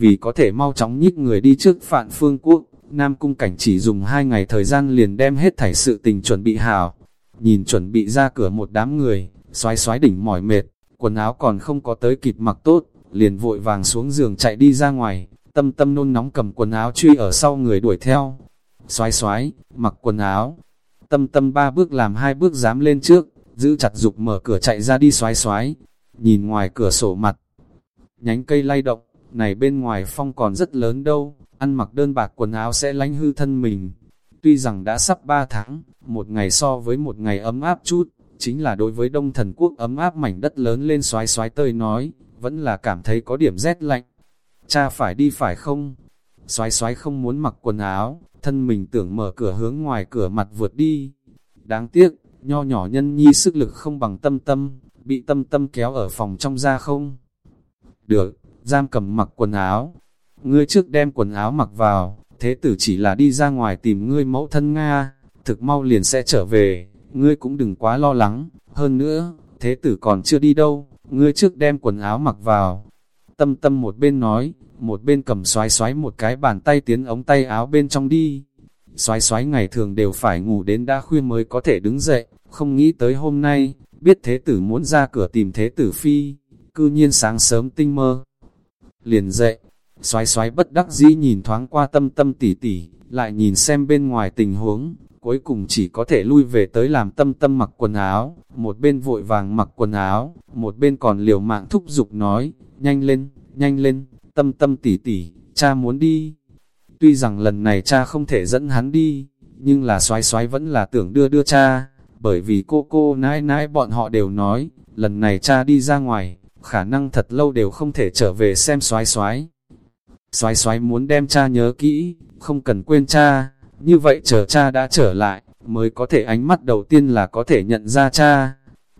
Vì có thể mau chóng nhích người đi trước phạn phương quốc, Nam Cung Cảnh chỉ dùng hai ngày thời gian liền đem hết thảy sự tình chuẩn bị hảo. Nhìn chuẩn bị ra cửa một đám người, xoái xoái đỉnh mỏi mệt, quần áo còn không có tới kịp mặc tốt, liền vội vàng xuống giường chạy đi ra ngoài, tâm tâm nôn nóng cầm quần áo truy ở sau người đuổi theo. Xoái xoái, mặc quần áo, tâm tâm ba bước làm hai bước dám lên trước, giữ chặt dục mở cửa chạy ra đi xoái xoái, nhìn ngoài cửa sổ mặt. Nhánh cây lay động, này bên ngoài phong còn rất lớn đâu, ăn mặc đơn bạc quần áo sẽ lánh hư thân mình. Tuy rằng đã sắp 3 tháng, một ngày so với một ngày ấm áp chút, chính là đối với đông thần quốc ấm áp mảnh đất lớn lên xoái xoái tơi nói, vẫn là cảm thấy có điểm rét lạnh. Cha phải đi phải không? Xoái xoái không muốn mặc quần áo, thân mình tưởng mở cửa hướng ngoài cửa mặt vượt đi. Đáng tiếc, nho nhỏ nhân nhi sức lực không bằng tâm tâm, bị tâm tâm kéo ở phòng trong ra không? Được, giam cầm mặc quần áo. Ngươi trước đem quần áo mặc vào, thế tử chỉ là đi ra ngoài tìm ngươi mẫu thân Nga, thực mau liền sẽ trở về, ngươi cũng đừng quá lo lắng, hơn nữa, thế tử còn chưa đi đâu, ngươi trước đem quần áo mặc vào. Tâm tâm một bên nói, một bên cầm xoái xoái một cái bàn tay tiến ống tay áo bên trong đi. Xoái xoái ngày thường đều phải ngủ đến đã khuya mới có thể đứng dậy, không nghĩ tới hôm nay, biết thế tử muốn ra cửa tìm thế tử phi, cư nhiên sáng sớm tinh mơ. Liền dậy, xoái xoái bất đắc dĩ nhìn thoáng qua tâm tâm tỉ tỉ, lại nhìn xem bên ngoài tình huống, cuối cùng chỉ có thể lui về tới làm tâm tâm mặc quần áo, một bên vội vàng mặc quần áo, một bên còn liều mạng thúc giục nói, nhanh lên, nhanh lên, tâm tâm tỉ tỉ, cha muốn đi. Tuy rằng lần này cha không thể dẫn hắn đi, nhưng là xoái xoái vẫn là tưởng đưa đưa cha, bởi vì cô cô nãi nãi bọn họ đều nói, lần này cha đi ra ngoài, khả năng thật lâu đều không thể trở về xem xoái xoái. Xoái xoái muốn đem cha nhớ kỹ, không cần quên cha, như vậy chờ cha đã trở lại, mới có thể ánh mắt đầu tiên là có thể nhận ra cha.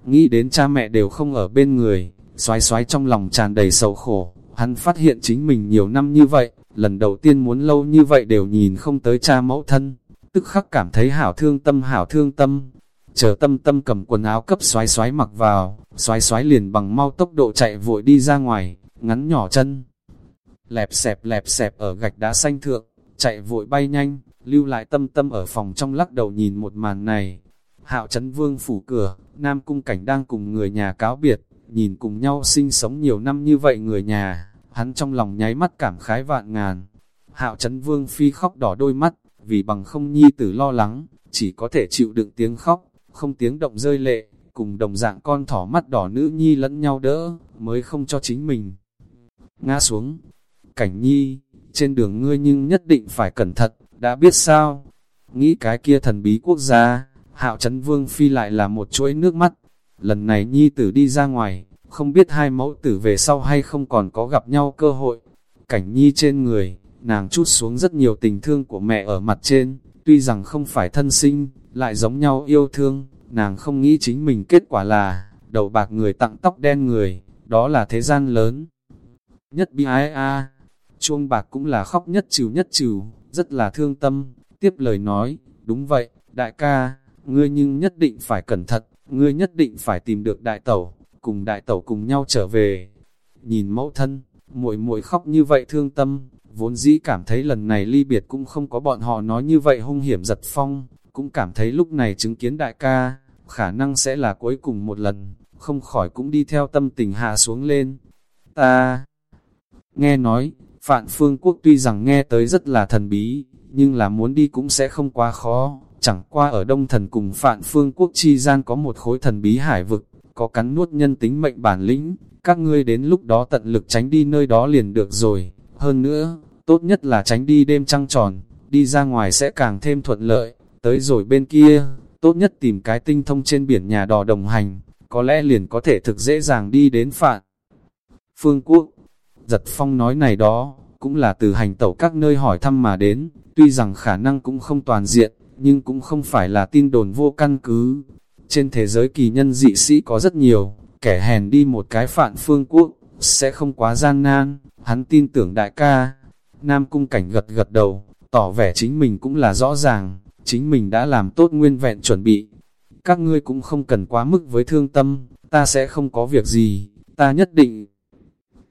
Nghĩ đến cha mẹ đều không ở bên người, xoái xoái trong lòng tràn đầy sầu khổ, hắn phát hiện chính mình nhiều năm như vậy, lần đầu tiên muốn lâu như vậy đều nhìn không tới cha mẫu thân, tức khắc cảm thấy hảo thương tâm hảo thương tâm. Chờ tâm tâm cầm quần áo cấp xoái xoái mặc vào, xoái xoái liền bằng mau tốc độ chạy vội đi ra ngoài, ngắn nhỏ chân. Lẹp xẹp lẹp xẹp ở gạch đá xanh thượng, chạy vội bay nhanh, lưu lại tâm tâm ở phòng trong lắc đầu nhìn một màn này. Hạo trấn vương phủ cửa, Nam Cung Cảnh đang cùng người nhà cáo biệt, nhìn cùng nhau sinh sống nhiều năm như vậy người nhà, hắn trong lòng nháy mắt cảm khái vạn ngàn. Hạo trấn vương phi khóc đỏ đôi mắt, vì bằng không nhi tử lo lắng, chỉ có thể chịu đựng tiếng khóc, không tiếng động rơi lệ, cùng đồng dạng con thỏ mắt đỏ nữ nhi lẫn nhau đỡ, mới không cho chính mình. Ngã xuống, cảnh nhi, trên đường ngươi nhưng nhất định phải cẩn thận, đã biết sao? Nghĩ cái kia thần bí quốc gia, hạo chấn vương phi lại là một chuỗi nước mắt. Lần này nhi tử đi ra ngoài, không biết hai mẫu tử về sau hay không còn có gặp nhau cơ hội. Cảnh nhi trên người, nàng chút xuống rất nhiều tình thương của mẹ ở mặt trên, tuy rằng không phải thân sinh, lại giống nhau yêu thương, nàng không nghĩ chính mình kết quả là, đầu bạc người tặng tóc đen người, đó là thế gian lớn. Nhất bi ai a chuông bạc cũng là khóc nhất trừ nhất trừ, rất là thương tâm, tiếp lời nói, đúng vậy, đại ca, ngươi nhưng nhất định phải cẩn thận, ngươi nhất định phải tìm được đại tẩu, cùng đại tẩu cùng nhau trở về. Nhìn mẫu thân, muội muội khóc như vậy thương tâm, vốn dĩ cảm thấy lần này ly biệt cũng không có bọn họ nói như vậy hung hiểm giật phong, cũng cảm thấy lúc này chứng kiến đại ca, khả năng sẽ là cuối cùng một lần, không khỏi cũng đi theo tâm tình hạ xuống lên. Ta nghe nói, Phạn Phương Quốc tuy rằng nghe tới rất là thần bí, nhưng là muốn đi cũng sẽ không quá khó, chẳng qua ở Đông Thần cùng Phạn Phương Quốc chi gian có một khối thần bí hải vực, có cắn nuốt nhân tính mệnh bản lĩnh, các ngươi đến lúc đó tận lực tránh đi nơi đó liền được rồi, hơn nữa, tốt nhất là tránh đi đêm trăng tròn, đi ra ngoài sẽ càng thêm thuận lợi, tới rồi bên kia, tốt nhất tìm cái tinh thông trên biển nhà đò đồng hành, có lẽ liền có thể thực dễ dàng đi đến Phạn Phương Quốc. Giật phong nói này đó, cũng là từ hành tẩu các nơi hỏi thăm mà đến, tuy rằng khả năng cũng không toàn diện, nhưng cũng không phải là tin đồn vô căn cứ. Trên thế giới kỳ nhân dị sĩ có rất nhiều, kẻ hèn đi một cái phạn phương quốc, sẽ không quá gian nan, hắn tin tưởng đại ca. Nam cung cảnh gật gật đầu, tỏ vẻ chính mình cũng là rõ ràng, chính mình đã làm tốt nguyên vẹn chuẩn bị. Các ngươi cũng không cần quá mức với thương tâm, ta sẽ không có việc gì, ta nhất định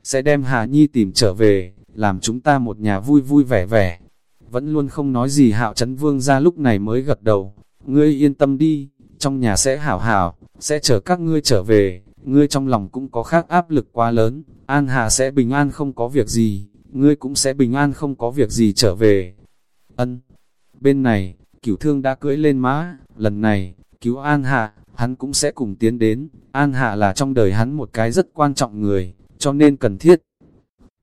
sẽ đem Hà Nhi tìm trở về, làm chúng ta một nhà vui vui vẻ vẻ. Vẫn luôn không nói gì hạo chấn vương ra lúc này mới gật đầu, ngươi yên tâm đi, trong nhà sẽ hảo hảo, sẽ chờ các ngươi trở về, ngươi trong lòng cũng có khác áp lực quá lớn, An Hà sẽ bình an không có việc gì, ngươi cũng sẽ bình an không có việc gì trở về. Ân. Bên này, cửu thương đã cưỡi lên mã, lần này, cứu An Hạ, hắn cũng sẽ cùng tiến đến. An Hạ là trong đời hắn một cái rất quan trọng người, cho nên cần thiết.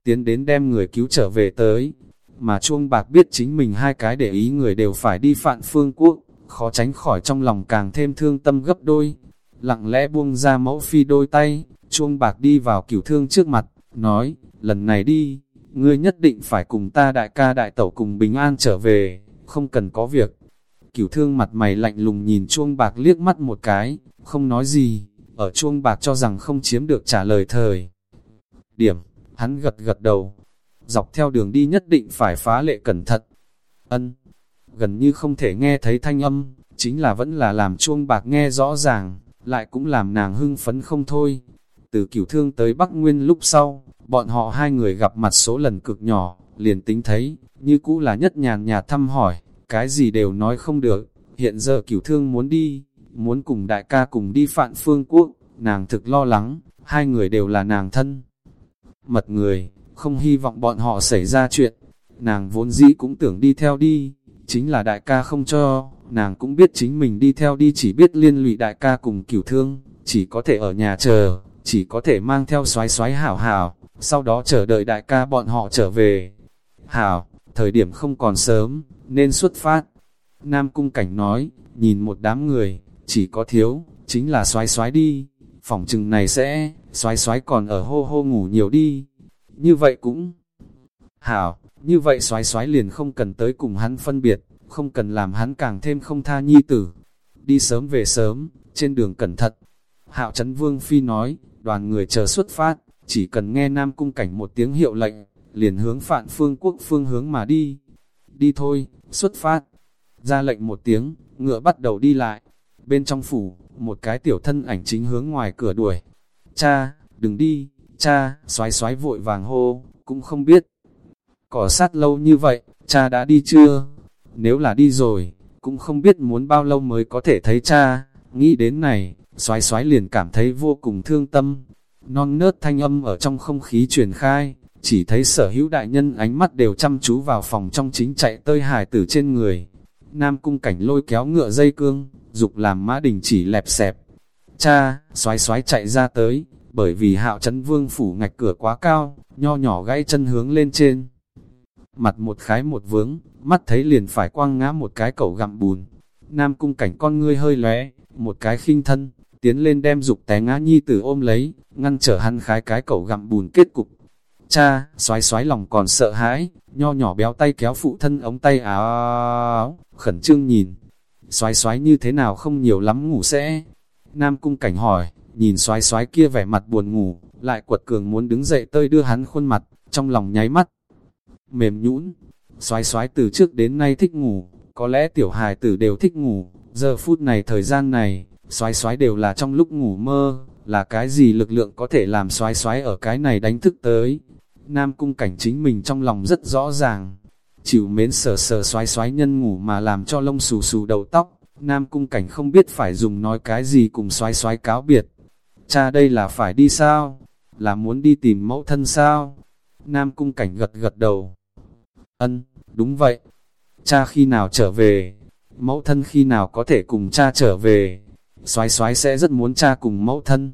Tiến đến đem người cứu trở về tới. Mà chuông bạc biết chính mình hai cái để ý người đều phải đi phạn phương quốc, khó tránh khỏi trong lòng càng thêm thương tâm gấp đôi. Lặng lẽ buông ra mẫu phi đôi tay, chuông bạc đi vào cửu thương trước mặt, nói, lần này đi, ngươi nhất định phải cùng ta đại ca đại tẩu cùng bình an trở về, không cần có việc. Cửu thương mặt mày lạnh lùng nhìn chuông bạc liếc mắt một cái, không nói gì, ở chuông bạc cho rằng không chiếm được trả lời thời. Điểm, hắn gật gật đầu, dọc theo đường đi nhất định phải phá lệ cẩn thận. Ân, gần như không thể nghe thấy thanh âm, chính là vẫn là làm chuông bạc nghe rõ ràng, lại cũng làm nàng hưng phấn không thôi. Từ cửu thương tới Bắc Nguyên lúc sau, bọn họ hai người gặp mặt số lần cực nhỏ, liền tính thấy, như cũ là nhất nhàn nhà thăm hỏi, cái gì đều nói không được, hiện giờ cửu thương muốn đi, muốn cùng đại ca cùng đi phạn phương quốc, nàng thực lo lắng, hai người đều là nàng thân. Mật người, không hy vọng bọn họ xảy ra chuyện, nàng vốn dĩ cũng tưởng đi theo đi, chính là đại ca không cho, nàng cũng biết chính mình đi theo đi chỉ biết liên lụy đại ca cùng cửu thương, chỉ có thể ở nhà chờ, chỉ có thể mang theo xoái xoái hảo hảo, sau đó chờ đợi đại ca bọn họ trở về. Hảo, thời điểm không còn sớm, nên xuất phát. Nam Cung Cảnh nói, nhìn một đám người, chỉ có thiếu, chính là xoái xoái đi, Phỏng chừng này sẽ, xoái xoái còn ở hô hô ngủ nhiều đi. Như vậy cũng hảo, như vậy xoái xoái liền không cần tới cùng hắn phân biệt, không cần làm hắn càng thêm không tha nhi tử. Đi sớm về sớm, trên đường cẩn thận. Hạo Trấn Vương Phi nói, đoàn người chờ xuất phát, chỉ cần nghe Nam Cung Cảnh một tiếng hiệu lệnh, liền hướng phạn phương quốc phương hướng mà đi. Đi thôi, xuất phát. Ra lệnh một tiếng, ngựa bắt đầu đi lại. Bên trong phủ, một cái tiểu thân ảnh chính hướng ngoài cửa đuổi. Cha, đừng đi, cha, xoái xoái vội vàng hô, cũng không biết. Cỏ sát lâu như vậy, cha đã đi chưa? Nếu là đi rồi, cũng không biết muốn bao lâu mới có thể thấy cha. Nghĩ đến này, xoái xoái liền cảm thấy vô cùng thương tâm. Non nớt thanh âm ở trong không khí truyền khai, chỉ thấy sở hữu đại nhân ánh mắt đều chăm chú vào phòng trong chính chạy tơi hài tử trên người. Nam cung cảnh lôi kéo ngựa dây cương, dục làm mã đình chỉ lẹp xẹp. Cha, xoái xoái chạy ra tới, bởi vì hạo chấn vương phủ ngạch cửa quá cao, nho nhỏ gãy chân hướng lên trên. Mặt một khái một vướng, mắt thấy liền phải quăng ngã một cái cẩu gặm bùn. Nam cung cảnh con ngươi hơi lóe, một cái khinh thân, tiến lên đem dục té ngã nhi tử ôm lấy, ngăn trở hắn khái cái cẩu gặm bùn kết cục. Cha, xoái xoái lòng còn sợ hãi, nho nhỏ béo tay kéo phụ thân ống tay áo, áo, khẩn trương nhìn. Xoái xoái như thế nào không nhiều lắm ngủ sẽ. Nam cung cảnh hỏi, nhìn xoái xoái kia vẻ mặt buồn ngủ, lại quật cường muốn đứng dậy tơi đưa hắn khuôn mặt, trong lòng nháy mắt. Mềm nhũn, xoái xoái từ trước đến nay thích ngủ, có lẽ tiểu hài tử đều thích ngủ, giờ phút này thời gian này, xoái xoái đều là trong lúc ngủ mơ, là cái gì lực lượng có thể làm xoái xoái ở cái này đánh thức tới. Nam cung cảnh chính mình trong lòng rất rõ ràng, chịu mến sờ sờ xoái xoái nhân ngủ mà làm cho lông xù xù đầu tóc, Nam cung cảnh không biết phải dùng nói cái gì cùng xoái xoái cáo biệt. Cha đây là phải đi sao? Là muốn đi tìm mẫu thân sao? Nam cung cảnh gật gật đầu. Ân, đúng vậy. Cha khi nào trở về? Mẫu thân khi nào có thể cùng cha trở về? Xoái xoái sẽ rất muốn cha cùng mẫu thân.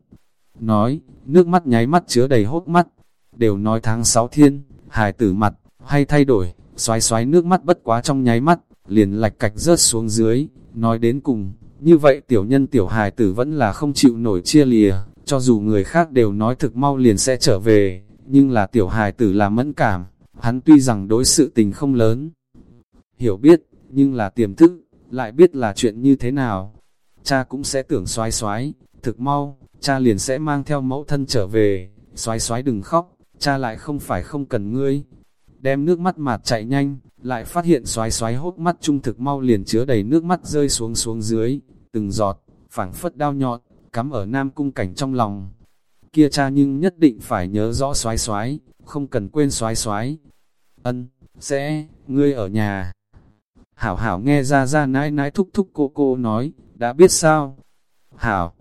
Nói, nước mắt nháy mắt chứa đầy hốt mắt. Đều nói tháng 6 thiên, hài tử mặt, hay thay đổi, xoái xoái nước mắt bất quá trong nháy mắt, liền lạch cạch rớt xuống dưới. Nói đến cùng, như vậy tiểu nhân tiểu hài tử vẫn là không chịu nổi chia lìa, cho dù người khác đều nói thực mau liền sẽ trở về, nhưng là tiểu hài tử là mẫn cảm, hắn tuy rằng đối sự tình không lớn. Hiểu biết, nhưng là tiềm thức, lại biết là chuyện như thế nào, cha cũng sẽ tưởng xoái xoái, thực mau, cha liền sẽ mang theo mẫu thân trở về, xoái xoái đừng khóc, cha lại không phải không cần ngươi. Đem nước mắt mạt chạy nhanh, lại phát hiện xoái xoái hốt mắt trung thực mau liền chứa đầy nước mắt rơi xuống xuống dưới, từng giọt, phảng phất đau nhọn, cắm ở nam cung cảnh trong lòng. Kia cha nhưng nhất định phải nhớ rõ xoái xoái, không cần quên xoái xoái. Ân, sẽ, ngươi ở nhà. Hảo hảo nghe ra ra nãi nãi thúc thúc cô cô nói, đã biết sao? Hảo,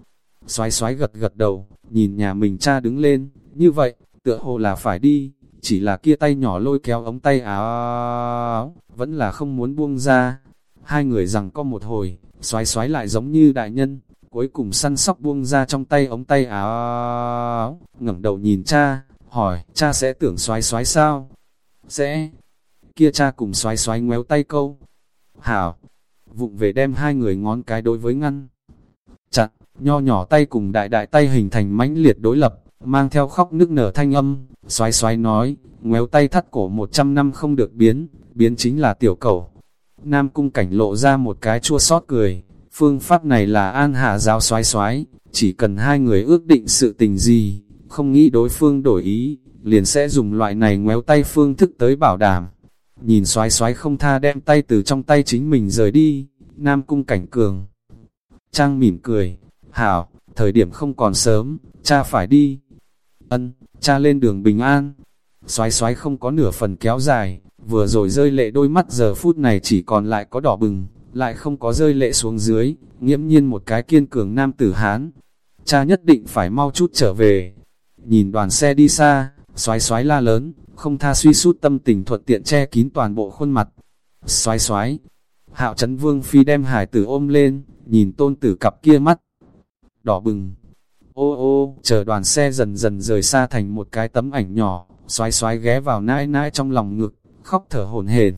xoái xoái gật gật đầu, nhìn nhà mình cha đứng lên, như vậy, tựa hồ là phải đi, chỉ là kia tay nhỏ lôi kéo ống tay áo, vẫn là không muốn buông ra. Hai người rằng có một hồi, xoái xoái lại giống như đại nhân, cuối cùng săn sóc buông ra trong tay ống tay áo, ngẩng đầu nhìn cha, hỏi, cha sẽ tưởng xoái xoái sao? Sẽ, kia cha cùng xoái xoái ngoéo tay câu. Hảo, vụng về đem hai người ngón cái đối với ngăn. Chặt, nho nhỏ tay cùng đại đại tay hình thành mãnh liệt đối lập, mang theo khóc nức nở thanh âm, xoái xoái nói, ngoéo tay thắt cổ một trăm năm không được biến, biến chính là tiểu cầu. Nam cung cảnh lộ ra một cái chua sót cười, phương pháp này là an hạ giáo xoái xoái, chỉ cần hai người ước định sự tình gì, không nghĩ đối phương đổi ý, liền sẽ dùng loại này ngoéo tay phương thức tới bảo đảm. Nhìn xoái xoái không tha đem tay từ trong tay chính mình rời đi, Nam cung cảnh cường. Trang mỉm cười, hảo, thời điểm không còn sớm, cha phải đi. Ân, cha lên đường bình an. Xoái xoái không có nửa phần kéo dài, vừa rồi rơi lệ đôi mắt giờ phút này chỉ còn lại có đỏ bừng, lại không có rơi lệ xuống dưới, nghiễm nhiên một cái kiên cường nam tử Hán. Cha nhất định phải mau chút trở về. Nhìn đoàn xe đi xa, xoái xoái la lớn, không tha suy sút tâm tình thuận tiện che kín toàn bộ khuôn mặt. Xoái xoái, hạo chấn vương phi đem hải tử ôm lên, nhìn tôn tử cặp kia mắt. Đỏ bừng, ô ô, chờ đoàn xe dần dần rời xa thành một cái tấm ảnh nhỏ, xoái xoái ghé vào nãi nãi trong lòng ngực, khóc thở hổn hển.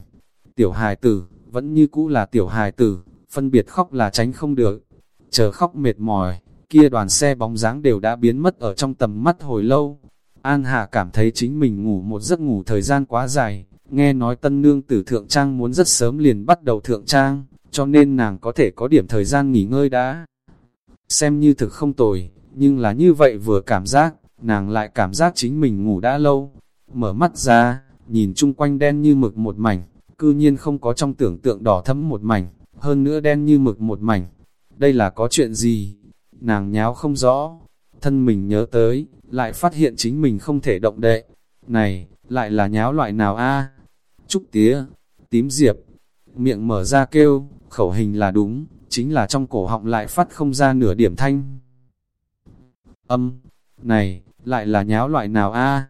Tiểu hài tử, vẫn như cũ là tiểu hài tử, phân biệt khóc là tránh không được. Chờ khóc mệt mỏi, kia đoàn xe bóng dáng đều đã biến mất ở trong tầm mắt hồi lâu. An Hà cảm thấy chính mình ngủ một giấc ngủ thời gian quá dài, nghe nói tân nương tử thượng trang muốn rất sớm liền bắt đầu thượng trang, cho nên nàng có thể có điểm thời gian nghỉ ngơi đã. Xem như thực không tồi, nhưng là như vậy vừa cảm giác, nàng lại cảm giác chính mình ngủ đã lâu. Mở mắt ra, nhìn chung quanh đen như mực một mảnh, cư nhiên không có trong tưởng tượng đỏ thấm một mảnh, hơn nữa đen như mực một mảnh. Đây là có chuyện gì? Nàng nháo không rõ, thân mình nhớ tới, lại phát hiện chính mình không thể động đậy. Này, lại là nháo loại nào a? Trúc tía, tím diệp, miệng mở ra kêu, khẩu hình là đúng, chính là trong cổ họng lại phát không ra nửa điểm thanh. Âm, này, lại là nháo loại nào a?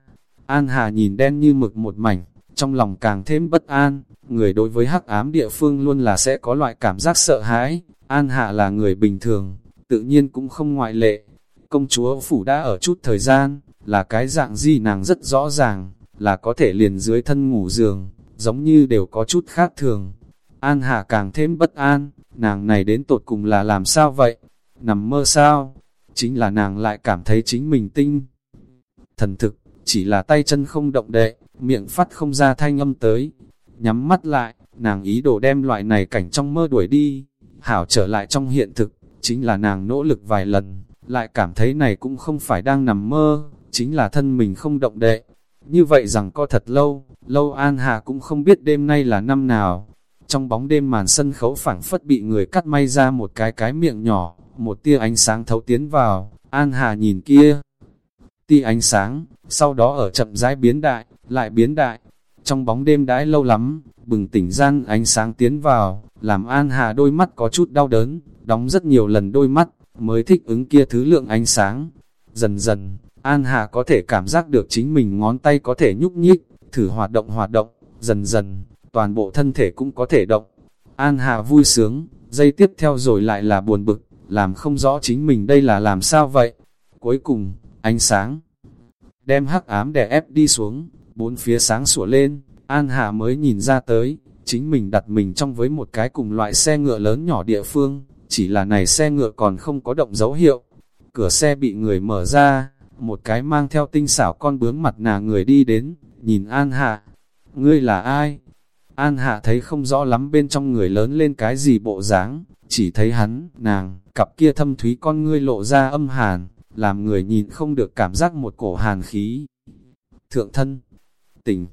An Hà nhìn đen như mực một mảnh, trong lòng càng thêm bất an, người đối với hắc ám địa phương luôn là sẽ có loại cảm giác sợ hãi, An Hạ là người bình thường, tự nhiên cũng không ngoại lệ. Công chúa phủ đã ở chút thời gian, là cái dạng gì nàng rất rõ ràng, là có thể liền dưới thân ngủ giường, giống như đều có chút khác thường. An Hạ càng thêm bất an, nàng này đến tột cùng là làm sao vậy? Nằm mơ sao? Chính là nàng lại cảm thấy chính mình tinh. Thần thực, chỉ là tay chân không động đệ, miệng phát không ra thanh âm tới. Nhắm mắt lại, nàng ý đồ đem loại này cảnh trong mơ đuổi đi, hảo trở lại trong hiện thực, chính là nàng nỗ lực vài lần, lại cảm thấy này cũng không phải đang nằm mơ, chính là thân mình không động đệ. Như vậy rằng co thật lâu, lâu An Hà cũng không biết đêm nay là năm nào. Trong bóng đêm màn sân khấu phẳng phất bị người cắt may ra một cái cái miệng nhỏ, một tia ánh sáng thấu tiến vào, An Hà nhìn kia. Tia ánh sáng, sau đó ở chậm rãi biến đại, lại biến đại. Trong bóng đêm đãi lâu lắm, bừng tỉnh gian ánh sáng tiến vào, làm An Hà đôi mắt có chút đau đớn, đóng rất nhiều lần đôi mắt, mới thích ứng kia thứ lượng ánh sáng. Dần dần, An Hà có thể cảm giác được chính mình ngón tay có thể nhúc nhích, thử hoạt động hoạt động, dần dần, toàn bộ thân thể cũng có thể động. An Hà vui sướng, dây tiếp theo rồi lại là buồn bực, làm không rõ chính mình đây là làm sao vậy. Cuối cùng, ánh sáng đem hắc ám đè ép đi xuống, bốn phía sáng sủa lên, An Hà mới nhìn ra tới, chính mình đặt mình trong với một cái cùng loại xe ngựa lớn nhỏ địa phương, chỉ là này xe ngựa còn không có động dấu hiệu. Cửa xe bị người mở ra, một cái mang theo tinh xảo con bướm mặt nà người đi đến, nhìn An Hạ. Ngươi là ai? An Hạ thấy không rõ lắm bên trong người lớn lên cái gì bộ dáng, chỉ thấy hắn, nàng, cặp kia thâm thúy con ngươi lộ ra âm hàn, làm người nhìn không được cảm giác một cổ hàn khí. Thượng thân, tình,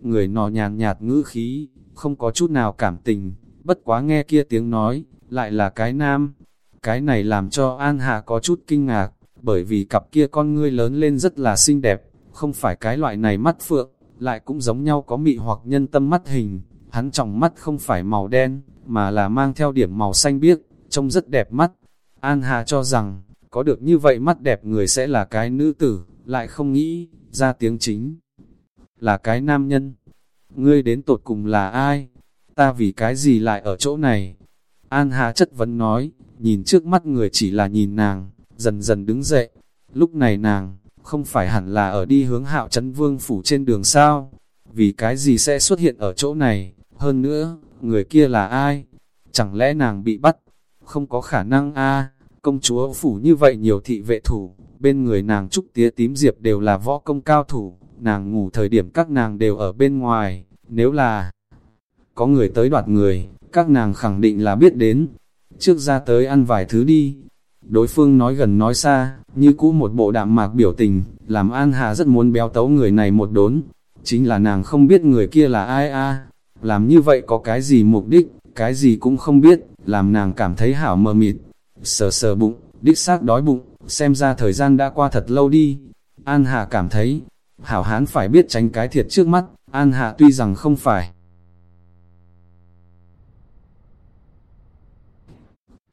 người nọ nhàn nhạt ngữ khí, không có chút nào cảm tình, bất quá nghe kia tiếng nói, lại là cái nam. Cái này làm cho An Hạ có chút kinh ngạc, bởi vì cặp kia con ngươi lớn lên rất là xinh đẹp, không phải cái loại này mắt phượng, lại cũng giống nhau có mị hoặc nhân tâm mắt hình, hắn trong mắt không phải màu đen, mà là mang theo điểm màu xanh biếc, trông rất đẹp mắt. An Hà cho rằng, có được như vậy mắt đẹp người sẽ là cái nữ tử, lại không nghĩ, ra tiếng chính. Là cái nam nhân. Ngươi đến tột cùng là ai? Ta vì cái gì lại ở chỗ này? An Hà chất vấn nói, nhìn trước mắt người chỉ là nhìn nàng, dần dần đứng dậy. Lúc này nàng, không phải hẳn là ở đi hướng hạo chấn vương phủ trên đường sao? Vì cái gì sẽ xuất hiện ở chỗ này? Hơn nữa, người kia là ai? Chẳng lẽ nàng bị bắt? Không có khả năng a công chúa phủ như vậy nhiều thị vệ thủ, bên người nàng trúc tía tím diệp đều là võ công cao thủ, nàng ngủ thời điểm các nàng đều ở bên ngoài, nếu là có người tới đoạt người, các nàng khẳng định là biết đến, trước ra tới ăn vài thứ đi. Đối phương nói gần nói xa, như cũ một bộ đạm mạc biểu tình, làm An Hà rất muốn béo tấu người này một đốn. Chính là nàng không biết người kia là ai a làm như vậy có cái gì mục đích, cái gì cũng không biết, làm nàng cảm thấy hảo mờ mịt. Sờ sờ bụng, đích xác đói bụng, xem ra thời gian đã qua thật lâu đi. An Hà cảm thấy, hảo hán phải biết tránh cái thiệt trước mắt, An Hà tuy rằng không phải.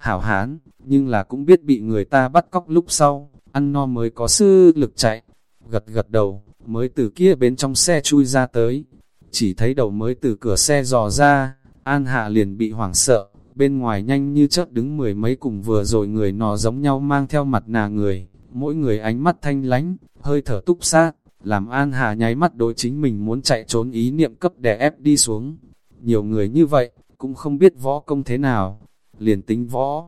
Hảo hán, nhưng là cũng biết bị người ta bắt cóc lúc sau, ăn no mới có sư lực chạy. Gật gật đầu, mới từ kia bên trong xe chui ra tới. Chỉ thấy đầu mới từ cửa xe dò ra, An Hạ liền bị hoảng sợ, bên ngoài nhanh như chớp đứng mười mấy cùng vừa rồi người nọ giống nhau mang theo mặt nà người, mỗi người ánh mắt thanh lánh, hơi thở túc sát, làm An Hà nháy mắt đối chính mình muốn chạy trốn ý niệm cấp đè ép đi xuống. Nhiều người như vậy, cũng không biết võ công thế nào, liền tính võ.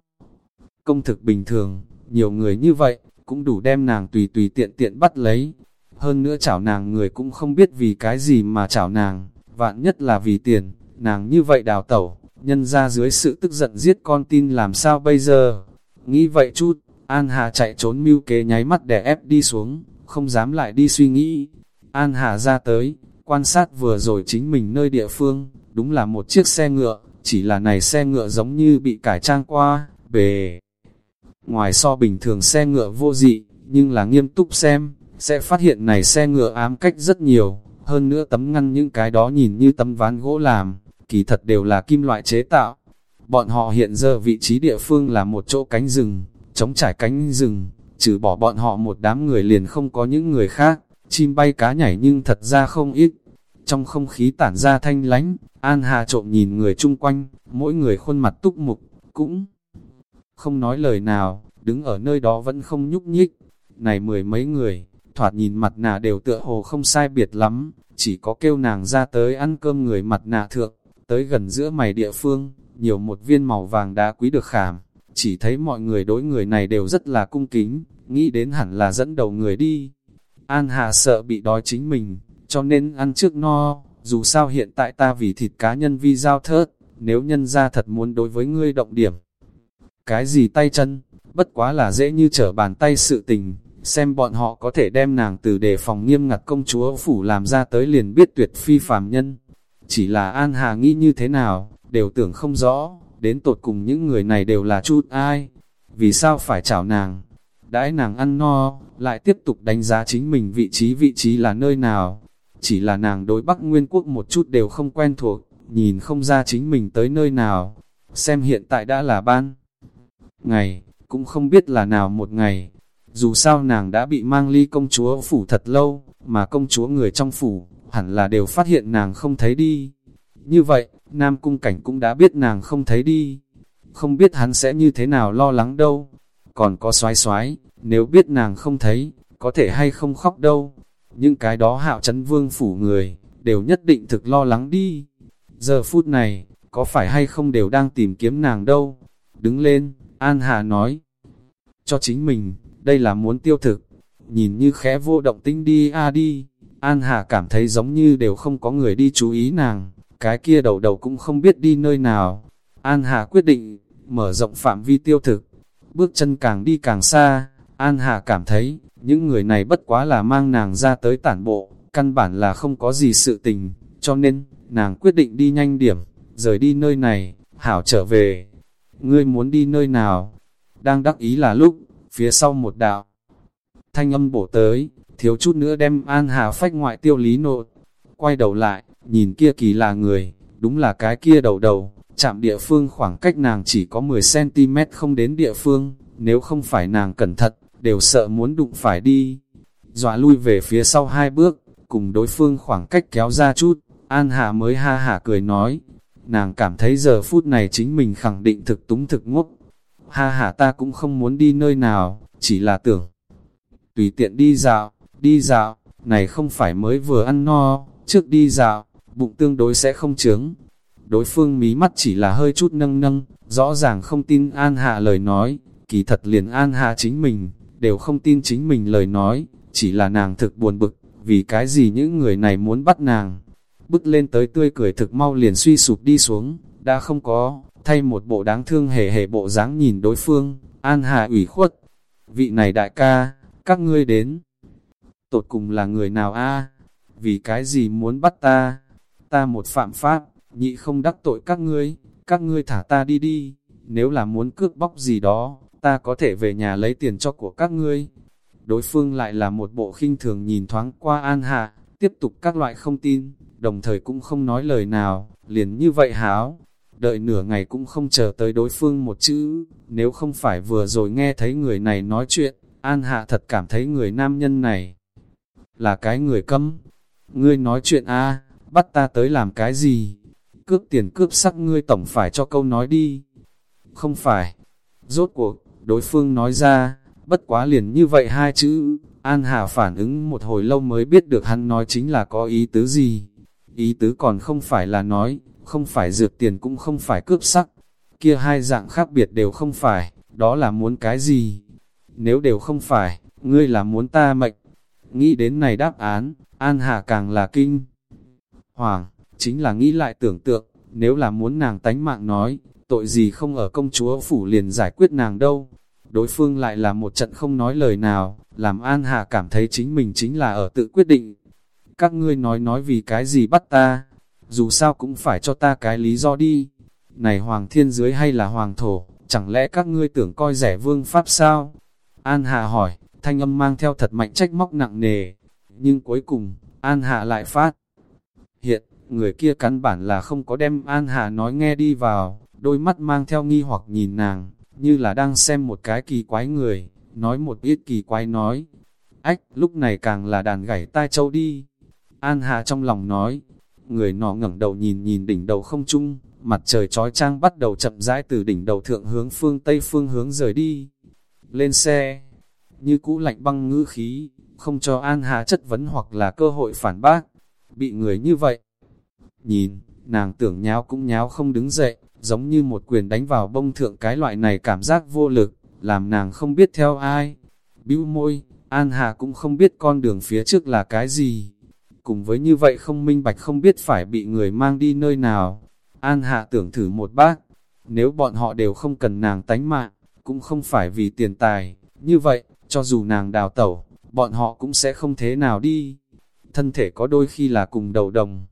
Công thực bình thường, nhiều người như vậy, cũng đủ đem nàng tùy tùy tiện tiện bắt lấy. Hơn nữa chảo nàng người cũng không biết vì cái gì mà chảo nàng, vạn nhất là vì tiền, nàng như vậy đào tẩu, nhân ra dưới sự tức giận giết con tin làm sao bây giờ. Nghĩ vậy chút, An Hà chạy trốn mưu kế nháy mắt để ép đi xuống, không dám lại đi suy nghĩ. An Hà ra tới, quan sát vừa rồi chính mình nơi địa phương, đúng là một chiếc xe ngựa, chỉ là này xe ngựa giống như bị cải trang qua, bề. Ngoài so bình thường xe ngựa vô dị, nhưng là nghiêm túc xem, sẽ phát hiện này xe ngựa ám cách rất nhiều, hơn nữa tấm ngăn những cái đó nhìn như tấm ván gỗ làm, kỳ thật đều là kim loại chế tạo. Bọn họ hiện giờ vị trí địa phương là một chỗ cánh rừng, chống trải cánh rừng, trừ bỏ bọn họ một đám người liền không có những người khác, chim bay cá nhảy nhưng thật ra không ít. Trong không khí tản ra thanh lánh, An Hà trộm nhìn người chung quanh, mỗi người khuôn mặt túc mục, cũng không nói lời nào, đứng ở nơi đó vẫn không nhúc nhích. Này mười mấy người, thoạt nhìn mặt nạ đều tựa hồ không sai biệt lắm, chỉ có kêu nàng ra tới ăn cơm người mặt nạ thượng, tới gần giữa mày địa phương, nhiều một viên màu vàng đá quý được khảm, chỉ thấy mọi người đối người này đều rất là cung kính, nghĩ đến hẳn là dẫn đầu người đi. An Hà sợ bị đói chính mình, cho nên ăn trước no, dù sao hiện tại ta vì thịt cá nhân vi giao thớt, nếu nhân ra thật muốn đối với ngươi động điểm. Cái gì tay chân, bất quá là dễ như trở bàn tay sự tình, xem bọn họ có thể đem nàng từ đề phòng nghiêm ngặt công chúa phủ làm ra tới liền biết tuyệt phi phàm nhân. Chỉ là An Hà nghĩ như thế nào, đều tưởng không rõ, đến tột cùng những người này đều là chút ai, vì sao phải chào nàng. Đãi nàng ăn no, lại tiếp tục đánh giá chính mình vị trí vị trí là nơi nào. Chỉ là nàng đối Bắc Nguyên Quốc một chút đều không quen thuộc, nhìn không ra chính mình tới nơi nào. Xem hiện tại đã là ban. Ngày, cũng không biết là nào một ngày. Dù sao nàng đã bị mang ly công chúa phủ thật lâu, mà công chúa người trong phủ, hẳn là đều phát hiện nàng không thấy đi. Như vậy, Nam Cung Cảnh cũng đã biết nàng không thấy đi. Không biết hắn sẽ như thế nào lo lắng đâu. Còn có xoái xoái, nếu biết nàng không thấy, có thể hay không khóc đâu. Những cái đó hạo chấn vương phủ người, đều nhất định thực lo lắng đi. Giờ phút này, có phải hay không đều đang tìm kiếm nàng đâu. Đứng lên, An Hà nói, cho chính mình, đây là muốn tiêu thực. Nhìn như khẽ vô động tinh đi a đi, An Hà cảm thấy giống như đều không có người đi chú ý nàng, cái kia đầu đầu cũng không biết đi nơi nào. An Hà quyết định, mở rộng phạm vi tiêu thực, bước chân càng đi càng xa, An Hà cảm thấy, những người này bất quá là mang nàng ra tới tản bộ, căn bản là không có gì sự tình, cho nên, nàng quyết định đi nhanh điểm, rời đi nơi này, hảo trở về. Ngươi muốn đi nơi nào? Đang đắc ý là lúc, phía sau một đạo. Thanh âm bổ tới, thiếu chút nữa đem An Hà phách ngoại tiêu lý nộ. quay đầu lại, nhìn kia kỳ là người, đúng là cái kia đầu đầu, chạm địa phương khoảng cách nàng chỉ có 10cm không đến địa phương, nếu không phải nàng cẩn thận, đều sợ muốn đụng phải đi. Dọa lui về phía sau hai bước, cùng đối phương khoảng cách kéo ra chút, An Hạ mới ha hả cười nói, nàng cảm thấy giờ phút này chính mình khẳng định thực túng thực ngốc. Ha hả ta cũng không muốn đi nơi nào, chỉ là tưởng. Tùy tiện đi dạo, đi dạo, này không phải mới vừa ăn no, trước đi dạo, bụng tương đối sẽ không trướng. Đối phương mí mắt chỉ là hơi chút nâng nâng, rõ ràng không tin An Hạ lời nói, kỳ thật liền An Hạ chính mình, đều không tin chính mình lời nói, chỉ là nàng thực buồn bực, vì cái gì những người này muốn bắt nàng. Bước lên tới tươi cười thực mau liền suy sụp đi xuống, đã không có, thay một bộ đáng thương hề hề bộ dáng nhìn đối phương, An Hạ ủy khuất. Vị này đại ca, các ngươi đến. Tột cùng là người nào a Vì cái gì muốn bắt ta? Ta một phạm pháp, nhị không đắc tội các ngươi, các ngươi thả ta đi đi. Nếu là muốn cướp bóc gì đó, ta có thể về nhà lấy tiền cho của các ngươi. Đối phương lại là một bộ khinh thường nhìn thoáng qua An Hạ, tiếp tục các loại không tin, đồng thời cũng không nói lời nào, liền như vậy háo. Đợi nửa ngày cũng không chờ tới đối phương một chữ, nếu không phải vừa rồi nghe thấy người này nói chuyện, An Hạ thật cảm thấy người nam nhân này là cái người câm. Ngươi nói chuyện a bắt ta tới làm cái gì? Cướp tiền cướp sắc ngươi tổng phải cho câu nói đi. Không phải. Rốt cuộc, đối phương nói ra, bất quá liền như vậy hai chữ, An Hà phản ứng một hồi lâu mới biết được hắn nói chính là có ý tứ gì. Ý tứ còn không phải là nói, không phải dược tiền cũng không phải cướp sắc. Kia hai dạng khác biệt đều không phải, đó là muốn cái gì? Nếu đều không phải, ngươi là muốn ta mệnh. Nghĩ đến này đáp án, An Hà càng là kinh. Hoàng, chính là nghĩ lại tưởng tượng, nếu là muốn nàng tánh mạng nói, tội gì không ở công chúa phủ liền giải quyết nàng đâu. Đối phương lại là một trận không nói lời nào, làm An Hà cảm thấy chính mình chính là ở tự quyết định. Các ngươi nói nói vì cái gì bắt ta, dù sao cũng phải cho ta cái lý do đi. Này Hoàng Thiên dưới hay là Hoàng Thổ, chẳng lẽ các ngươi tưởng coi rẻ vương pháp sao? An Hà hỏi, thanh âm mang theo thật mạnh trách móc nặng nề. Nhưng cuối cùng, An Hà lại phát. Hiện, người kia căn bản là không có đem An Hà nói nghe đi vào, đôi mắt mang theo nghi hoặc nhìn nàng, như là đang xem một cái kỳ quái người, nói một ít kỳ quái nói. Ách, lúc này càng là đàn gảy tai châu đi. An Hà trong lòng nói, người nọ ngẩng đầu nhìn nhìn đỉnh đầu không trung, mặt trời trói trang bắt đầu chậm rãi từ đỉnh đầu thượng hướng phương Tây phương hướng rời đi. Lên xe, như cũ lạnh băng ngữ khí, không cho An Hà chất vấn hoặc là cơ hội phản bác. Bị người như vậy, nhìn, nàng tưởng nháo cũng nháo không đứng dậy, giống như một quyền đánh vào bông thượng cái loại này cảm giác vô lực, làm nàng không biết theo ai. bĩu môi, An Hà cũng không biết con đường phía trước là cái gì. Cùng với như vậy không minh bạch không biết phải bị người mang đi nơi nào. An Hạ tưởng thử một bác, nếu bọn họ đều không cần nàng tánh mạng, cũng không phải vì tiền tài, như vậy, cho dù nàng đào tẩu, bọn họ cũng sẽ không thế nào đi. Thân thể có đôi khi là cùng đầu đồng.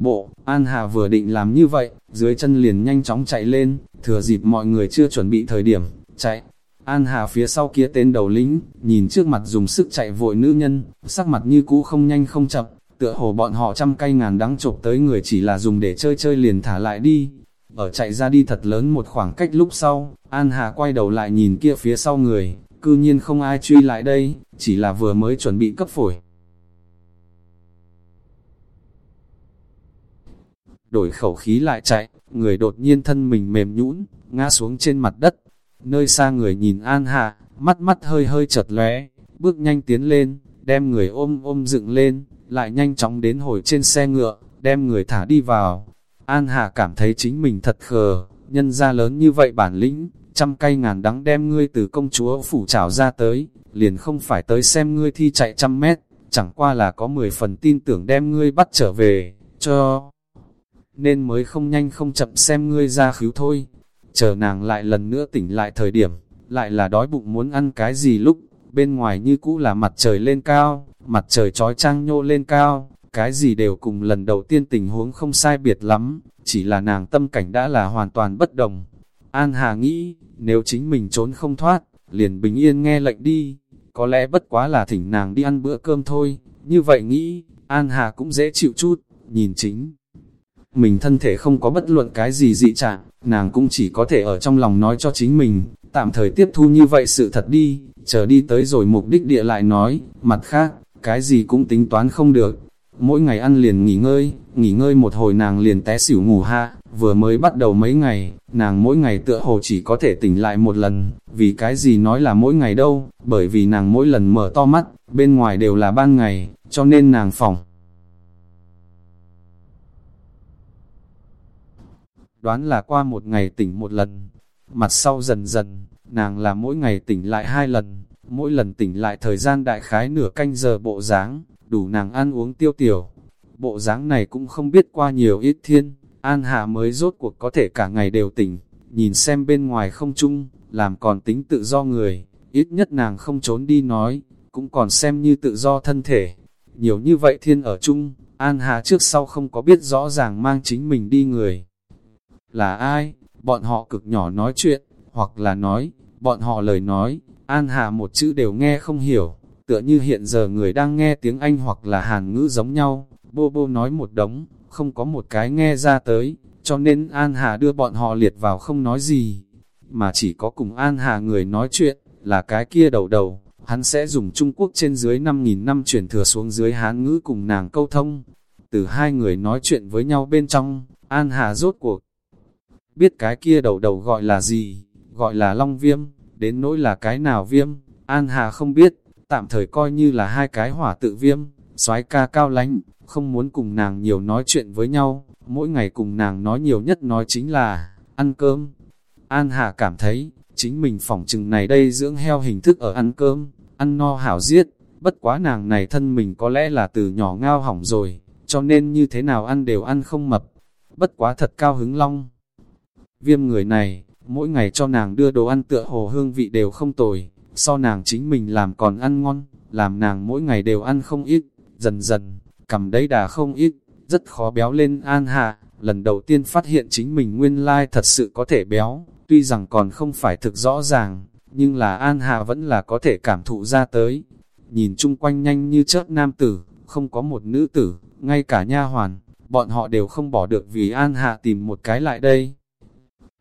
Bộ, An Hà vừa định làm như vậy, dưới chân liền nhanh chóng chạy lên, thừa dịp mọi người chưa chuẩn bị thời điểm, chạy. An Hà phía sau kia tên đầu lính, nhìn trước mặt dùng sức chạy vội nữ nhân, sắc mặt như cũ không nhanh không chậm, tựa hồ bọn họ trăm cây ngàn đắng chộp tới người chỉ là dùng để chơi chơi liền thả lại đi. Ở chạy ra đi thật lớn một khoảng cách lúc sau, An Hà quay đầu lại nhìn kia phía sau người, cư nhiên không ai truy lại đây, chỉ là vừa mới chuẩn bị cấp phổi. Đổi khẩu khí lại chạy, người đột nhiên thân mình mềm nhũn, ngã xuống trên mặt đất. Nơi xa người nhìn An Hạ, mắt mắt hơi hơi chật lóe, bước nhanh tiến lên, đem người ôm ôm dựng lên, lại nhanh chóng đến hồi trên xe ngựa, đem người thả đi vào. An Hạ cảm thấy chính mình thật khờ, nhân ra lớn như vậy bản lĩnh, trăm cây ngàn đắng đem ngươi từ công chúa phủ trảo ra tới, liền không phải tới xem ngươi thi chạy trăm mét, chẳng qua là có 10 phần tin tưởng đem ngươi bắt trở về, cho nên mới không nhanh không chậm xem ngươi ra khíu thôi. Chờ nàng lại lần nữa tỉnh lại thời điểm, lại là đói bụng muốn ăn cái gì lúc, bên ngoài như cũ là mặt trời lên cao, mặt trời trói trăng nhô lên cao, cái gì đều cùng lần đầu tiên tình huống không sai biệt lắm, chỉ là nàng tâm cảnh đã là hoàn toàn bất đồng. An Hà nghĩ, nếu chính mình trốn không thoát, liền bình yên nghe lệnh đi, có lẽ bất quá là thỉnh nàng đi ăn bữa cơm thôi, như vậy nghĩ, An Hà cũng dễ chịu chút, nhìn chính. Mình thân thể không có bất luận cái gì dị trạng, nàng cũng chỉ có thể ở trong lòng nói cho chính mình, tạm thời tiếp thu như vậy sự thật đi, chờ đi tới rồi mục đích địa lại nói, mặt khác, cái gì cũng tính toán không được. Mỗi ngày ăn liền nghỉ ngơi, nghỉ ngơi một hồi nàng liền té xỉu ngủ ha, vừa mới bắt đầu mấy ngày, nàng mỗi ngày tựa hồ chỉ có thể tỉnh lại một lần, vì cái gì nói là mỗi ngày đâu, bởi vì nàng mỗi lần mở to mắt, bên ngoài đều là ban ngày, cho nên nàng phòng. Đoán là qua một ngày tỉnh một lần, mặt sau dần dần, nàng là mỗi ngày tỉnh lại hai lần, mỗi lần tỉnh lại thời gian đại khái nửa canh giờ bộ dáng đủ nàng ăn uống tiêu tiểu. Bộ dáng này cũng không biết qua nhiều ít thiên, An Hạ mới rốt cuộc có thể cả ngày đều tỉnh, nhìn xem bên ngoài không chung, làm còn tính tự do người, ít nhất nàng không trốn đi nói, cũng còn xem như tự do thân thể. Nhiều như vậy thiên ở chung, An Hạ trước sau không có biết rõ ràng mang chính mình đi người. Là ai? Bọn họ cực nhỏ nói chuyện, hoặc là nói, bọn họ lời nói, An Hà một chữ đều nghe không hiểu, tựa như hiện giờ người đang nghe tiếng Anh hoặc là Hàn ngữ giống nhau, bô bô nói một đống, không có một cái nghe ra tới, cho nên An Hà đưa bọn họ liệt vào không nói gì, mà chỉ có cùng An Hà người nói chuyện, là cái kia đầu đầu, hắn sẽ dùng Trung Quốc trên dưới 5.000 năm chuyển thừa xuống dưới Hán ngữ cùng nàng câu thông. Từ hai người nói chuyện với nhau bên trong, An Hà rốt cuộc. Biết cái kia đầu đầu gọi là gì, gọi là Long Viêm, đến nỗi là cái nào viêm, An Hà không biết, tạm thời coi như là hai cái hỏa tự viêm, soái ca cao lánh, không muốn cùng nàng nhiều nói chuyện với nhau, mỗi ngày cùng nàng nói nhiều nhất nói chính là, ăn cơm. An Hà cảm thấy, chính mình phỏng chừng này đây dưỡng heo hình thức ở ăn cơm, ăn no hảo giết, bất quá nàng này thân mình có lẽ là từ nhỏ ngao hỏng rồi, cho nên như thế nào ăn đều ăn không mập, bất quá thật cao hứng long. Viêm người này, mỗi ngày cho nàng đưa đồ ăn tựa hồ hương vị đều không tồi, so nàng chính mình làm còn ăn ngon, làm nàng mỗi ngày đều ăn không ít, dần dần, cầm đấy đà không ít, rất khó béo lên an hạ, lần đầu tiên phát hiện chính mình nguyên lai thật sự có thể béo, tuy rằng còn không phải thực rõ ràng, nhưng là an hạ vẫn là có thể cảm thụ ra tới. Nhìn chung quanh nhanh như chớp nam tử, không có một nữ tử, ngay cả nha hoàn, bọn họ đều không bỏ được vì an hạ tìm một cái lại đây.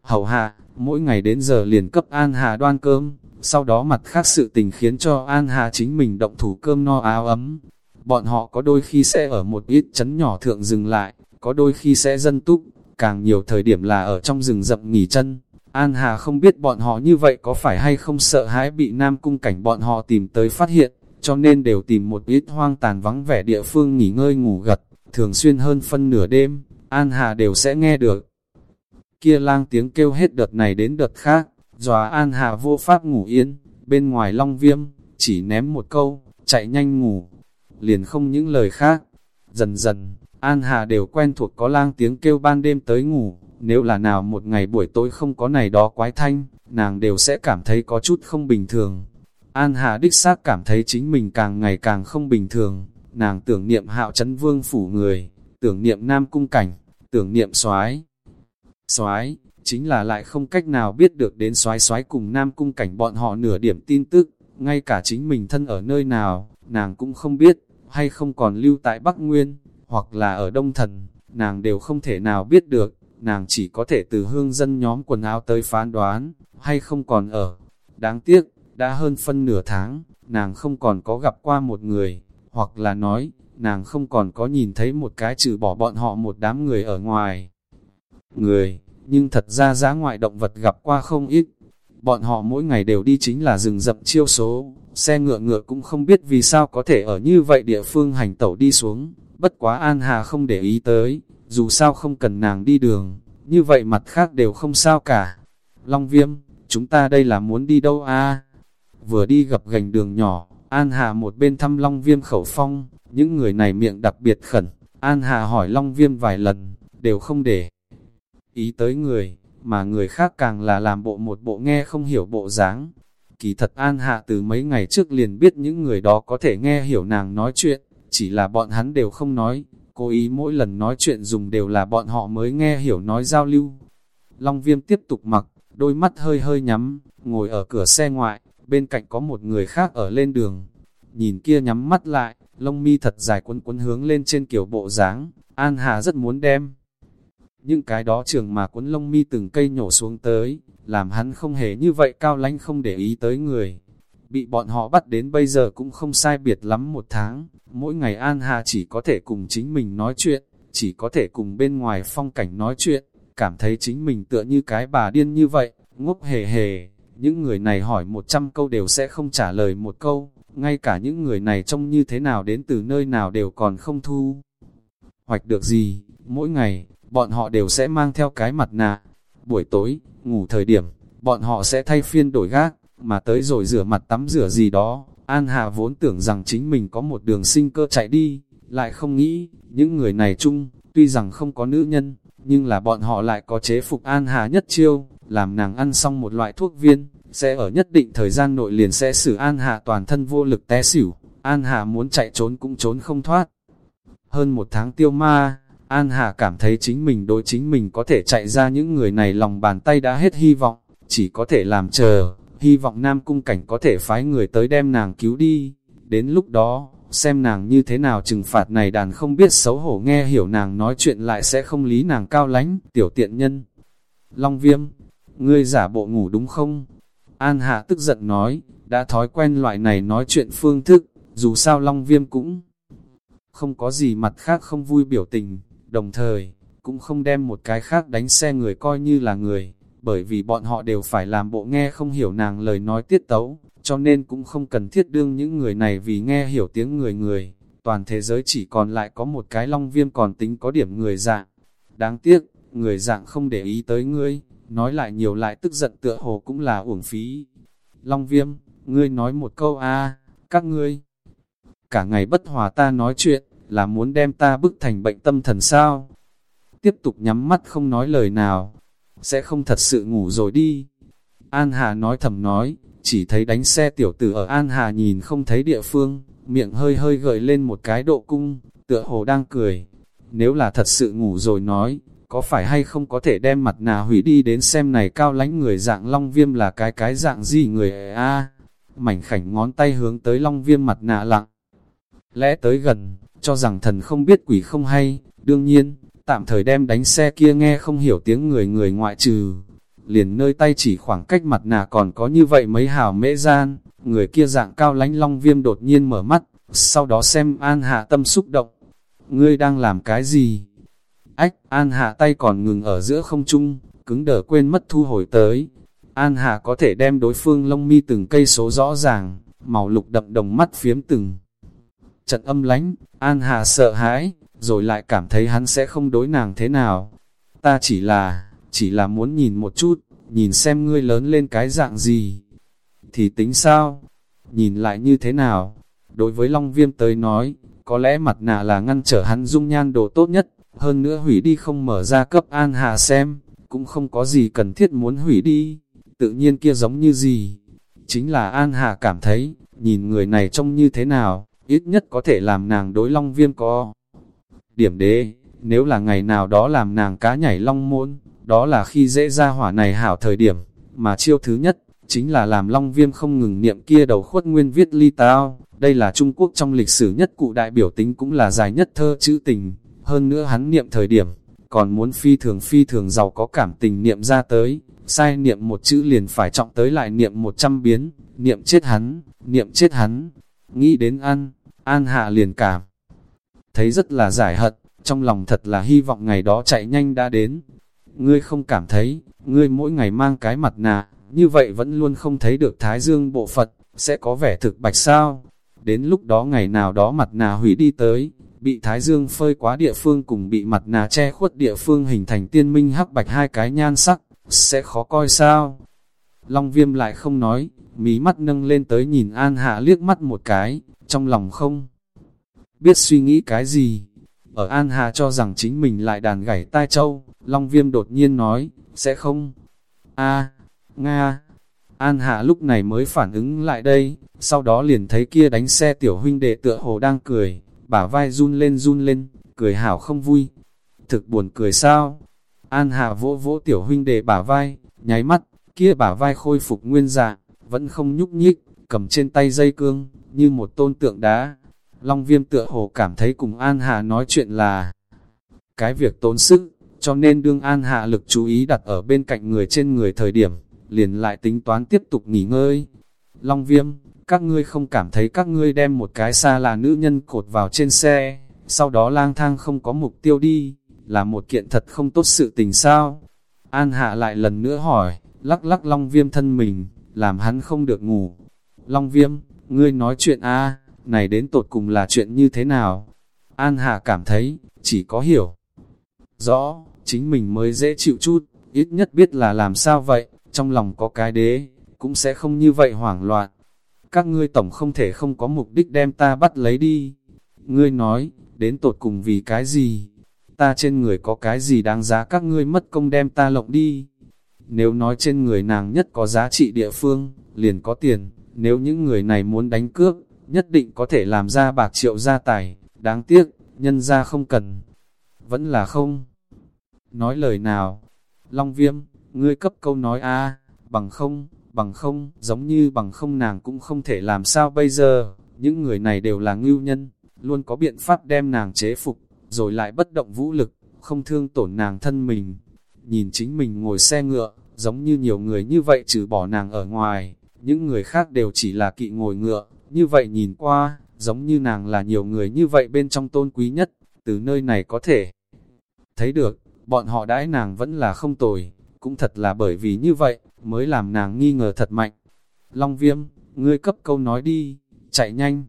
Hầu hạ, mỗi ngày đến giờ liền cấp An Hà đoan cơm, sau đó mặt khác sự tình khiến cho An Hà chính mình động thủ cơm no áo ấm. Bọn họ có đôi khi sẽ ở một ít chấn nhỏ thượng dừng lại, có đôi khi sẽ dân túc, càng nhiều thời điểm là ở trong rừng rậm nghỉ chân. An Hà không biết bọn họ như vậy có phải hay không sợ hãi bị Nam Cung cảnh bọn họ tìm tới phát hiện, cho nên đều tìm một ít hoang tàn vắng vẻ địa phương nghỉ ngơi ngủ gật, thường xuyên hơn phân nửa đêm, An Hà đều sẽ nghe được kia lang tiếng kêu hết đợt này đến đợt khác, dòa an hà vô pháp ngủ yên, bên ngoài long viêm, chỉ ném một câu, chạy nhanh ngủ, liền không những lời khác. Dần dần, An Hà đều quen thuộc có lang tiếng kêu ban đêm tới ngủ, nếu là nào một ngày buổi tối không có này đó quái thanh, nàng đều sẽ cảm thấy có chút không bình thường. An Hà đích xác cảm thấy chính mình càng ngày càng không bình thường, nàng tưởng niệm hạo chấn vương phủ người, tưởng niệm nam cung cảnh, tưởng niệm soái soái chính là lại không cách nào biết được đến soái soái cùng nam cung cảnh bọn họ nửa điểm tin tức, ngay cả chính mình thân ở nơi nào, nàng cũng không biết, hay không còn lưu tại Bắc Nguyên, hoặc là ở Đông Thần, nàng đều không thể nào biết được, nàng chỉ có thể từ hương dân nhóm quần áo tới phán đoán, hay không còn ở. Đáng tiếc, đã hơn phân nửa tháng, nàng không còn có gặp qua một người, hoặc là nói, nàng không còn có nhìn thấy một cái trừ bỏ bọn họ một đám người ở ngoài người, nhưng thật ra giá ngoại động vật gặp qua không ít. Bọn họ mỗi ngày đều đi chính là rừng rậm chiêu số, xe ngựa ngựa cũng không biết vì sao có thể ở như vậy địa phương hành tẩu đi xuống, bất quá An Hà không để ý tới, dù sao không cần nàng đi đường, như vậy mặt khác đều không sao cả. Long Viêm, chúng ta đây là muốn đi đâu a? Vừa đi gặp gành đường nhỏ, An Hà một bên thăm Long Viêm khẩu phong, những người này miệng đặc biệt khẩn, An Hà hỏi Long Viêm vài lần, đều không để ý tới người, mà người khác càng là làm bộ một bộ nghe không hiểu bộ dáng. Kỳ thật An Hạ từ mấy ngày trước liền biết những người đó có thể nghe hiểu nàng nói chuyện, chỉ là bọn hắn đều không nói, cố ý mỗi lần nói chuyện dùng đều là bọn họ mới nghe hiểu nói giao lưu. Long viêm tiếp tục mặc, đôi mắt hơi hơi nhắm, ngồi ở cửa xe ngoại, bên cạnh có một người khác ở lên đường. Nhìn kia nhắm mắt lại, lông mi thật dài quấn quấn hướng lên trên kiểu bộ dáng An Hà rất muốn đem. Những cái đó trường mà cuốn lông mi từng cây nhổ xuống tới, làm hắn không hề như vậy cao lánh không để ý tới người. Bị bọn họ bắt đến bây giờ cũng không sai biệt lắm một tháng, mỗi ngày An Hà chỉ có thể cùng chính mình nói chuyện, chỉ có thể cùng bên ngoài phong cảnh nói chuyện, cảm thấy chính mình tựa như cái bà điên như vậy, ngốc hề hề. Những người này hỏi 100 câu đều sẽ không trả lời một câu, ngay cả những người này trông như thế nào đến từ nơi nào đều còn không thu. Hoạch được gì, mỗi ngày, bọn họ đều sẽ mang theo cái mặt nạ. Buổi tối, ngủ thời điểm, bọn họ sẽ thay phiên đổi gác, mà tới rồi rửa mặt tắm rửa gì đó. An Hà vốn tưởng rằng chính mình có một đường sinh cơ chạy đi, lại không nghĩ, những người này chung, tuy rằng không có nữ nhân, nhưng là bọn họ lại có chế phục An Hà nhất chiêu, làm nàng ăn xong một loại thuốc viên, sẽ ở nhất định thời gian nội liền sẽ xử An Hà toàn thân vô lực té xỉu, An Hà muốn chạy trốn cũng trốn không thoát. Hơn một tháng tiêu ma, An Hà cảm thấy chính mình đối chính mình có thể chạy ra những người này lòng bàn tay đã hết hy vọng, chỉ có thể làm chờ, hy vọng Nam Cung Cảnh có thể phái người tới đem nàng cứu đi. Đến lúc đó, xem nàng như thế nào trừng phạt này đàn không biết xấu hổ nghe hiểu nàng nói chuyện lại sẽ không lý nàng cao lánh, tiểu tiện nhân. Long viêm, ngươi giả bộ ngủ đúng không? An Hạ tức giận nói, đã thói quen loại này nói chuyện phương thức, dù sao Long viêm cũng không có gì mặt khác không vui biểu tình, đồng thời, cũng không đem một cái khác đánh xe người coi như là người, bởi vì bọn họ đều phải làm bộ nghe không hiểu nàng lời nói tiết tấu, cho nên cũng không cần thiết đương những người này vì nghe hiểu tiếng người người. Toàn thế giới chỉ còn lại có một cái long viêm còn tính có điểm người dạng. Đáng tiếc, người dạng không để ý tới ngươi, nói lại nhiều lại tức giận tựa hồ cũng là uổng phí. Long viêm, ngươi nói một câu a các ngươi. Cả ngày bất hòa ta nói chuyện, là muốn đem ta bức thành bệnh tâm thần sao? Tiếp tục nhắm mắt không nói lời nào, sẽ không thật sự ngủ rồi đi. An Hà nói thầm nói, chỉ thấy đánh xe tiểu tử ở An Hà nhìn không thấy địa phương, miệng hơi hơi gợi lên một cái độ cung, tựa hồ đang cười. Nếu là thật sự ngủ rồi nói, có phải hay không có thể đem mặt nà hủy đi đến xem này cao lánh người dạng long viêm là cái cái dạng gì người a Mảnh khảnh ngón tay hướng tới long viêm mặt nạ lặng. Lẽ tới gần, cho rằng thần không biết quỷ không hay, đương nhiên, tạm thời đem đánh xe kia nghe không hiểu tiếng người người ngoại trừ, liền nơi tay chỉ khoảng cách mặt nà còn có như vậy mấy hào mễ gian, người kia dạng cao lánh long viêm đột nhiên mở mắt, sau đó xem An Hạ tâm xúc động. Ngươi đang làm cái gì? Ách, An Hạ tay còn ngừng ở giữa không trung, cứng đờ quên mất thu hồi tới. An Hạ có thể đem đối phương lông mi từng cây số rõ ràng, màu lục đậm đồng mắt phiếm từng. Trận âm lánh, An hà sợ hãi, rồi lại cảm thấy hắn sẽ không đối nàng thế nào. Ta chỉ là chỉ là muốn nhìn một chút, nhìn xem ngươi lớn lên cái dạng gì. Thì tính sao? Nhìn lại như thế nào? Đối với Long Viêm tới nói, có lẽ mặt nạ là ngăn trở hắn dung nhan đồ tốt nhất, hơn nữa hủy đi không mở ra cấp an hà xem, cũng không có gì cần thiết muốn hủy đi, tự nhiên kia giống như gì. Chính là an hà cảm thấy, nhìn người này trông như thế nào, ít nhất có thể làm nàng đối Long Viêm có. Điểm đế, nếu là ngày nào đó làm nàng cá nhảy long môn, đó là khi dễ ra hỏa này hảo thời điểm, mà chiêu thứ nhất, chính là làm long viêm không ngừng niệm kia đầu khuất nguyên viết ly tao, đây là Trung Quốc trong lịch sử nhất cụ đại biểu tính cũng là dài nhất thơ chữ tình, hơn nữa hắn niệm thời điểm, còn muốn phi thường phi thường giàu có cảm tình niệm ra tới, sai niệm một chữ liền phải trọng tới lại niệm một trăm biến, niệm chết hắn, niệm chết hắn, nghĩ đến ăn, an hạ liền cảm. Thấy rất là giải hận, trong lòng thật là hy vọng ngày đó chạy nhanh đã đến, ngươi không cảm thấy, ngươi mỗi ngày mang cái mặt nạ, như vậy vẫn luôn không thấy được Thái Dương bộ Phật, sẽ có vẻ thực bạch sao. Đến lúc đó ngày nào đó mặt nạ hủy đi tới, bị Thái Dương phơi quá địa phương cùng bị mặt nạ che khuất địa phương hình thành tiên minh hắc bạch hai cái nhan sắc, sẽ khó coi sao. Long viêm lại không nói, mí mắt nâng lên tới nhìn An Hạ liếc mắt một cái, trong lòng không biết suy nghĩ cái gì. Ở An Hạ cho rằng chính mình lại đàn gảy tai châu, Long Viêm đột nhiên nói, sẽ không? a Nga. An Hạ lúc này mới phản ứng lại đây, sau đó liền thấy kia đánh xe tiểu huynh đệ tựa hồ đang cười, bả vai run lên run lên, cười hảo không vui. Thực buồn cười sao? An Hạ vỗ vỗ tiểu huynh đệ bả vai, nháy mắt, kia bả vai khôi phục nguyên dạng, vẫn không nhúc nhích, cầm trên tay dây cương, như một tôn tượng đá. Long Viêm tựa hồ cảm thấy cùng An Hạ nói chuyện là cái việc tốn sức, cho nên đương An Hạ lực chú ý đặt ở bên cạnh người trên người thời điểm, liền lại tính toán tiếp tục nghỉ ngơi. Long Viêm, các ngươi không cảm thấy các ngươi đem một cái xa là nữ nhân cột vào trên xe, sau đó lang thang không có mục tiêu đi, là một kiện thật không tốt sự tình sao? An Hạ lại lần nữa hỏi, lắc lắc Long Viêm thân mình, làm hắn không được ngủ. Long Viêm, ngươi nói chuyện a này đến tột cùng là chuyện như thế nào? An Hạ cảm thấy, chỉ có hiểu. Rõ, chính mình mới dễ chịu chút, ít nhất biết là làm sao vậy, trong lòng có cái đế, cũng sẽ không như vậy hoảng loạn. Các ngươi tổng không thể không có mục đích đem ta bắt lấy đi. Ngươi nói, đến tột cùng vì cái gì? Ta trên người có cái gì đáng giá các ngươi mất công đem ta lộng đi? Nếu nói trên người nàng nhất có giá trị địa phương, liền có tiền, nếu những người này muốn đánh cướp, nhất định có thể làm ra bạc triệu gia tài, đáng tiếc, nhân ra không cần. Vẫn là không. Nói lời nào? Long viêm, ngươi cấp câu nói a bằng không, bằng không, giống như bằng không nàng cũng không thể làm sao bây giờ. Những người này đều là ngưu nhân, luôn có biện pháp đem nàng chế phục, rồi lại bất động vũ lực, không thương tổn nàng thân mình. Nhìn chính mình ngồi xe ngựa, giống như nhiều người như vậy trừ bỏ nàng ở ngoài, những người khác đều chỉ là kỵ ngồi ngựa, như vậy nhìn qua, giống như nàng là nhiều người như vậy bên trong tôn quý nhất, từ nơi này có thể thấy được, bọn họ đãi nàng vẫn là không tồi, cũng thật là bởi vì như vậy, mới làm nàng nghi ngờ thật mạnh. Long viêm, ngươi cấp câu nói đi, chạy nhanh.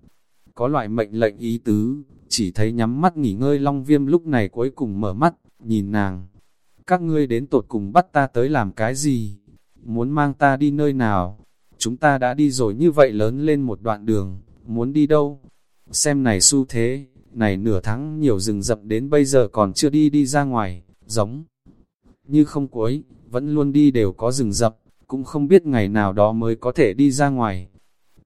Có loại mệnh lệnh ý tứ, chỉ thấy nhắm mắt nghỉ ngơi Long viêm lúc này cuối cùng mở mắt, nhìn nàng. Các ngươi đến tột cùng bắt ta tới làm cái gì? Muốn mang ta đi nơi nào? Chúng ta đã đi rồi như vậy lớn lên một đoạn đường, muốn đi đâu? Xem này xu thế, này nửa tháng nhiều rừng rậm đến bây giờ còn chưa đi đi ra ngoài, giống như không cuối, vẫn luôn đi đều có rừng rậm, cũng không biết ngày nào đó mới có thể đi ra ngoài.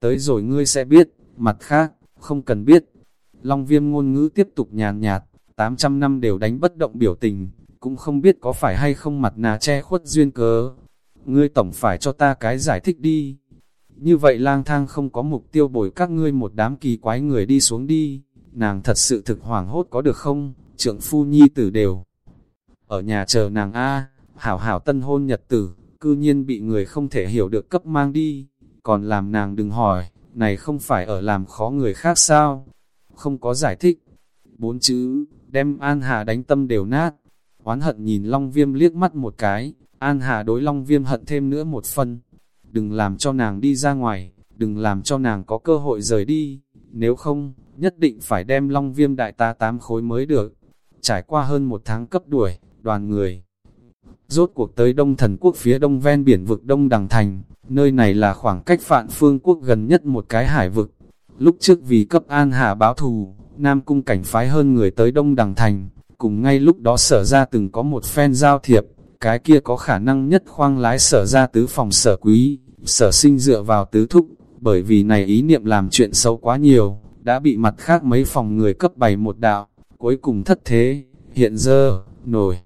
Tới rồi ngươi sẽ biết, mặt khác, không cần biết. Long viêm ngôn ngữ tiếp tục nhàn nhạt, 800 năm đều đánh bất động biểu tình, cũng không biết có phải hay không mặt nà che khuất duyên cớ. Ngươi tổng phải cho ta cái giải thích đi. Như vậy lang thang không có mục tiêu bồi các ngươi một đám kỳ quái người đi xuống đi. Nàng thật sự thực hoảng hốt có được không? Trượng phu nhi tử đều. Ở nhà chờ nàng A, hảo hảo tân hôn nhật tử, cư nhiên bị người không thể hiểu được cấp mang đi. Còn làm nàng đừng hỏi, này không phải ở làm khó người khác sao? Không có giải thích. Bốn chữ, đem An Hà đánh tâm đều nát. Oán hận nhìn Long Viêm liếc mắt một cái, An Hà đối Long Viêm hận thêm nữa một phân đừng làm cho nàng đi ra ngoài, đừng làm cho nàng có cơ hội rời đi, nếu không, nhất định phải đem long viêm đại ta tám khối mới được. Trải qua hơn một tháng cấp đuổi, đoàn người rốt cuộc tới Đông Thần Quốc phía đông ven biển vực Đông Đằng Thành, nơi này là khoảng cách phạn phương quốc gần nhất một cái hải vực. Lúc trước vì cấp an hạ báo thù, Nam Cung cảnh phái hơn người tới Đông Đằng Thành, cùng ngay lúc đó sở ra từng có một phen giao thiệp, cái kia có khả năng nhất khoang lái sở ra tứ phòng sở quý, sở sinh dựa vào tứ thúc, bởi vì này ý niệm làm chuyện xấu quá nhiều, đã bị mặt khác mấy phòng người cấp bày một đạo, cuối cùng thất thế, hiện giờ, nổi.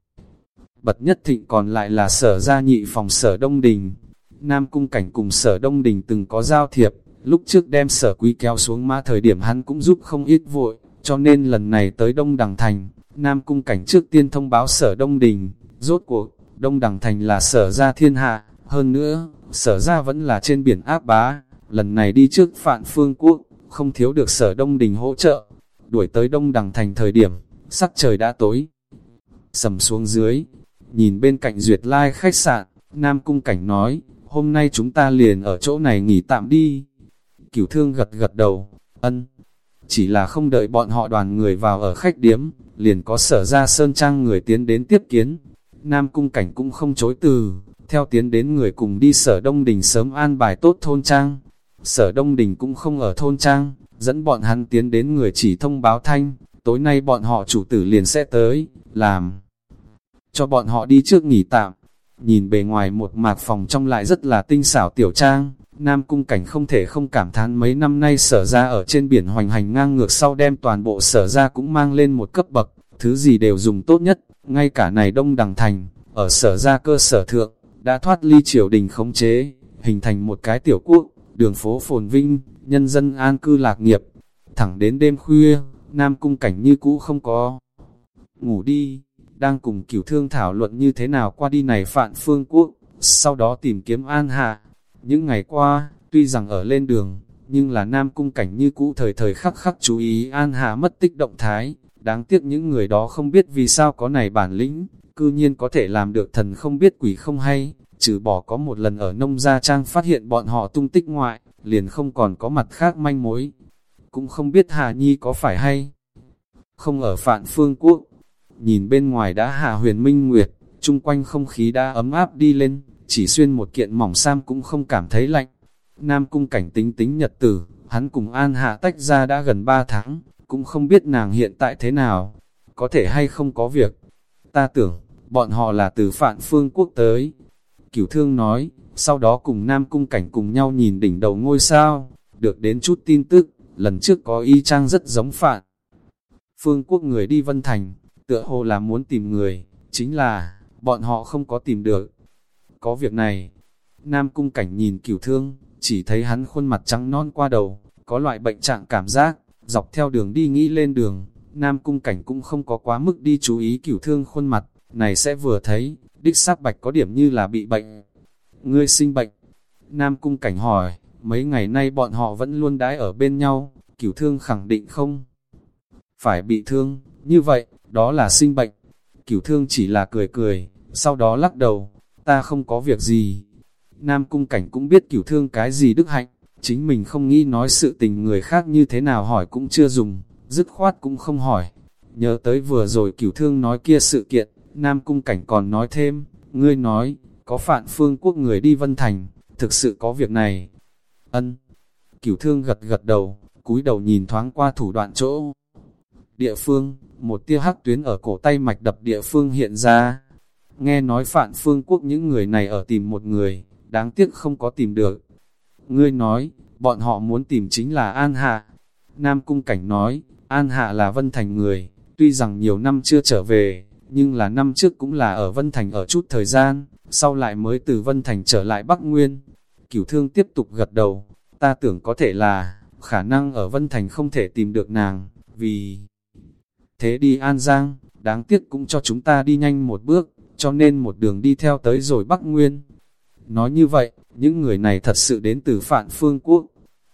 Bật nhất thịnh còn lại là sở gia nhị phòng sở Đông Đình. Nam Cung Cảnh cùng sở Đông Đình từng có giao thiệp, lúc trước đem sở quý kéo xuống mã thời điểm hắn cũng giúp không ít vội, cho nên lần này tới Đông Đằng Thành, Nam Cung Cảnh trước tiên thông báo sở Đông Đình, rốt cuộc, Đông Đằng Thành là sở gia thiên hạ, hơn nữa, sở ra vẫn là trên biển áp bá, lần này đi trước phạn phương quốc, không thiếu được sở đông đình hỗ trợ, đuổi tới đông đằng thành thời điểm, sắc trời đã tối. Sầm xuống dưới, nhìn bên cạnh duyệt lai khách sạn, Nam Cung Cảnh nói, hôm nay chúng ta liền ở chỗ này nghỉ tạm đi. Cửu thương gật gật đầu, ân, chỉ là không đợi bọn họ đoàn người vào ở khách điếm, liền có sở ra sơn trang người tiến đến tiếp kiến. Nam Cung Cảnh cũng không chối từ, theo tiến đến người cùng đi sở Đông Đình sớm an bài tốt thôn trang. Sở Đông Đình cũng không ở thôn trang, dẫn bọn hắn tiến đến người chỉ thông báo thanh, tối nay bọn họ chủ tử liền sẽ tới, làm cho bọn họ đi trước nghỉ tạm. Nhìn bề ngoài một mạc phòng trong lại rất là tinh xảo tiểu trang, Nam Cung Cảnh không thể không cảm thán mấy năm nay sở ra ở trên biển hoành hành ngang ngược sau đem toàn bộ sở ra cũng mang lên một cấp bậc, thứ gì đều dùng tốt nhất, ngay cả này đông đằng thành, ở sở ra cơ sở thượng, đã thoát ly triều đình khống chế, hình thành một cái tiểu quốc, đường phố phồn vinh, nhân dân an cư lạc nghiệp. Thẳng đến đêm khuya, Nam Cung Cảnh như cũ không có. Ngủ đi, đang cùng cửu thương thảo luận như thế nào qua đi này Phạn Phương Quốc, sau đó tìm kiếm An Hạ. Những ngày qua, tuy rằng ở lên đường, nhưng là Nam Cung Cảnh như cũ thời thời khắc khắc chú ý An Hạ mất tích động thái. Đáng tiếc những người đó không biết vì sao có này bản lĩnh, cư nhiên có thể làm được thần không biết quỷ không hay, trừ bỏ có một lần ở nông gia trang phát hiện bọn họ tung tích ngoại, liền không còn có mặt khác manh mối. Cũng không biết Hà Nhi có phải hay không ở Phạn Phương Quốc. Nhìn bên ngoài đã hạ huyền minh nguyệt, chung quanh không khí đã ấm áp đi lên, chỉ xuyên một kiện mỏng sam cũng không cảm thấy lạnh. Nam cung cảnh tính tính nhật tử, hắn cùng An Hạ tách ra đã gần 3 tháng, cũng không biết nàng hiện tại thế nào, có thể hay không có việc. Ta tưởng, bọn họ là từ Phạn Phương Quốc tới. Cửu thương nói, sau đó cùng Nam Cung Cảnh cùng nhau nhìn đỉnh đầu ngôi sao, được đến chút tin tức, lần trước có y trang rất giống Phạn. Phương Quốc người đi Vân Thành, tựa hồ là muốn tìm người, chính là, bọn họ không có tìm được. Có việc này, Nam Cung Cảnh nhìn cửu thương, chỉ thấy hắn khuôn mặt trắng non qua đầu, có loại bệnh trạng cảm giác, dọc theo đường đi nghĩ lên đường, Nam Cung Cảnh cũng không có quá mức đi chú ý cửu thương khuôn mặt, này sẽ vừa thấy, đích xác bạch có điểm như là bị bệnh. Ngươi sinh bệnh. Nam Cung Cảnh hỏi, mấy ngày nay bọn họ vẫn luôn đái ở bên nhau, cửu thương khẳng định không? Phải bị thương, như vậy, đó là sinh bệnh. Cửu thương chỉ là cười cười, sau đó lắc đầu, ta không có việc gì. Nam Cung Cảnh cũng biết cửu thương cái gì đức hạnh, chính mình không nghĩ nói sự tình người khác như thế nào hỏi cũng chưa dùng, dứt khoát cũng không hỏi. Nhớ tới vừa rồi cửu thương nói kia sự kiện, Nam Cung Cảnh còn nói thêm, ngươi nói, có phạn phương quốc người đi Vân Thành, thực sự có việc này. Ân. Cửu thương gật gật đầu, cúi đầu nhìn thoáng qua thủ đoạn chỗ. Địa phương, một tia hắc tuyến ở cổ tay mạch đập địa phương hiện ra. Nghe nói phạn phương quốc những người này ở tìm một người, đáng tiếc không có tìm được. Ngươi nói, bọn họ muốn tìm chính là An Hạ. Nam Cung Cảnh nói, An Hạ là Vân Thành người, tuy rằng nhiều năm chưa trở về, nhưng là năm trước cũng là ở Vân Thành ở chút thời gian, sau lại mới từ Vân Thành trở lại Bắc Nguyên. Cửu thương tiếp tục gật đầu, ta tưởng có thể là, khả năng ở Vân Thành không thể tìm được nàng, vì thế đi An Giang, đáng tiếc cũng cho chúng ta đi nhanh một bước, cho nên một đường đi theo tới rồi Bắc Nguyên. Nói như vậy, những người này thật sự đến từ Phạn Phương Quốc.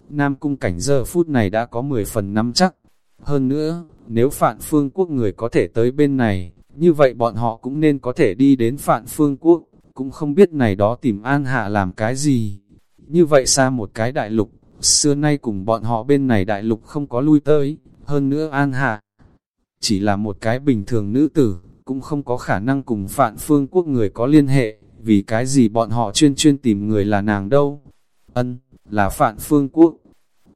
Nam Cung Cảnh giờ phút này đã có 10 phần năm chắc. Hơn nữa, nếu Phạn Phương Quốc người có thể tới bên này, như vậy bọn họ cũng nên có thể đi đến Phạn Phương Quốc, cũng không biết này đó tìm An Hạ làm cái gì. Như vậy xa một cái đại lục, xưa nay cùng bọn họ bên này đại lục không có lui tới, hơn nữa An Hạ. Chỉ là một cái bình thường nữ tử, cũng không có khả năng cùng Phạn Phương Quốc người có liên hệ, vì cái gì bọn họ chuyên chuyên tìm người là nàng đâu. Ân, là Phạn Phương Quốc.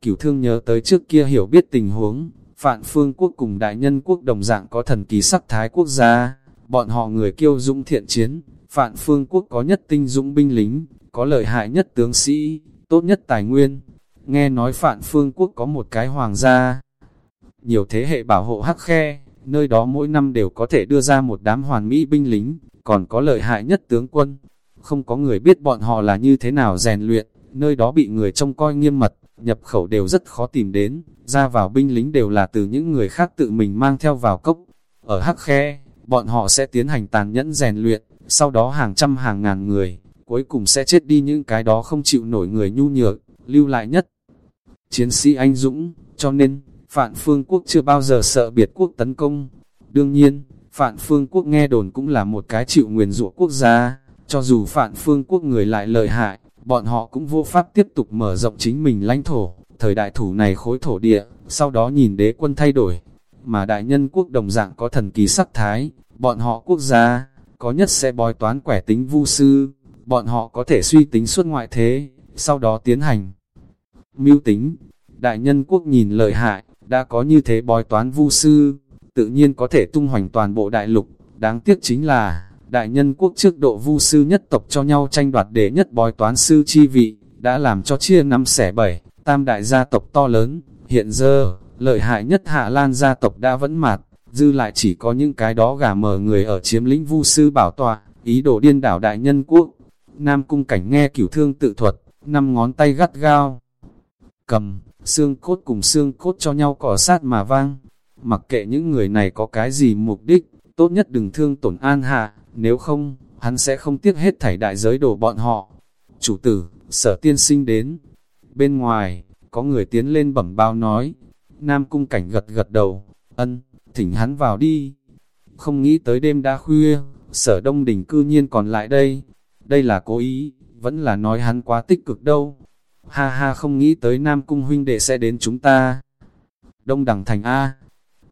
Cửu thương nhớ tới trước kia hiểu biết tình huống, Phạn Phương Quốc cùng Đại Nhân Quốc đồng dạng có thần kỳ sắc thái quốc gia, bọn họ người kiêu dũng thiện chiến, Phạn Phương Quốc có nhất tinh dũng binh lính, có lợi hại nhất tướng sĩ, tốt nhất tài nguyên. Nghe nói Phạn Phương Quốc có một cái hoàng gia, nhiều thế hệ bảo hộ hắc khe, nơi đó mỗi năm đều có thể đưa ra một đám hoàn mỹ binh lính, còn có lợi hại nhất tướng quân. Không có người biết bọn họ là như thế nào rèn luyện, nơi đó bị người trông coi nghiêm mật, nhập khẩu đều rất khó tìm đến, ra vào binh lính đều là từ những người khác tự mình mang theo vào cốc. Ở Hắc Khe, bọn họ sẽ tiến hành tàn nhẫn rèn luyện, sau đó hàng trăm hàng ngàn người, cuối cùng sẽ chết đi những cái đó không chịu nổi người nhu nhược, lưu lại nhất. Chiến sĩ anh dũng, cho nên, Phạn Phương Quốc chưa bao giờ sợ biệt quốc tấn công. Đương nhiên, Phạn Phương Quốc nghe đồn cũng là một cái chịu nguyền rủa quốc gia, cho dù Phạn Phương Quốc người lại lợi hại, bọn họ cũng vô pháp tiếp tục mở rộng chính mình lãnh thổ, thời đại thủ này khối thổ địa, sau đó nhìn đế quân thay đổi, mà đại nhân quốc đồng dạng có thần kỳ sắc thái, bọn họ quốc gia, có nhất sẽ bói toán quẻ tính vu sư, bọn họ có thể suy tính suốt ngoại thế, sau đó tiến hành. Mưu tính. Đại nhân quốc nhìn lợi hại, đã có như thế bói toán vu sư, tự nhiên có thể tung hoành toàn bộ đại lục, đáng tiếc chính là, đại nhân quốc trước độ vu sư nhất tộc cho nhau tranh đoạt để nhất bói toán sư chi vị, đã làm cho chia năm xẻ bảy, tam đại gia tộc to lớn, hiện giờ, lợi hại nhất Hạ Lan gia tộc đã vẫn mạt, dư lại chỉ có những cái đó gà mở người ở chiếm lĩnh vu sư bảo tọa, ý đồ điên đảo đại nhân quốc. Nam cung cảnh nghe cửu thương tự thuật, năm ngón tay gắt gao, cầm, xương cốt cùng xương cốt cho nhau cỏ sát mà vang. Mặc kệ những người này có cái gì mục đích, tốt nhất đừng thương tổn an hạ, nếu không, hắn sẽ không tiếc hết thảy đại giới đổ bọn họ. Chủ tử, sở tiên sinh đến. Bên ngoài, có người tiến lên bẩm bao nói. Nam cung cảnh gật gật đầu, ân, thỉnh hắn vào đi. Không nghĩ tới đêm đã khuya, sở đông đỉnh cư nhiên còn lại đây. Đây là cố ý, vẫn là nói hắn quá tích cực đâu. Ha ha không nghĩ tới Nam cung huynh đệ sẽ đến chúng ta. Đông đẳng thành A,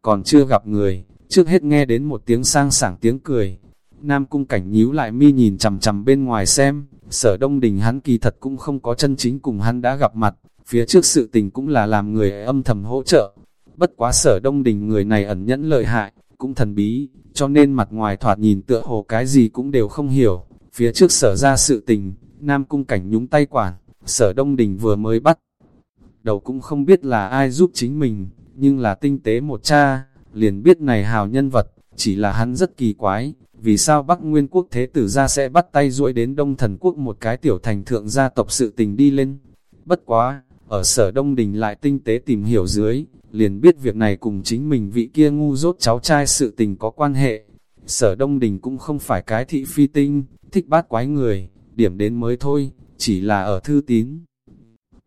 còn chưa gặp người, trước hết nghe đến một tiếng sang sảng tiếng cười. Nam cung cảnh nhíu lại mi nhìn chằm chằm bên ngoài xem, sở đông đình hắn kỳ thật cũng không có chân chính cùng hắn đã gặp mặt, phía trước sự tình cũng là làm người âm thầm hỗ trợ. Bất quá sở đông đình người này ẩn nhẫn lợi hại, cũng thần bí, cho nên mặt ngoài thoạt nhìn tựa hồ cái gì cũng đều không hiểu. Phía trước sở ra sự tình, Nam cung cảnh nhúng tay quản, sở đông đình vừa mới bắt. Đầu cũng không biết là ai giúp chính mình, nhưng là tinh tế một cha, liền biết này hào nhân vật, chỉ là hắn rất kỳ quái, vì sao Bắc Nguyên quốc thế tử ra sẽ bắt tay duỗi đến Đông Thần quốc một cái tiểu thành thượng gia tộc sự tình đi lên. Bất quá, ở sở Đông Đình lại tinh tế tìm hiểu dưới, liền biết việc này cùng chính mình vị kia ngu dốt cháu trai sự tình có quan hệ. Sở Đông Đình cũng không phải cái thị phi tinh, thích bát quái người, điểm đến mới thôi, chỉ là ở thư tín.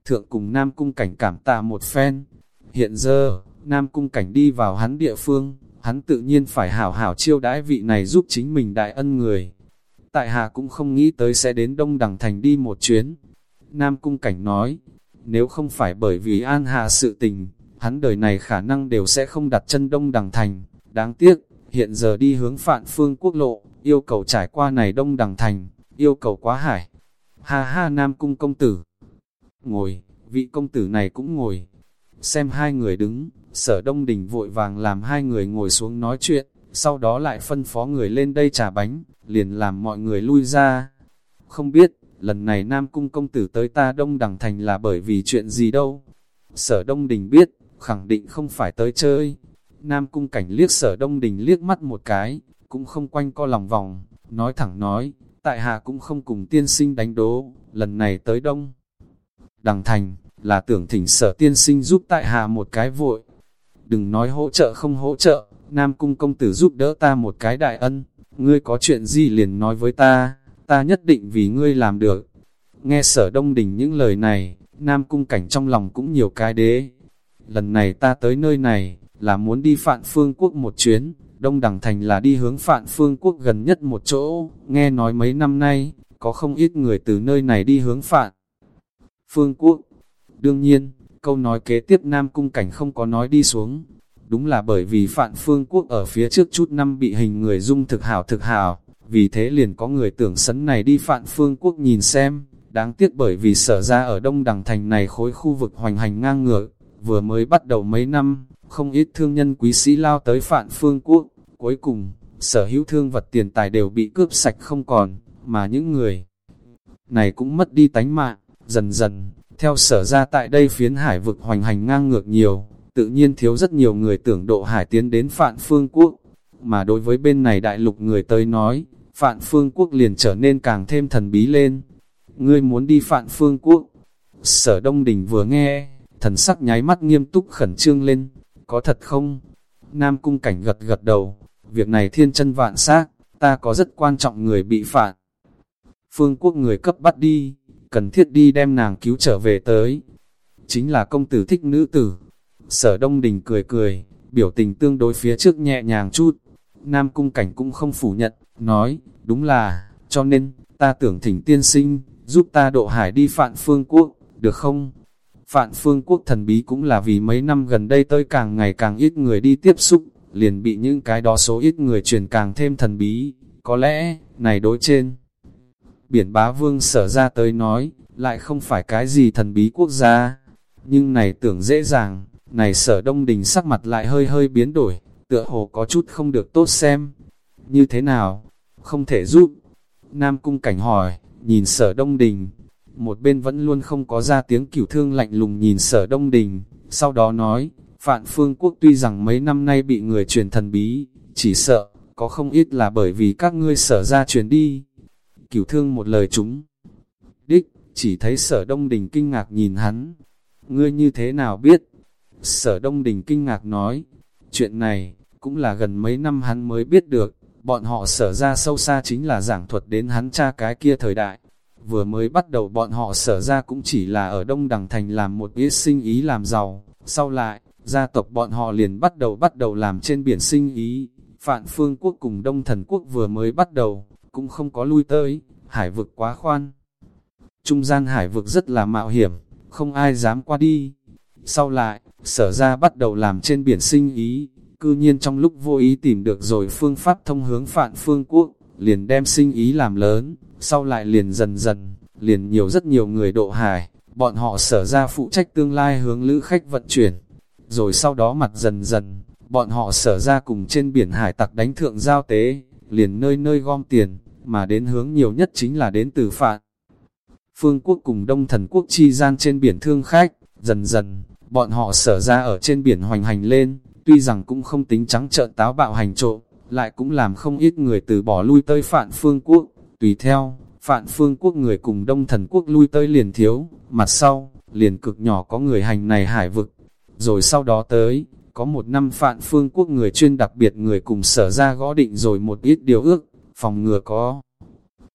Thượng cùng Nam Cung cảnh cảm tạ một phen. Hiện giờ, Nam Cung cảnh đi vào hắn địa phương, hắn tự nhiên phải hảo hảo chiêu đãi vị này giúp chính mình đại ân người. Tại hạ cũng không nghĩ tới sẽ đến Đông Đằng Thành đi một chuyến. Nam Cung Cảnh nói, nếu không phải bởi vì an hạ sự tình, hắn đời này khả năng đều sẽ không đặt chân Đông Đằng Thành. Đáng tiếc, hiện giờ đi hướng phạn phương quốc lộ, yêu cầu trải qua này Đông Đằng Thành, yêu cầu quá hải. Ha ha Nam Cung công tử. Ngồi, vị công tử này cũng ngồi. Xem hai người đứng, sở đông đình vội vàng làm hai người ngồi xuống nói chuyện, sau đó lại phân phó người lên đây trả bánh, liền làm mọi người lui ra. Không biết, lần này Nam Cung công tử tới ta Đông Đằng Thành là bởi vì chuyện gì đâu. Sở Đông Đình biết, khẳng định không phải tới chơi. Nam Cung cảnh liếc sở Đông Đình liếc mắt một cái, cũng không quanh co lòng vòng, nói thẳng nói, tại hạ cũng không cùng tiên sinh đánh đố, lần này tới Đông. Đằng Thành, là tưởng thỉnh sở tiên sinh giúp tại hạ một cái vội, đừng nói hỗ trợ không hỗ trợ, Nam Cung công tử giúp đỡ ta một cái đại ân, ngươi có chuyện gì liền nói với ta, ta nhất định vì ngươi làm được. Nghe sở đông đình những lời này, Nam Cung cảnh trong lòng cũng nhiều cái đế. Lần này ta tới nơi này, là muốn đi Phạn Phương Quốc một chuyến, Đông Đẳng Thành là đi hướng Phạn Phương Quốc gần nhất một chỗ, nghe nói mấy năm nay, có không ít người từ nơi này đi hướng Phạn Phương Quốc. Đương nhiên, Câu nói kế tiếp Nam Cung Cảnh không có nói đi xuống. Đúng là bởi vì Phạn Phương Quốc ở phía trước chút năm bị hình người dung thực hảo thực hảo, vì thế liền có người tưởng sấn này đi Phạn Phương Quốc nhìn xem. Đáng tiếc bởi vì sở ra ở Đông Đằng Thành này khối khu vực hoành hành ngang ngược, vừa mới bắt đầu mấy năm, không ít thương nhân quý sĩ lao tới Phạn Phương Quốc. Cuối cùng, sở hữu thương vật tiền tài đều bị cướp sạch không còn, mà những người này cũng mất đi tánh mạng, dần dần, theo sở ra tại đây phiến hải vực hoành hành ngang ngược nhiều, tự nhiên thiếu rất nhiều người tưởng độ hải tiến đến Phạn Phương Quốc. Mà đối với bên này đại lục người tới nói, Phạn Phương Quốc liền trở nên càng thêm thần bí lên. Ngươi muốn đi Phạn Phương Quốc. Sở Đông Đình vừa nghe, thần sắc nháy mắt nghiêm túc khẩn trương lên. Có thật không? Nam Cung Cảnh gật gật đầu. Việc này thiên chân vạn xác ta có rất quan trọng người bị phạt. Phương Quốc người cấp bắt đi cần thiết đi đem nàng cứu trở về tới. Chính là công tử thích nữ tử. Sở Đông Đình cười cười, biểu tình tương đối phía trước nhẹ nhàng chút. Nam Cung Cảnh cũng không phủ nhận, nói, đúng là, cho nên, ta tưởng thỉnh tiên sinh, giúp ta độ hải đi Phạn Phương Quốc, được không? Phạn Phương Quốc thần bí cũng là vì mấy năm gần đây tới càng ngày càng ít người đi tiếp xúc, liền bị những cái đó số ít người truyền càng thêm thần bí. Có lẽ, này đối trên, biển bá vương sở ra tới nói, lại không phải cái gì thần bí quốc gia. Nhưng này tưởng dễ dàng, này sở đông đình sắc mặt lại hơi hơi biến đổi, tựa hồ có chút không được tốt xem. Như thế nào? Không thể giúp. Nam cung cảnh hỏi, nhìn sở đông đình. Một bên vẫn luôn không có ra tiếng cửu thương lạnh lùng nhìn sở đông đình, sau đó nói, Phạn Phương Quốc tuy rằng mấy năm nay bị người truyền thần bí, chỉ sợ, có không ít là bởi vì các ngươi sở ra truyền đi cửu thương một lời chúng. Đích, chỉ thấy sở đông đình kinh ngạc nhìn hắn. ngươi như thế nào biết? Sở Đông Đình kinh ngạc nói, chuyện này, cũng là gần mấy năm hắn mới biết được, bọn họ sở ra sâu xa chính là giảng thuật đến hắn cha cái kia thời đại. Vừa mới bắt đầu bọn họ sở ra cũng chỉ là ở Đông Đằng Thành làm một ít sinh ý làm giàu, sau lại, gia tộc bọn họ liền bắt đầu bắt đầu làm trên biển sinh ý. Phạn Phương Quốc cùng Đông Thần Quốc vừa mới bắt đầu, cũng không có lui tới, hải vực quá khoan. Trung gian hải vực rất là mạo hiểm, không ai dám qua đi. Sau lại, sở ra bắt đầu làm trên biển sinh ý, cư nhiên trong lúc vô ý tìm được rồi phương pháp thông hướng phạn phương quốc, liền đem sinh ý làm lớn, sau lại liền dần dần, liền nhiều rất nhiều người độ hải, bọn họ sở ra phụ trách tương lai hướng lữ khách vận chuyển. Rồi sau đó mặt dần dần, bọn họ sở ra cùng trên biển hải tặc đánh thượng giao tế, liền nơi nơi gom tiền, mà đến hướng nhiều nhất chính là đến từ phạn. Phương quốc cùng Đông Thần quốc chi gian trên biển thương khách, dần dần, bọn họ sở ra ở trên biển hoành hành lên, tuy rằng cũng không tính trắng trợn táo bạo hành trộm, lại cũng làm không ít người từ bỏ lui tới Phạn Phương Quốc, tùy theo, Phạn Phương Quốc người cùng Đông Thần Quốc lui tới liền thiếu, mặt sau, liền cực nhỏ có người hành này hải vực, rồi sau đó tới, có một năm Phạn Phương Quốc người chuyên đặc biệt người cùng sở ra gõ định rồi một ít điều ước, phòng ngừa có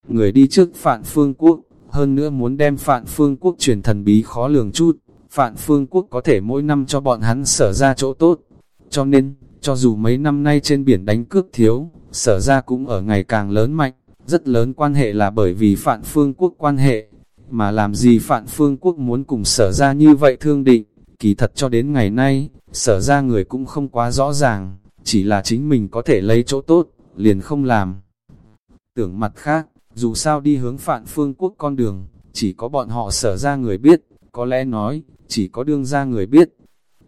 người đi trước Phạn Phương Quốc, hơn nữa muốn đem Phạn Phương Quốc truyền thần bí khó lường chút, Phạn Phương Quốc có thể mỗi năm cho bọn hắn sở ra chỗ tốt, cho nên, cho dù mấy năm nay trên biển đánh cướp thiếu, sở ra cũng ở ngày càng lớn mạnh, rất lớn quan hệ là bởi vì Phạn Phương Quốc quan hệ, mà làm gì Phạn Phương Quốc muốn cùng sở ra như vậy thương định, kỳ thật cho đến ngày nay, sở ra người cũng không quá rõ ràng, chỉ là chính mình có thể lấy chỗ tốt, liền không làm. Tưởng mặt khác, dù sao đi hướng Phạn Phương Quốc con đường, chỉ có bọn họ sở ra người biết, có lẽ nói, chỉ có đương ra người biết,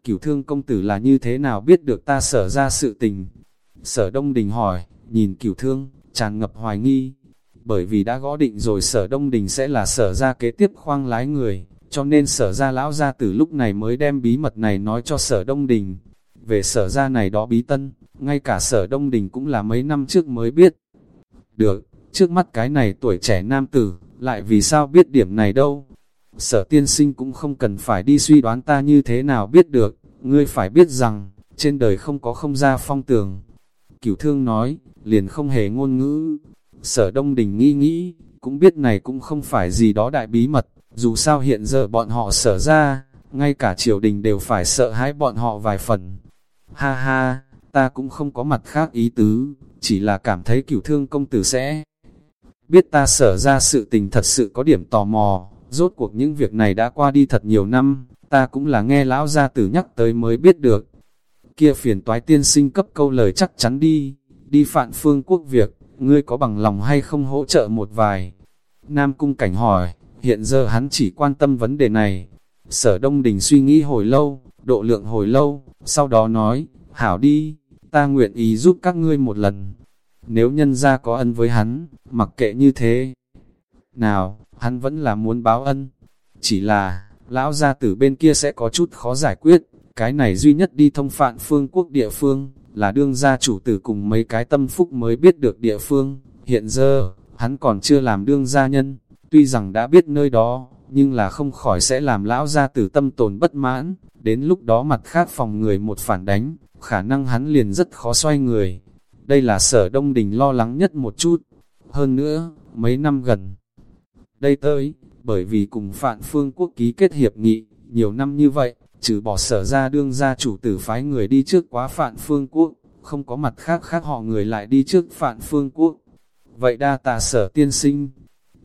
cửu thương công tử là như thế nào biết được ta sở ra sự tình? Sở Đông Đình hỏi, nhìn cửu thương, tràn ngập hoài nghi, bởi vì đã gõ định rồi sở Đông Đình sẽ là sở ra kế tiếp khoang lái người, cho nên sở ra lão ra từ lúc này mới đem bí mật này nói cho sở Đông Đình. Về sở ra này đó bí tân, ngay cả sở Đông Đình cũng là mấy năm trước mới biết. Được, trước mắt cái này tuổi trẻ nam tử, lại vì sao biết điểm này đâu? sở tiên sinh cũng không cần phải đi suy đoán ta như thế nào biết được, ngươi phải biết rằng, trên đời không có không ra phong tường. Cửu thương nói, liền không hề ngôn ngữ. Sở đông đình nghĩ nghĩ, cũng biết này cũng không phải gì đó đại bí mật, dù sao hiện giờ bọn họ sở ra, ngay cả triều đình đều phải sợ hãi bọn họ vài phần. Ha ha, ta cũng không có mặt khác ý tứ, chỉ là cảm thấy cửu thương công tử sẽ biết ta sở ra sự tình thật sự có điểm tò mò, Rốt cuộc những việc này đã qua đi thật nhiều năm, ta cũng là nghe lão gia tử nhắc tới mới biết được. Kia phiền toái tiên sinh cấp câu lời chắc chắn đi, đi phạn phương quốc việc, ngươi có bằng lòng hay không hỗ trợ một vài. Nam cung cảnh hỏi, hiện giờ hắn chỉ quan tâm vấn đề này. Sở Đông Đình suy nghĩ hồi lâu, độ lượng hồi lâu, sau đó nói, hảo đi, ta nguyện ý giúp các ngươi một lần. Nếu nhân gia có ân với hắn, mặc kệ như thế. Nào, hắn vẫn là muốn báo ân. Chỉ là, lão gia tử bên kia sẽ có chút khó giải quyết, cái này duy nhất đi thông phạn phương quốc địa phương, là đương gia chủ tử cùng mấy cái tâm phúc mới biết được địa phương. Hiện giờ, hắn còn chưa làm đương gia nhân, tuy rằng đã biết nơi đó, nhưng là không khỏi sẽ làm lão gia tử tâm tồn bất mãn, đến lúc đó mặt khác phòng người một phản đánh, khả năng hắn liền rất khó xoay người. Đây là sở đông đình lo lắng nhất một chút. Hơn nữa, mấy năm gần, đây tới, bởi vì cùng Phạn Phương Quốc ký kết hiệp nghị, nhiều năm như vậy, trừ bỏ sở ra đương ra chủ tử phái người đi trước quá Phạn Phương Quốc, không có mặt khác khác họ người lại đi trước Phạn Phương Quốc. Vậy đa tà sở tiên sinh,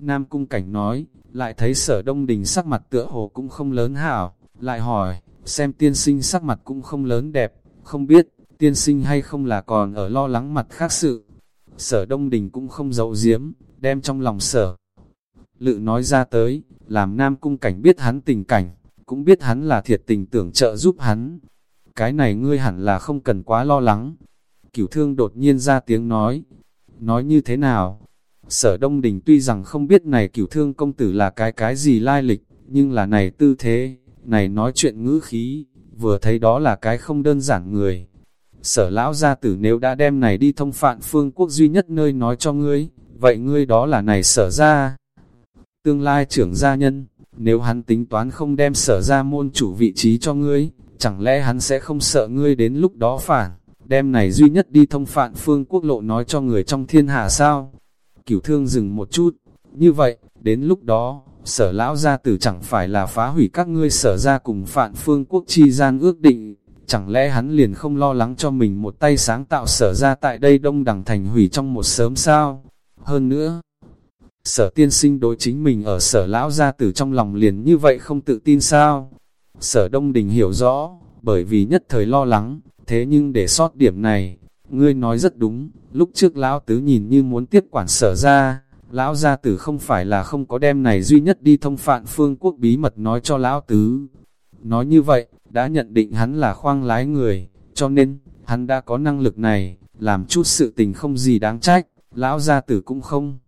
Nam Cung Cảnh nói, lại thấy sở đông đình sắc mặt tựa hồ cũng không lớn hảo, lại hỏi, xem tiên sinh sắc mặt cũng không lớn đẹp, không biết, tiên sinh hay không là còn ở lo lắng mặt khác sự. Sở đông đình cũng không giấu giếm, đem trong lòng sở lự nói ra tới, làm Nam Cung Cảnh biết hắn tình cảnh, cũng biết hắn là thiệt tình tưởng trợ giúp hắn. Cái này ngươi hẳn là không cần quá lo lắng. Cửu thương đột nhiên ra tiếng nói, nói như thế nào? Sở Đông Đình tuy rằng không biết này cửu thương công tử là cái cái gì lai lịch, nhưng là này tư thế, này nói chuyện ngữ khí, vừa thấy đó là cái không đơn giản người. Sở lão gia tử nếu đã đem này đi thông phạn phương quốc duy nhất nơi nói cho ngươi, vậy ngươi đó là này sở ra tương lai trưởng gia nhân, nếu hắn tính toán không đem sở ra môn chủ vị trí cho ngươi, chẳng lẽ hắn sẽ không sợ ngươi đến lúc đó phản, đem này duy nhất đi thông phạn phương quốc lộ nói cho người trong thiên hạ sao? Cửu thương dừng một chút, như vậy, đến lúc đó, sở lão gia tử chẳng phải là phá hủy các ngươi sở ra cùng phạn phương quốc chi gian ước định, chẳng lẽ hắn liền không lo lắng cho mình một tay sáng tạo sở ra tại đây đông đẳng thành hủy trong một sớm sao? Hơn nữa, sở tiên sinh đối chính mình ở sở lão gia tử trong lòng liền như vậy không tự tin sao? Sở đông đình hiểu rõ, bởi vì nhất thời lo lắng, thế nhưng để sót điểm này, ngươi nói rất đúng, lúc trước lão tứ nhìn như muốn tiếp quản sở ra, lão gia tử không phải là không có đem này duy nhất đi thông phạn phương quốc bí mật nói cho lão tứ. Nói như vậy, đã nhận định hắn là khoang lái người, cho nên, hắn đã có năng lực này, làm chút sự tình không gì đáng trách, lão gia tử cũng không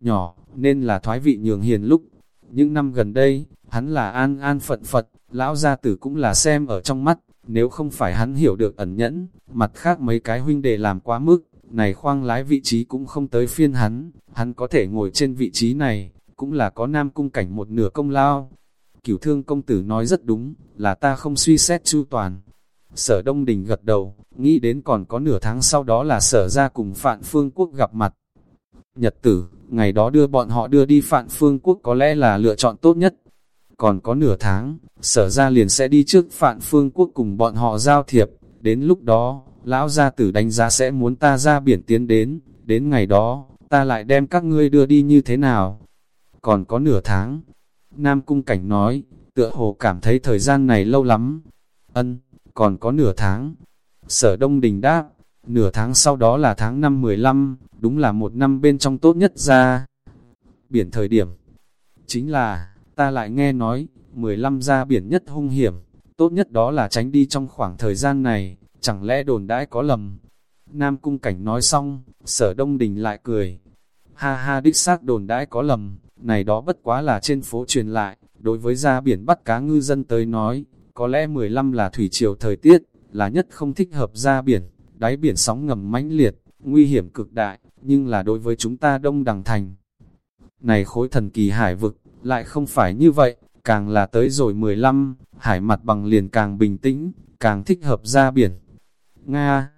nhỏ, nên là thoái vị nhường hiền lúc. Những năm gần đây, hắn là an an phận phật, lão gia tử cũng là xem ở trong mắt, nếu không phải hắn hiểu được ẩn nhẫn, mặt khác mấy cái huynh đệ làm quá mức, này khoang lái vị trí cũng không tới phiên hắn, hắn có thể ngồi trên vị trí này, cũng là có nam cung cảnh một nửa công lao. Cửu thương công tử nói rất đúng, là ta không suy xét chu toàn. Sở Đông Đình gật đầu, nghĩ đến còn có nửa tháng sau đó là sở ra cùng Phạn Phương Quốc gặp mặt. Nhật tử, ngày đó đưa bọn họ đưa đi Phạn Phương Quốc có lẽ là lựa chọn tốt nhất. Còn có nửa tháng, sở ra liền sẽ đi trước Phạn Phương Quốc cùng bọn họ giao thiệp, đến lúc đó, lão gia tử đánh giá sẽ muốn ta ra biển tiến đến, đến ngày đó, ta lại đem các ngươi đưa đi như thế nào. Còn có nửa tháng, Nam Cung Cảnh nói, tựa hồ cảm thấy thời gian này lâu lắm. Ân, còn có nửa tháng. Sở Đông Đình đáp, nửa tháng sau đó là tháng năm 15, đúng là một năm bên trong tốt nhất ra. Biển thời điểm, chính là, ta lại nghe nói, 15 ra biển nhất hung hiểm, tốt nhất đó là tránh đi trong khoảng thời gian này, chẳng lẽ đồn đãi có lầm. Nam Cung Cảnh nói xong, sở Đông Đình lại cười. Ha ha đích xác đồn đãi có lầm, này đó bất quá là trên phố truyền lại, đối với ra biển bắt cá ngư dân tới nói, có lẽ 15 là thủy triều thời tiết, là nhất không thích hợp ra biển, đáy biển sóng ngầm mãnh liệt, nguy hiểm cực đại, nhưng là đối với chúng ta đông đằng thành. Này khối thần kỳ hải vực, lại không phải như vậy, càng là tới rồi 15, hải mặt bằng liền càng bình tĩnh, càng thích hợp ra biển. Nga,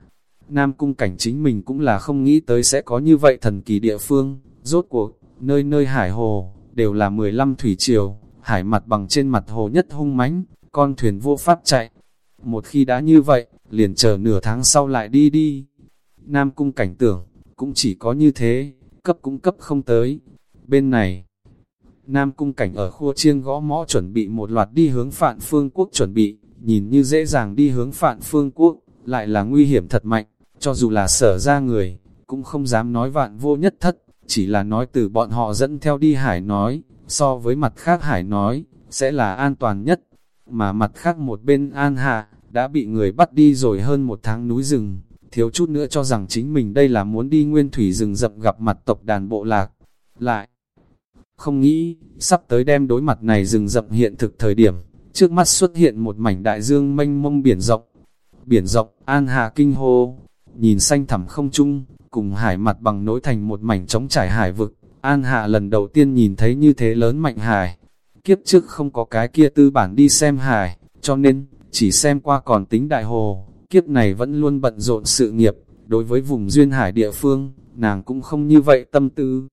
Nam Cung Cảnh chính mình cũng là không nghĩ tới sẽ có như vậy thần kỳ địa phương, rốt cuộc, nơi nơi hải hồ, đều là 15 thủy triều, hải mặt bằng trên mặt hồ nhất hung mãnh, con thuyền vô pháp chạy. Một khi đã như vậy, liền chờ nửa tháng sau lại đi đi. Nam cung cảnh tưởng, cũng chỉ có như thế, cấp cũng cấp không tới. Bên này, Nam cung cảnh ở khu chiêng gõ mõ chuẩn bị một loạt đi hướng phạn phương quốc chuẩn bị, nhìn như dễ dàng đi hướng phạn phương quốc, lại là nguy hiểm thật mạnh, cho dù là sở ra người, cũng không dám nói vạn vô nhất thất chỉ là nói từ bọn họ dẫn theo đi hải nói, so với mặt khác hải nói, sẽ là an toàn nhất, mà mặt khác một bên an hạ, đã bị người bắt đi rồi hơn một tháng núi rừng, thiếu chút nữa cho rằng chính mình đây là muốn đi nguyên thủy rừng rậm gặp mặt tộc đàn bộ lạc, lại. Không nghĩ, sắp tới đem đối mặt này rừng rậm hiện thực thời điểm, trước mắt xuất hiện một mảnh đại dương mênh mông biển rộng. Biển rộng, an hạ kinh hô, nhìn xanh thẳm không trung, cùng hải mặt bằng nối thành một mảnh trống trải hải vực. An Hạ lần đầu tiên nhìn thấy như thế lớn mạnh hải. Kiếp trước không có cái kia tư bản đi xem hải, cho nên, chỉ xem qua còn tính đại hồ. Kiếp này vẫn luôn bận rộn sự nghiệp, đối với vùng duyên hải địa phương, nàng cũng không như vậy tâm tư.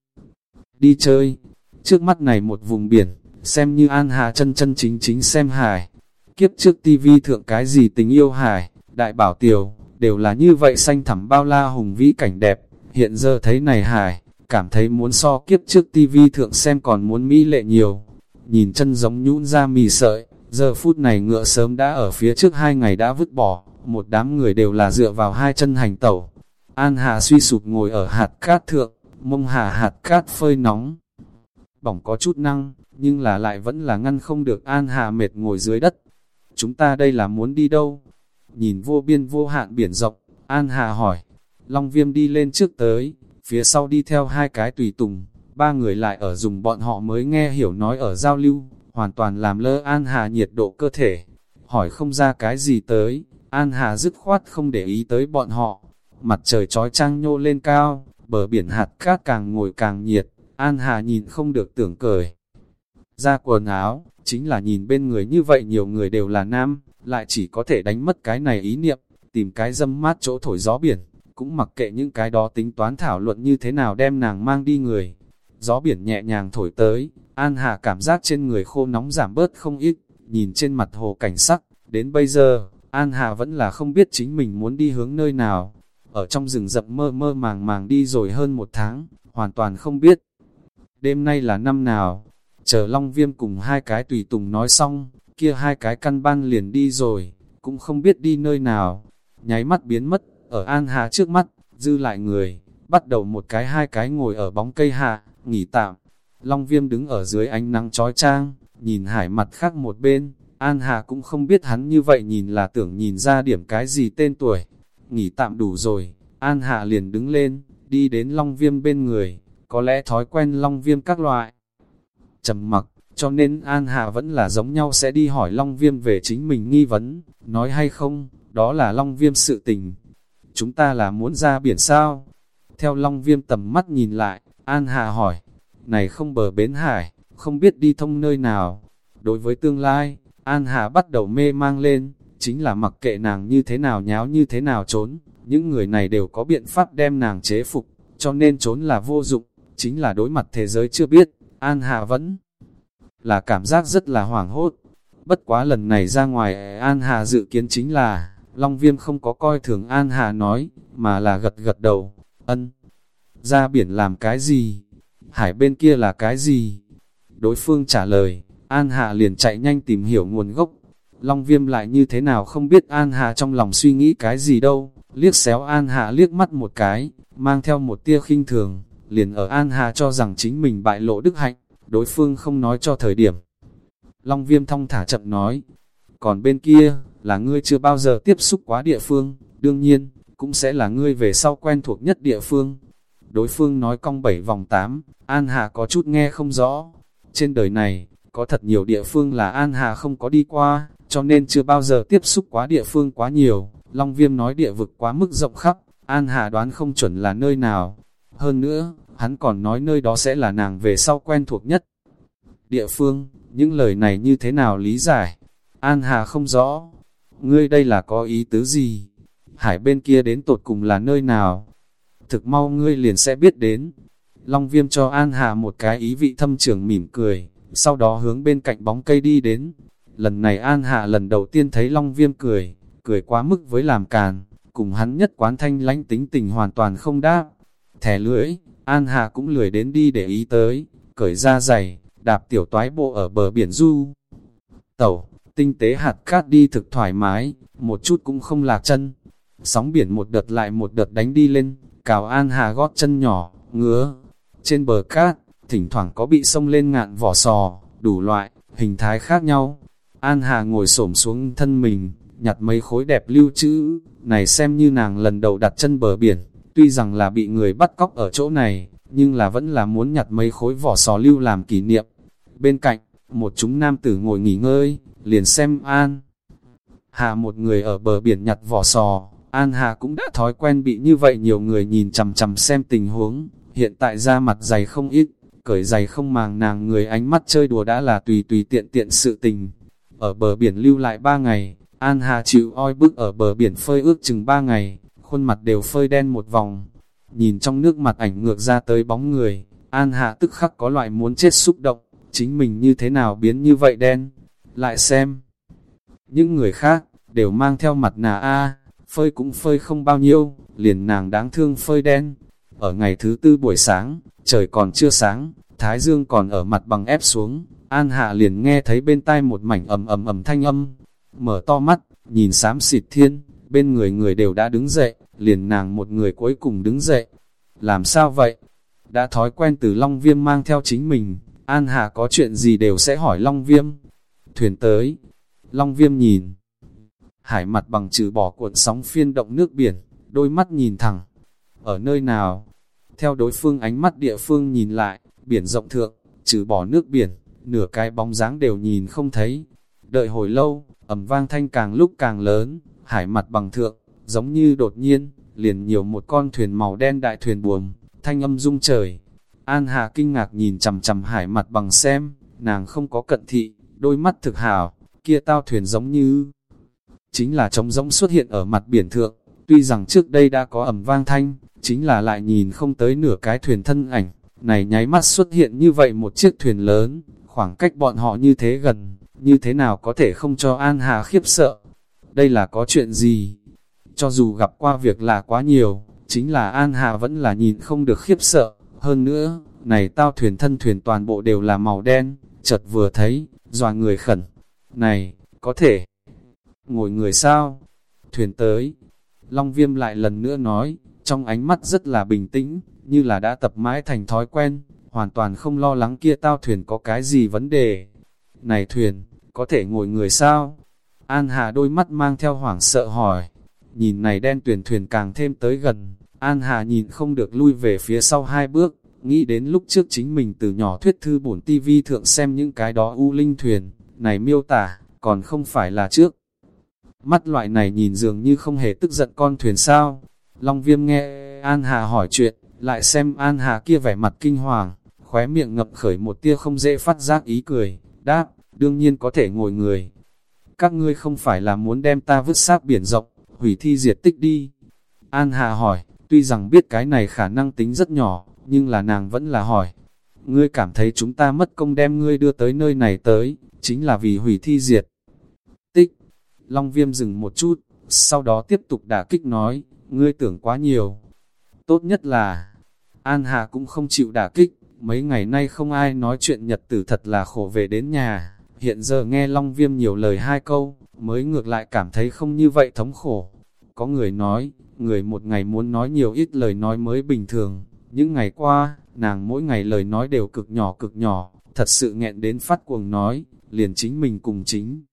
Đi chơi, trước mắt này một vùng biển, xem như An hà chân chân chính chính xem hải. Kiếp trước tivi thượng cái gì tình yêu hải, đại bảo tiểu, đều là như vậy xanh thẳm bao la hùng vĩ cảnh đẹp, hiện giờ thấy này hải, cảm thấy muốn so kiếp trước tivi thượng xem còn muốn mỹ lệ nhiều. Nhìn chân giống nhũn ra mì sợi, giờ phút này ngựa sớm đã ở phía trước hai ngày đã vứt bỏ, một đám người đều là dựa vào hai chân hành tẩu. An Hà suy sụp ngồi ở hạt cát thượng, mông hà hạt cát phơi nóng. Bỏng có chút năng, nhưng là lại vẫn là ngăn không được An Hà mệt ngồi dưới đất. Chúng ta đây là muốn đi đâu? Nhìn vô biên vô hạn biển rộng, An Hà hỏi. Long Viêm đi lên trước tới, phía sau đi theo hai cái tùy tùng, ba người lại ở dùng bọn họ mới nghe hiểu nói ở giao lưu, hoàn toàn làm lơ An Hà nhiệt độ cơ thể. Hỏi không ra cái gì tới, An Hà dứt khoát không để ý tới bọn họ. Mặt trời trói trăng nhô lên cao, bờ biển hạt cát càng ngồi càng nhiệt, An Hà nhìn không được tưởng cười. ra quần áo, chính là nhìn bên người như vậy nhiều người đều là nam, lại chỉ có thể đánh mất cái này ý niệm, tìm cái dâm mát chỗ thổi gió biển, cũng mặc kệ những cái đó tính toán thảo luận như thế nào đem nàng mang đi người. Gió biển nhẹ nhàng thổi tới, An Hà cảm giác trên người khô nóng giảm bớt không ít, nhìn trên mặt hồ cảnh sắc, đến bây giờ, An Hà vẫn là không biết chính mình muốn đi hướng nơi nào. Ở trong rừng rậm mơ mơ màng màng đi rồi hơn một tháng, hoàn toàn không biết. Đêm nay là năm nào, chờ Long Viêm cùng hai cái tùy tùng nói xong, kia hai cái căn ban liền đi rồi, cũng không biết đi nơi nào. Nháy mắt biến mất, ở An Hà trước mắt, dư lại người, bắt đầu một cái hai cái ngồi ở bóng cây hạ, nghỉ tạm. Long Viêm đứng ở dưới ánh nắng trói trang, nhìn hải mặt khác một bên, An Hà cũng không biết hắn như vậy nhìn là tưởng nhìn ra điểm cái gì tên tuổi. Nghỉ tạm đủ rồi, An Hà liền đứng lên, đi đến Long Viêm bên người, có lẽ thói quen Long Viêm các loại. trầm mặc, cho nên An Hà vẫn là giống nhau sẽ đi hỏi Long Viêm về chính mình nghi vấn, nói hay không, đó là Long Viêm sự tình. Chúng ta là muốn ra biển sao? Theo Long Viêm tầm mắt nhìn lại, An Hà hỏi, này không bờ bến hải, không biết đi thông nơi nào. Đối với tương lai, An Hà bắt đầu mê mang lên, chính là mặc kệ nàng như thế nào nháo như thế nào trốn, những người này đều có biện pháp đem nàng chế phục, cho nên trốn là vô dụng, chính là đối mặt thế giới chưa biết, An Hà vẫn là cảm giác rất là hoảng hốt. Bất quá lần này ra ngoài An Hà dự kiến chính là, Long Viêm không có coi thường An Hà nói, mà là gật gật đầu, ân. Ra biển làm cái gì? Hải bên kia là cái gì? Đối phương trả lời, An Hà liền chạy nhanh tìm hiểu nguồn gốc. Long Viêm lại như thế nào không biết An Hà trong lòng suy nghĩ cái gì đâu, liếc xéo An Hà liếc mắt một cái, mang theo một tia khinh thường, liền ở An Hà cho rằng chính mình bại lộ đức hạnh, đối phương không nói cho thời điểm. Long Viêm thong thả chậm nói, còn bên kia, là ngươi chưa bao giờ tiếp xúc quá địa phương, đương nhiên, cũng sẽ là ngươi về sau quen thuộc nhất địa phương. Đối phương nói cong bảy vòng tám, An Hà có chút nghe không rõ. Trên đời này, có thật nhiều địa phương là An Hà không có đi qua, cho nên chưa bao giờ tiếp xúc quá địa phương quá nhiều. Long Viêm nói địa vực quá mức rộng khắp, An Hà đoán không chuẩn là nơi nào. Hơn nữa, hắn còn nói nơi đó sẽ là nàng về sau quen thuộc nhất. Địa phương, những lời này như thế nào lý giải? An Hà không rõ. Ngươi đây là có ý tứ gì? Hải bên kia đến tột cùng là nơi nào? Thực mau ngươi liền sẽ biết đến. Long viêm cho An Hà một cái ý vị thâm trường mỉm cười, sau đó hướng bên cạnh bóng cây đi đến. Lần này An Hà lần đầu tiên thấy Long viêm cười, cười quá mức với làm càn, cùng hắn nhất quán thanh lãnh tính tình hoàn toàn không đáp thè lưỡi, An Hà cũng lười đến đi để ý tới, cởi ra giày, đạp tiểu toái bộ ở bờ biển du. Tẩu, tinh tế hạt cát đi thực thoải mái, một chút cũng không lạc chân. Sóng biển một đợt lại một đợt đánh đi lên, cào An Hà gót chân nhỏ, ngứa. Trên bờ cát, thỉnh thoảng có bị sông lên ngạn vỏ sò, đủ loại, hình thái khác nhau. An Hà ngồi xổm xuống thân mình, nhặt mấy khối đẹp lưu trữ, này xem như nàng lần đầu đặt chân bờ biển, tuy rằng là bị người bắt cóc ở chỗ này, nhưng là vẫn là muốn nhặt mấy khối vỏ sò lưu làm kỷ niệm. Bên cạnh, một chúng nam tử ngồi nghỉ ngơi, liền xem An. Hà một người ở bờ biển nhặt vỏ sò, An Hà cũng đã thói quen bị như vậy nhiều người nhìn chằm chằm xem tình huống, hiện tại ra mặt dày không ít, cởi giày không màng nàng người ánh mắt chơi đùa đã là tùy tùy tiện tiện sự tình. Ở bờ biển lưu lại ba ngày, An Hà chịu oi bức ở bờ biển phơi ước chừng ba ngày, khuôn mặt đều phơi đen một vòng. Nhìn trong nước mặt ảnh ngược ra tới bóng người, An hạ tức khắc có loại muốn chết xúc động, chính mình như thế nào biến như vậy đen. Lại xem, những người khác, đều mang theo mặt nà A, phơi cũng phơi không bao nhiêu, liền nàng đáng thương phơi đen. Ở ngày thứ tư buổi sáng, trời còn chưa sáng, Thái Dương còn ở mặt bằng ép xuống, An Hạ liền nghe thấy bên tai một mảnh ầm ầm ầm thanh âm. Mở to mắt, nhìn xám xịt thiên, bên người người đều đã đứng dậy, liền nàng một người cuối cùng đứng dậy. Làm sao vậy? Đã thói quen từ Long Viêm mang theo chính mình, An Hạ có chuyện gì đều sẽ hỏi Long Viêm. Thuyền tới, Long Viêm nhìn. Hải mặt bằng trừ bỏ cuộn sóng phiên động nước biển, đôi mắt nhìn thẳng. Ở nơi nào? Theo đối phương ánh mắt địa phương nhìn lại, biển rộng thượng, trừ bỏ nước biển, nửa cái bóng dáng đều nhìn không thấy. Đợi hồi lâu, ầm vang thanh càng lúc càng lớn, hải mặt bằng thượng, giống như đột nhiên, liền nhiều một con thuyền màu đen đại thuyền buồm, thanh âm rung trời. An Hà kinh ngạc nhìn chằm chằm hải mặt bằng xem, nàng không có cận thị, đôi mắt thực hảo, kia tao thuyền giống như chính là trống rỗng xuất hiện ở mặt biển thượng, tuy rằng trước đây đã có ẩm vang thanh, chính là lại nhìn không tới nửa cái thuyền thân ảnh, này nháy mắt xuất hiện như vậy một chiếc thuyền lớn, khoảng cách bọn họ như thế gần, như thế nào có thể không cho An Hà khiếp sợ. Đây là có chuyện gì? Cho dù gặp qua việc là quá nhiều, chính là An Hà vẫn là nhìn không được khiếp sợ. Hơn nữa, này tao thuyền thân thuyền toàn bộ đều là màu đen, chợt vừa thấy, dòa người khẩn. Này, có thể ngồi người sao? Thuyền tới. Long viêm lại lần nữa nói, trong ánh mắt rất là bình tĩnh, như là đã tập mãi thành thói quen, hoàn toàn không lo lắng kia tao thuyền có cái gì vấn đề. Này thuyền, có thể ngồi người sao? An Hà đôi mắt mang theo hoảng sợ hỏi, nhìn này đen tuyển thuyền càng thêm tới gần, An Hà nhìn không được lui về phía sau hai bước, nghĩ đến lúc trước chính mình từ nhỏ thuyết thư bổn tivi thượng xem những cái đó u linh thuyền, này miêu tả, còn không phải là trước. Mắt loại này nhìn dường như không hề tức giận con thuyền sao. Long viêm nghe An Hà hỏi chuyện, lại xem An Hà kia vẻ mặt kinh hoàng, khóe miệng ngập khởi một tia không dễ phát giác ý cười, đáp, đương nhiên có thể ngồi người. Các ngươi không phải là muốn đem ta vứt xác biển rộng, hủy thi diệt tích đi. An Hà hỏi, tuy rằng biết cái này khả năng tính rất nhỏ, nhưng là nàng vẫn là hỏi. Ngươi cảm thấy chúng ta mất công đem ngươi đưa tới nơi này tới, chính là vì hủy thi diệt. Tích. Long viêm dừng một chút, sau đó tiếp tục đả kích nói, ngươi tưởng quá nhiều. Tốt nhất là, An Hà cũng không chịu đả kích, mấy ngày nay không ai nói chuyện nhật tử thật là khổ về đến nhà. Hiện giờ nghe Long Viêm nhiều lời hai câu, mới ngược lại cảm thấy không như vậy thống khổ. Có người nói, người một ngày muốn nói nhiều ít lời nói mới bình thường. Những ngày qua, nàng mỗi ngày lời nói đều cực nhỏ cực nhỏ, thật sự nghẹn đến phát cuồng nói, liền chính mình cùng chính.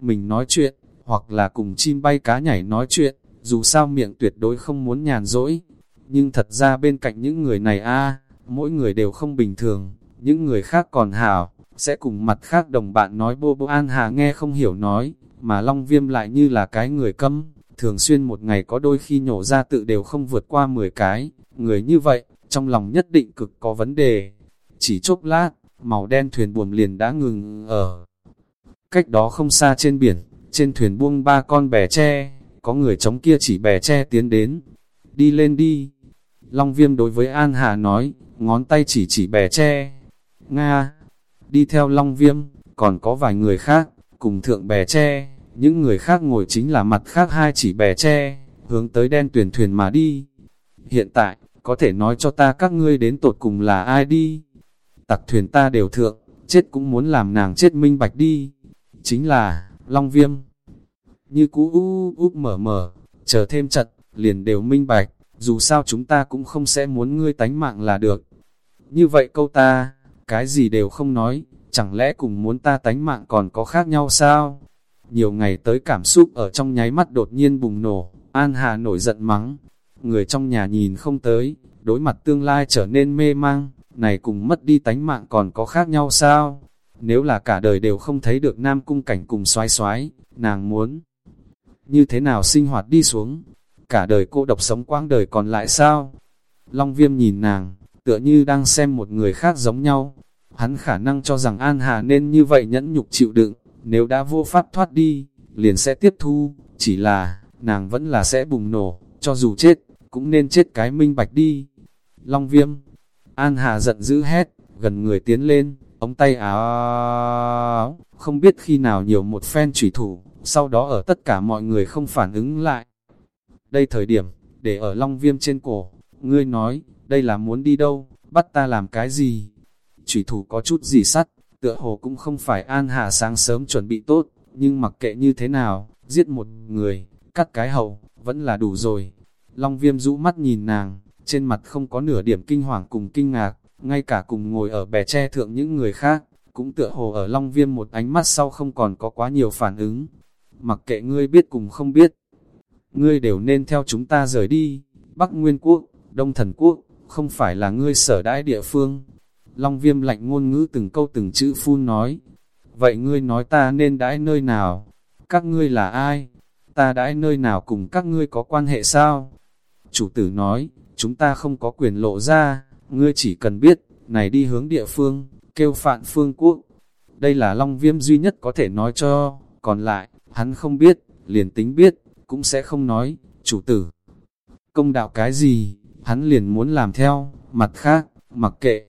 Mình nói chuyện, hoặc là cùng chim bay cá nhảy nói chuyện, dù sao miệng tuyệt đối không muốn nhàn rỗi. Nhưng thật ra bên cạnh những người này a mỗi người đều không bình thường, những người khác còn hảo, sẽ cùng mặt khác đồng bạn nói bô bô An Hà nghe không hiểu nói, mà Long Viêm lại như là cái người câm, thường xuyên một ngày có đôi khi nhổ ra tự đều không vượt qua 10 cái, người như vậy, trong lòng nhất định cực có vấn đề. Chỉ chốc lát, màu đen thuyền buồm liền đã ngừng ở. Cách đó không xa trên biển, trên thuyền buông ba con bè tre, có người chống kia chỉ bè tre tiến đến. Đi lên đi. Long viêm đối với An Hà nói, ngón tay chỉ chỉ bè tre. Nga, đi theo Long viêm, còn có vài người khác, cùng thượng bè tre. Những người khác ngồi chính là mặt khác hai chỉ bè tre, hướng tới đen tuyển thuyền mà đi. Hiện tại, có thể nói cho ta các ngươi đến tột cùng là ai đi. Tặc thuyền ta đều thượng, chết cũng muốn làm nàng chết minh bạch đi. Chính là, Long Viêm. Như cũ ú úp mở mở, chờ thêm trận, liền đều minh bạch, dù sao chúng ta cũng không sẽ muốn ngươi tánh mạng là được. Như vậy câu ta, cái gì đều không nói, chẳng lẽ cùng muốn ta tánh mạng còn có khác nhau sao? Nhiều ngày tới cảm xúc ở trong nháy mắt đột nhiên bùng nổ, An Hà nổi giận mắng. Người trong nhà nhìn không tới, đối mặt tương lai trở nên mê mang, này cùng mất đi tánh mạng còn có khác nhau sao? Nếu là cả đời đều không thấy được nam cung cảnh cùng xoái xoái, nàng muốn như thế nào sinh hoạt đi xuống? Cả đời cô độc sống quãng đời còn lại sao? Long viêm nhìn nàng, tựa như đang xem một người khác giống nhau. Hắn khả năng cho rằng An Hà nên như vậy nhẫn nhục chịu đựng, nếu đã vô pháp thoát đi, liền sẽ tiếp thu, chỉ là, nàng vẫn là sẽ bùng nổ, cho dù chết, cũng nên chết cái minh bạch đi. Long viêm, An Hà giận dữ hét, gần người tiến lên, ống tay áo, không biết khi nào nhiều một phen trùy thủ, sau đó ở tất cả mọi người không phản ứng lại. Đây thời điểm, để ở long viêm trên cổ, ngươi nói, đây là muốn đi đâu, bắt ta làm cái gì? Chủy thủ có chút gì sắt, tựa hồ cũng không phải an hà sáng sớm chuẩn bị tốt, nhưng mặc kệ như thế nào, giết một người, cắt cái hậu, vẫn là đủ rồi. Long viêm rũ mắt nhìn nàng, trên mặt không có nửa điểm kinh hoàng cùng kinh ngạc, ngay cả cùng ngồi ở bè tre thượng những người khác, cũng tựa hồ ở Long Viêm một ánh mắt sau không còn có quá nhiều phản ứng. Mặc kệ ngươi biết cùng không biết, ngươi đều nên theo chúng ta rời đi. Bắc Nguyên Quốc, Đông Thần Quốc, không phải là ngươi sở đãi địa phương. Long Viêm lạnh ngôn ngữ từng câu từng chữ phun nói. Vậy ngươi nói ta nên đãi nơi nào? Các ngươi là ai? Ta đãi nơi nào cùng các ngươi có quan hệ sao? Chủ tử nói, chúng ta không có quyền lộ ra, ngươi chỉ cần biết, này đi hướng địa phương, kêu Phạn Phương Quốc. Đây là Long Viêm duy nhất có thể nói cho, còn lại, hắn không biết, liền tính biết, cũng sẽ không nói, chủ tử. Công đạo cái gì, hắn liền muốn làm theo, mặt khác, mặc kệ.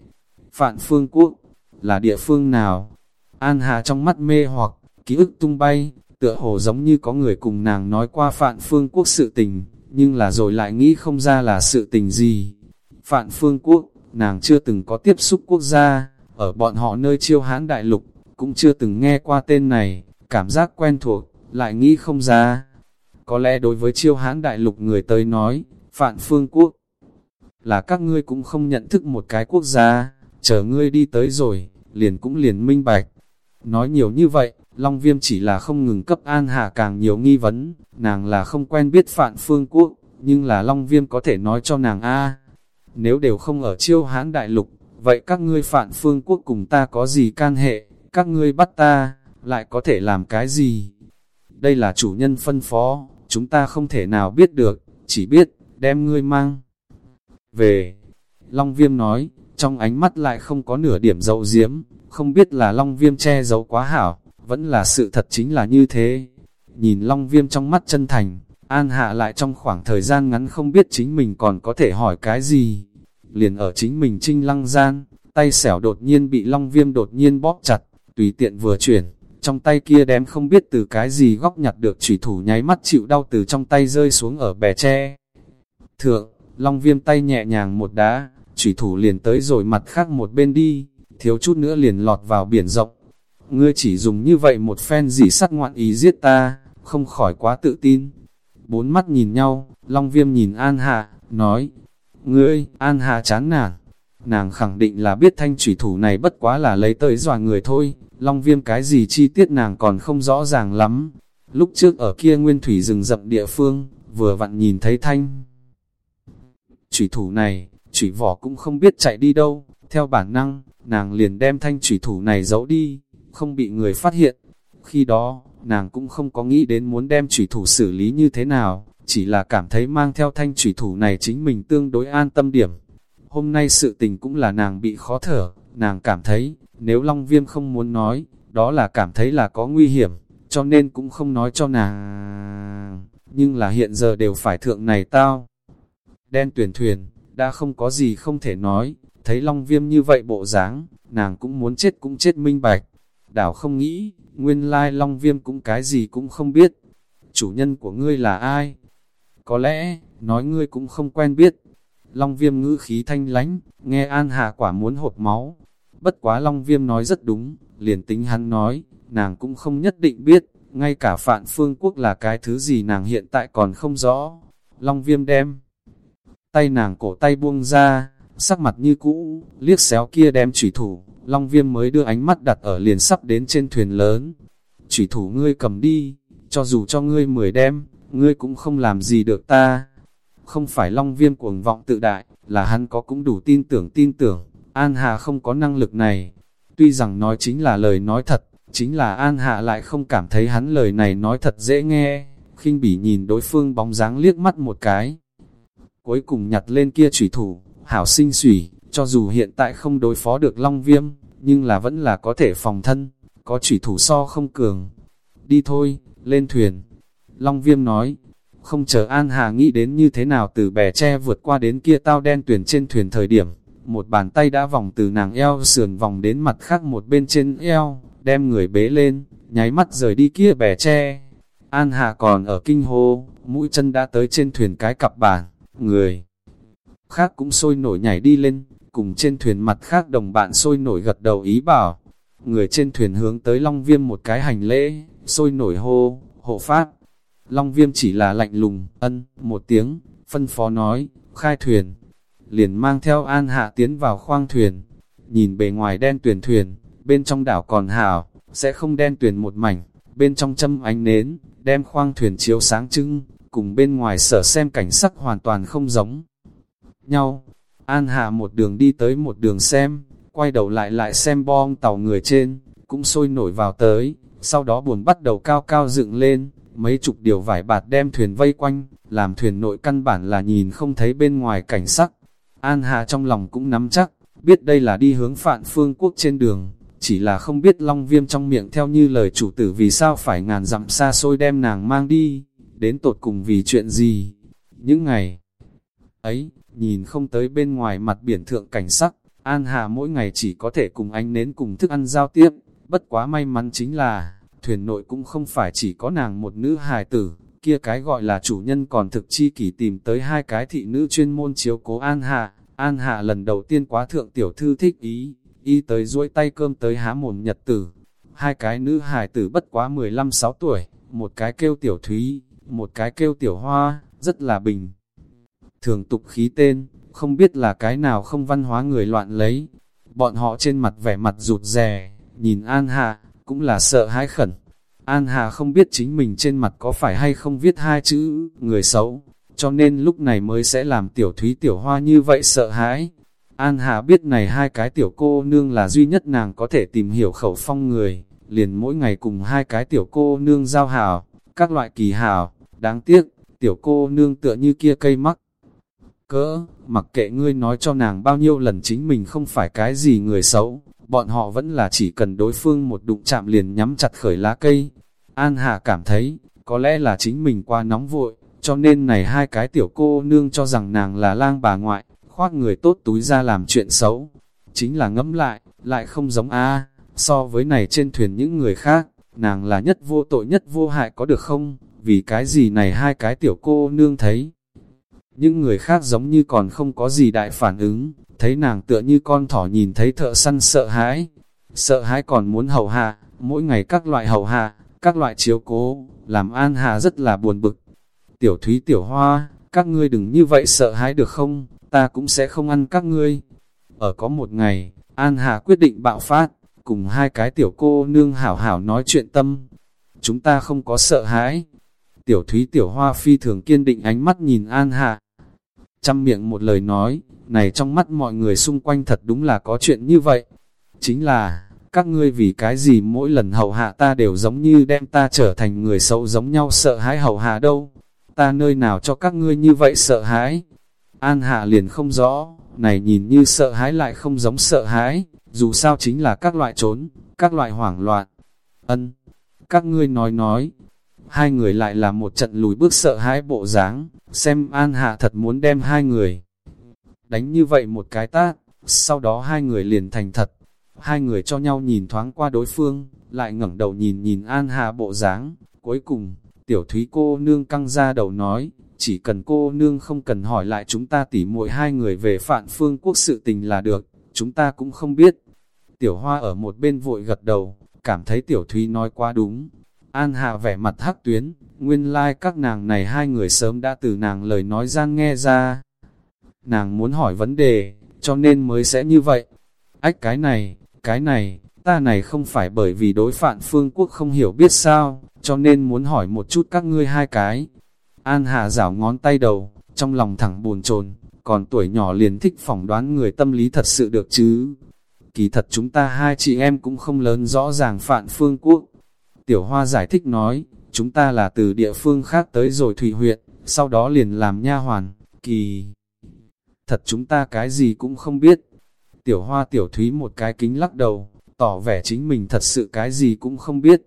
Phạn Phương Quốc, là địa phương nào? An Hà trong mắt mê hoặc, ký ức tung bay, tựa hồ giống như có người cùng nàng nói qua Phạn Phương Quốc sự tình, nhưng là rồi lại nghĩ không ra là sự tình gì. Phạn Phương Quốc, nàng chưa từng có tiếp xúc quốc gia, ở bọn họ nơi chiêu hãn đại lục, cũng chưa từng nghe qua tên này, cảm giác quen thuộc, lại nghĩ không ra. Có lẽ đối với chiêu hãn đại lục người tới nói, Phạn Phương Quốc là các ngươi cũng không nhận thức một cái quốc gia, chờ ngươi đi tới rồi, liền cũng liền minh bạch. Nói nhiều như vậy, Long Viêm chỉ là không ngừng cấp An hà càng nhiều nghi vấn, nàng là không quen biết Phạn Phương Quốc, nhưng là Long Viêm có thể nói cho nàng A. Nếu đều không ở chiêu hãn đại lục, vậy các ngươi Phạn Phương Quốc cùng ta có gì can hệ, các ngươi bắt ta, lại có thể làm cái gì? Đây là chủ nhân phân phó, chúng ta không thể nào biết được, chỉ biết, đem ngươi mang. Về, Long Viêm nói, trong ánh mắt lại không có nửa điểm dậu diếm, không biết là Long Viêm che giấu quá hảo, vẫn là sự thật chính là như thế. Nhìn Long Viêm trong mắt chân thành, An Hạ lại trong khoảng thời gian ngắn không biết chính mình còn có thể hỏi cái gì. Liền ở chính mình trinh lăng gian, tay xẻo đột nhiên bị Long Viêm đột nhiên bóp chặt, tùy tiện vừa chuyển, trong tay kia đem không biết từ cái gì góc nhặt được chủy thủ nháy mắt chịu đau từ trong tay rơi xuống ở bè tre. Thượng, Long Viêm tay nhẹ nhàng một đá, chủy thủ liền tới rồi mặt khác một bên đi, thiếu chút nữa liền lọt vào biển rộng. Ngươi chỉ dùng như vậy một phen gì sắt ngoạn ý giết ta, không khỏi quá tự tin. Bốn mắt nhìn nhau, Long Viêm nhìn An Hạ, nói, Ngươi, An Hạ chán nản. Nàng khẳng định là biết thanh chủy thủ này bất quá là lấy tới dọa người thôi, Long Viêm cái gì chi tiết nàng còn không rõ ràng lắm. Lúc trước ở kia nguyên thủy rừng rậm địa phương, vừa vặn nhìn thấy thanh chủy thủ này, chủy vỏ cũng không biết chạy đi đâu, theo bản năng, nàng liền đem thanh chủy thủ này giấu đi, không bị người phát hiện. Khi đó, nàng cũng không có nghĩ đến muốn đem chủy thủ xử lý như thế nào, chỉ là cảm thấy mang theo thanh chủy thủ này chính mình tương đối an tâm điểm. Hôm nay sự tình cũng là nàng bị khó thở, nàng cảm thấy, nếu Long Viêm không muốn nói, đó là cảm thấy là có nguy hiểm, cho nên cũng không nói cho nàng. Nhưng là hiện giờ đều phải thượng này tao. Đen tuyển thuyền, đã không có gì không thể nói, thấy Long Viêm như vậy bộ dáng, nàng cũng muốn chết cũng chết minh bạch. Đảo không nghĩ, nguyên lai Long Viêm cũng cái gì cũng không biết. Chủ nhân của ngươi là ai? Có lẽ, nói ngươi cũng không quen biết. Long Viêm ngữ khí thanh lánh, nghe An Hà quả muốn hột máu. Bất quá Long Viêm nói rất đúng, liền tính hắn nói, nàng cũng không nhất định biết, ngay cả Phạn Phương Quốc là cái thứ gì nàng hiện tại còn không rõ. Long Viêm đem tay nàng cổ tay buông ra, sắc mặt như cũ, liếc xéo kia đem chủy thủ, Long Viêm mới đưa ánh mắt đặt ở liền sắp đến trên thuyền lớn. Chủy thủ ngươi cầm đi, cho dù cho ngươi mười đem, ngươi cũng không làm gì được ta. Không phải Long Viêm cuồng vọng tự đại, là hắn có cũng đủ tin tưởng tin tưởng, An Hà không có năng lực này. Tuy rằng nói chính là lời nói thật, chính là An Hạ lại không cảm thấy hắn lời này nói thật dễ nghe, khinh bỉ nhìn đối phương bóng dáng liếc mắt một cái. Cuối cùng nhặt lên kia chủy thủ, hảo sinh sủy, cho dù hiện tại không đối phó được Long Viêm, nhưng là vẫn là có thể phòng thân, có chủy thủ so không cường. Đi thôi, lên thuyền. Long Viêm nói, không chờ An Hà nghĩ đến như thế nào từ bè tre vượt qua đến kia tao đen tuyển trên thuyền thời điểm, một bàn tay đã vòng từ nàng eo sườn vòng đến mặt khác một bên trên eo, đem người bế lên, nháy mắt rời đi kia bè tre. An Hà còn ở kinh hô, mũi chân đã tới trên thuyền cái cặp bàn, người khác cũng sôi nổi nhảy đi lên, cùng trên thuyền mặt khác đồng bạn sôi nổi gật đầu ý bảo. Người trên thuyền hướng tới Long Viêm một cái hành lễ, sôi nổi hô, hộ pháp. Long Viêm chỉ là lạnh lùng, ân, một tiếng, phân phó nói, khai thuyền. Liền mang theo An Hạ tiến vào khoang thuyền. Nhìn bề ngoài đen tuyển thuyền, bên trong đảo còn hảo, sẽ không đen tuyển một mảnh, bên trong châm ánh nến, đem khoang thuyền chiếu sáng trưng, cùng bên ngoài sở xem cảnh sắc hoàn toàn không giống nhau. An Hạ một đường đi tới một đường xem, quay đầu lại lại xem bom tàu người trên, cũng sôi nổi vào tới, sau đó buồn bắt đầu cao cao dựng lên, mấy chục điều vải bạt đem thuyền vây quanh, làm thuyền nội căn bản là nhìn không thấy bên ngoài cảnh sắc. An Hạ trong lòng cũng nắm chắc, biết đây là đi hướng phạn phương quốc trên đường, chỉ là không biết Long Viêm trong miệng theo như lời chủ tử vì sao phải ngàn dặm xa xôi đem nàng mang đi, đến tột cùng vì chuyện gì. Những ngày ấy, nhìn không tới bên ngoài mặt biển thượng cảnh sắc, An Hà mỗi ngày chỉ có thể cùng anh nến cùng thức ăn giao tiếp, bất quá may mắn chính là, thuyền nội cũng không phải chỉ có nàng một nữ hài tử, kia cái gọi là chủ nhân còn thực chi kỷ tìm tới hai cái thị nữ chuyên môn chiếu cố An Hạ. An Hạ lần đầu tiên quá thượng tiểu thư thích ý, y tới duỗi tay cơm tới há mồm nhật tử. Hai cái nữ hài tử bất quá 15-6 tuổi, một cái kêu tiểu thúy, một cái kêu tiểu hoa, rất là bình. Thường tục khí tên, không biết là cái nào không văn hóa người loạn lấy. Bọn họ trên mặt vẻ mặt rụt rè, nhìn An Hạ, cũng là sợ hãi khẩn. An Hà không biết chính mình trên mặt có phải hay không viết hai chữ, người xấu, cho nên lúc này mới sẽ làm tiểu thúy tiểu hoa như vậy sợ hãi. An Hà biết này hai cái tiểu cô nương là duy nhất nàng có thể tìm hiểu khẩu phong người, liền mỗi ngày cùng hai cái tiểu cô nương giao hảo, các loại kỳ hảo, đáng tiếc, tiểu cô nương tựa như kia cây mắc. Cỡ, mặc kệ ngươi nói cho nàng bao nhiêu lần chính mình không phải cái gì người xấu, bọn họ vẫn là chỉ cần đối phương một đụng chạm liền nhắm chặt khởi lá cây. An Hà cảm thấy, có lẽ là chính mình qua nóng vội, cho nên này hai cái tiểu cô nương cho rằng nàng là lang bà ngoại, khoác người tốt túi ra làm chuyện xấu. Chính là ngẫm lại, lại không giống A, so với này trên thuyền những người khác, nàng là nhất vô tội nhất vô hại có được không? Vì cái gì này hai cái tiểu cô nương thấy? Những người khác giống như còn không có gì đại phản ứng, thấy nàng tựa như con thỏ nhìn thấy thợ săn sợ hãi. Sợ hãi còn muốn hầu hạ, mỗi ngày các loại hầu hạ, các loại chiếu cố, làm An Hà rất là buồn bực. Tiểu Thúy Tiểu Hoa, các ngươi đừng như vậy sợ hãi được không, ta cũng sẽ không ăn các ngươi. Ở có một ngày, An Hà quyết định bạo phát, cùng hai cái tiểu cô nương hảo hảo nói chuyện tâm. Chúng ta không có sợ hãi. Tiểu Thúy Tiểu Hoa phi thường kiên định ánh mắt nhìn An hạ Trăm miệng một lời nói, này trong mắt mọi người xung quanh thật đúng là có chuyện như vậy. Chính là, các ngươi vì cái gì mỗi lần hầu hạ ta đều giống như đem ta trở thành người xấu giống nhau sợ hãi hầu hạ đâu. Ta nơi nào cho các ngươi như vậy sợ hãi. An hạ liền không rõ, này nhìn như sợ hãi lại không giống sợ hãi, dù sao chính là các loại trốn, các loại hoảng loạn. Ân, các ngươi nói nói, hai người lại là một trận lùi bước sợ hãi bộ dáng, xem An Hạ thật muốn đem hai người đánh như vậy một cái tát, sau đó hai người liền thành thật, hai người cho nhau nhìn thoáng qua đối phương, lại ngẩng đầu nhìn nhìn An hạ bộ dáng, cuối cùng, tiểu thúy cô nương căng ra đầu nói, chỉ cần cô nương không cần hỏi lại chúng ta tỉ muội hai người về phạn phương quốc sự tình là được, chúng ta cũng không biết. Tiểu hoa ở một bên vội gật đầu, cảm thấy tiểu thúy nói quá đúng. An Hạ vẻ mặt hắc tuyến, nguyên lai like các nàng này hai người sớm đã từ nàng lời nói gian nghe ra. Nàng muốn hỏi vấn đề, cho nên mới sẽ như vậy. Ách cái này, cái này, ta này không phải bởi vì đối phạn phương quốc không hiểu biết sao, cho nên muốn hỏi một chút các ngươi hai cái. An Hạ rảo ngón tay đầu, trong lòng thẳng buồn chồn còn tuổi nhỏ liền thích phỏng đoán người tâm lý thật sự được chứ. Kỳ thật chúng ta hai chị em cũng không lớn rõ ràng phạn phương quốc. Tiểu Hoa giải thích nói, chúng ta là từ địa phương khác tới rồi Thủy huyện, sau đó liền làm nha hoàn, kỳ. Thật chúng ta cái gì cũng không biết, Tiểu hoa tiểu thúy một cái kính lắc đầu, tỏ vẻ chính mình thật sự cái gì cũng không biết.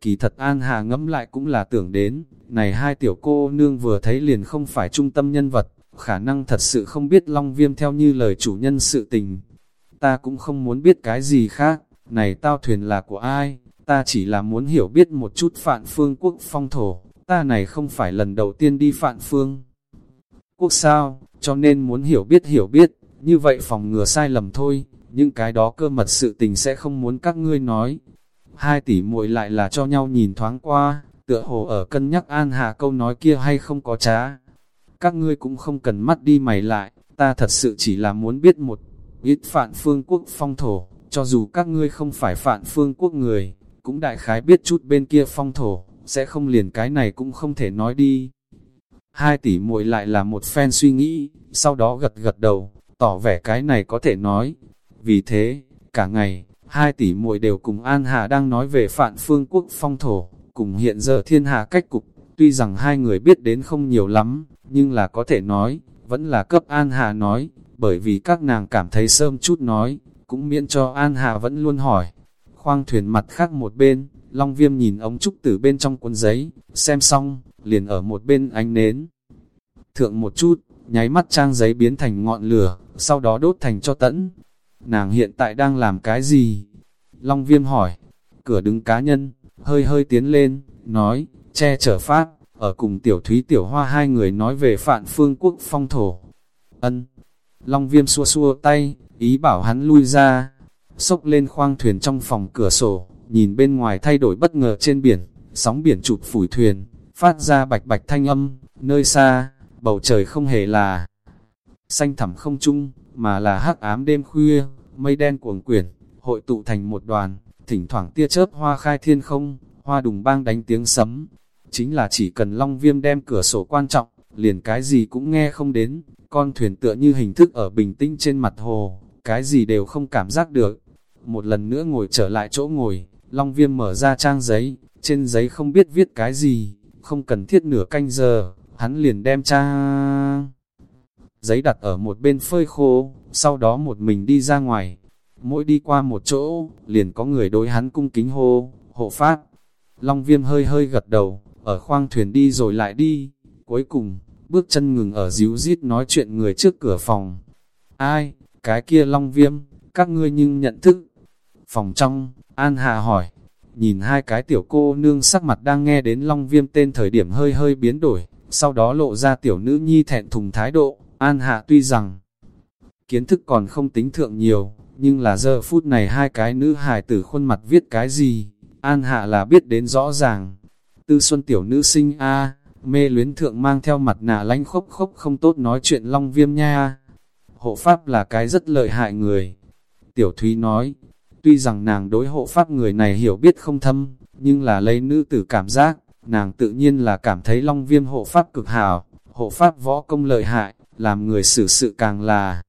Kỳ thật An Hà ngẫm lại cũng là tưởng đến, này hai tiểu cô nương vừa thấy liền không phải trung tâm nhân vật, khả năng thật sự không biết Long Viêm theo như lời chủ nhân sự tình. Ta cũng không muốn biết cái gì khác, này tao thuyền là của ai, ta chỉ là muốn hiểu biết một chút phạn phương quốc phong thổ, ta này không phải lần đầu tiên đi phạn phương. Quốc sao, cho nên muốn hiểu biết hiểu biết, như vậy phòng ngừa sai lầm thôi, những cái đó cơ mật sự tình sẽ không muốn các ngươi nói. Hai tỷ muội lại là cho nhau nhìn thoáng qua, tựa hồ ở cân nhắc an hạ câu nói kia hay không có trá. Các ngươi cũng không cần mắt đi mày lại, ta thật sự chỉ là muốn biết một ít phạn phương quốc phong thổ, cho dù các ngươi không phải phạn phương quốc người, cũng đại khái biết chút bên kia phong thổ, sẽ không liền cái này cũng không thể nói đi. Hai tỷ muội lại là một phen suy nghĩ, sau đó gật gật đầu, tỏ vẻ cái này có thể nói. Vì thế, cả ngày, hai tỷ muội đều cùng An Hà đang nói về phạn phương quốc phong thổ, cùng hiện giờ thiên hà cách cục, tuy rằng hai người biết đến không nhiều lắm, nhưng là có thể nói, vẫn là cấp An Hà nói, bởi vì các nàng cảm thấy sơm chút nói, cũng miễn cho An Hạ vẫn luôn hỏi. Khoang thuyền mặt khác một bên, Long Viêm nhìn ống trúc từ bên trong cuốn giấy, xem xong, liền ở một bên ánh nến. Thượng một chút, nháy mắt trang giấy biến thành ngọn lửa, sau đó đốt thành cho tẫn. Nàng hiện tại đang làm cái gì? Long Viêm hỏi, cửa đứng cá nhân, hơi hơi tiến lên, nói, che chở phát, ở cùng tiểu thúy tiểu hoa hai người nói về phạn phương quốc phong thổ. Ân, Long Viêm xua xua tay, ý bảo hắn lui ra, sốc lên khoang thuyền trong phòng cửa sổ, nhìn bên ngoài thay đổi bất ngờ trên biển, sóng biển chụp phủi thuyền, phát ra bạch bạch thanh âm, nơi xa, bầu trời không hề là xanh thẳm không trung, mà là hắc ám đêm khuya, mây đen cuồng quyển, hội tụ thành một đoàn, thỉnh thoảng tia chớp hoa khai thiên không, hoa đùng bang đánh tiếng sấm. Chính là chỉ cần Long Viêm đem cửa sổ quan trọng, liền cái gì cũng nghe không đến, con thuyền tựa như hình thức ở bình tĩnh trên mặt hồ, cái gì đều không cảm giác được. Một lần nữa ngồi trở lại chỗ ngồi, Long Viêm mở ra trang giấy, trên giấy không biết viết cái gì, không cần thiết nửa canh giờ, hắn liền đem trang giấy đặt ở một bên phơi khô, sau đó một mình đi ra ngoài. Mỗi đi qua một chỗ, liền có người đối hắn cung kính hô, hộ pháp. Long viêm hơi hơi gật đầu, ở khoang thuyền đi rồi lại đi. Cuối cùng, bước chân ngừng ở díu dít nói chuyện người trước cửa phòng. Ai, cái kia long viêm, các ngươi nhưng nhận thức. Phòng trong, An Hà hỏi, nhìn hai cái tiểu cô nương sắc mặt đang nghe đến long viêm tên thời điểm hơi hơi biến đổi, sau đó lộ ra tiểu nữ nhi thẹn thùng thái độ, An Hạ tuy rằng kiến thức còn không tính thượng nhiều, nhưng là giờ phút này hai cái nữ hài tử khuôn mặt viết cái gì, An Hạ là biết đến rõ ràng. Tư xuân tiểu nữ sinh A, mê luyến thượng mang theo mặt nạ lánh khốc khốc không tốt nói chuyện long viêm nha. Hộ pháp là cái rất lợi hại người. Tiểu Thúy nói, tuy rằng nàng đối hộ pháp người này hiểu biết không thâm, nhưng là lấy nữ tử cảm giác, nàng tự nhiên là cảm thấy long viêm hộ pháp cực hào, hộ pháp võ công lợi hại, làm người xử sự càng là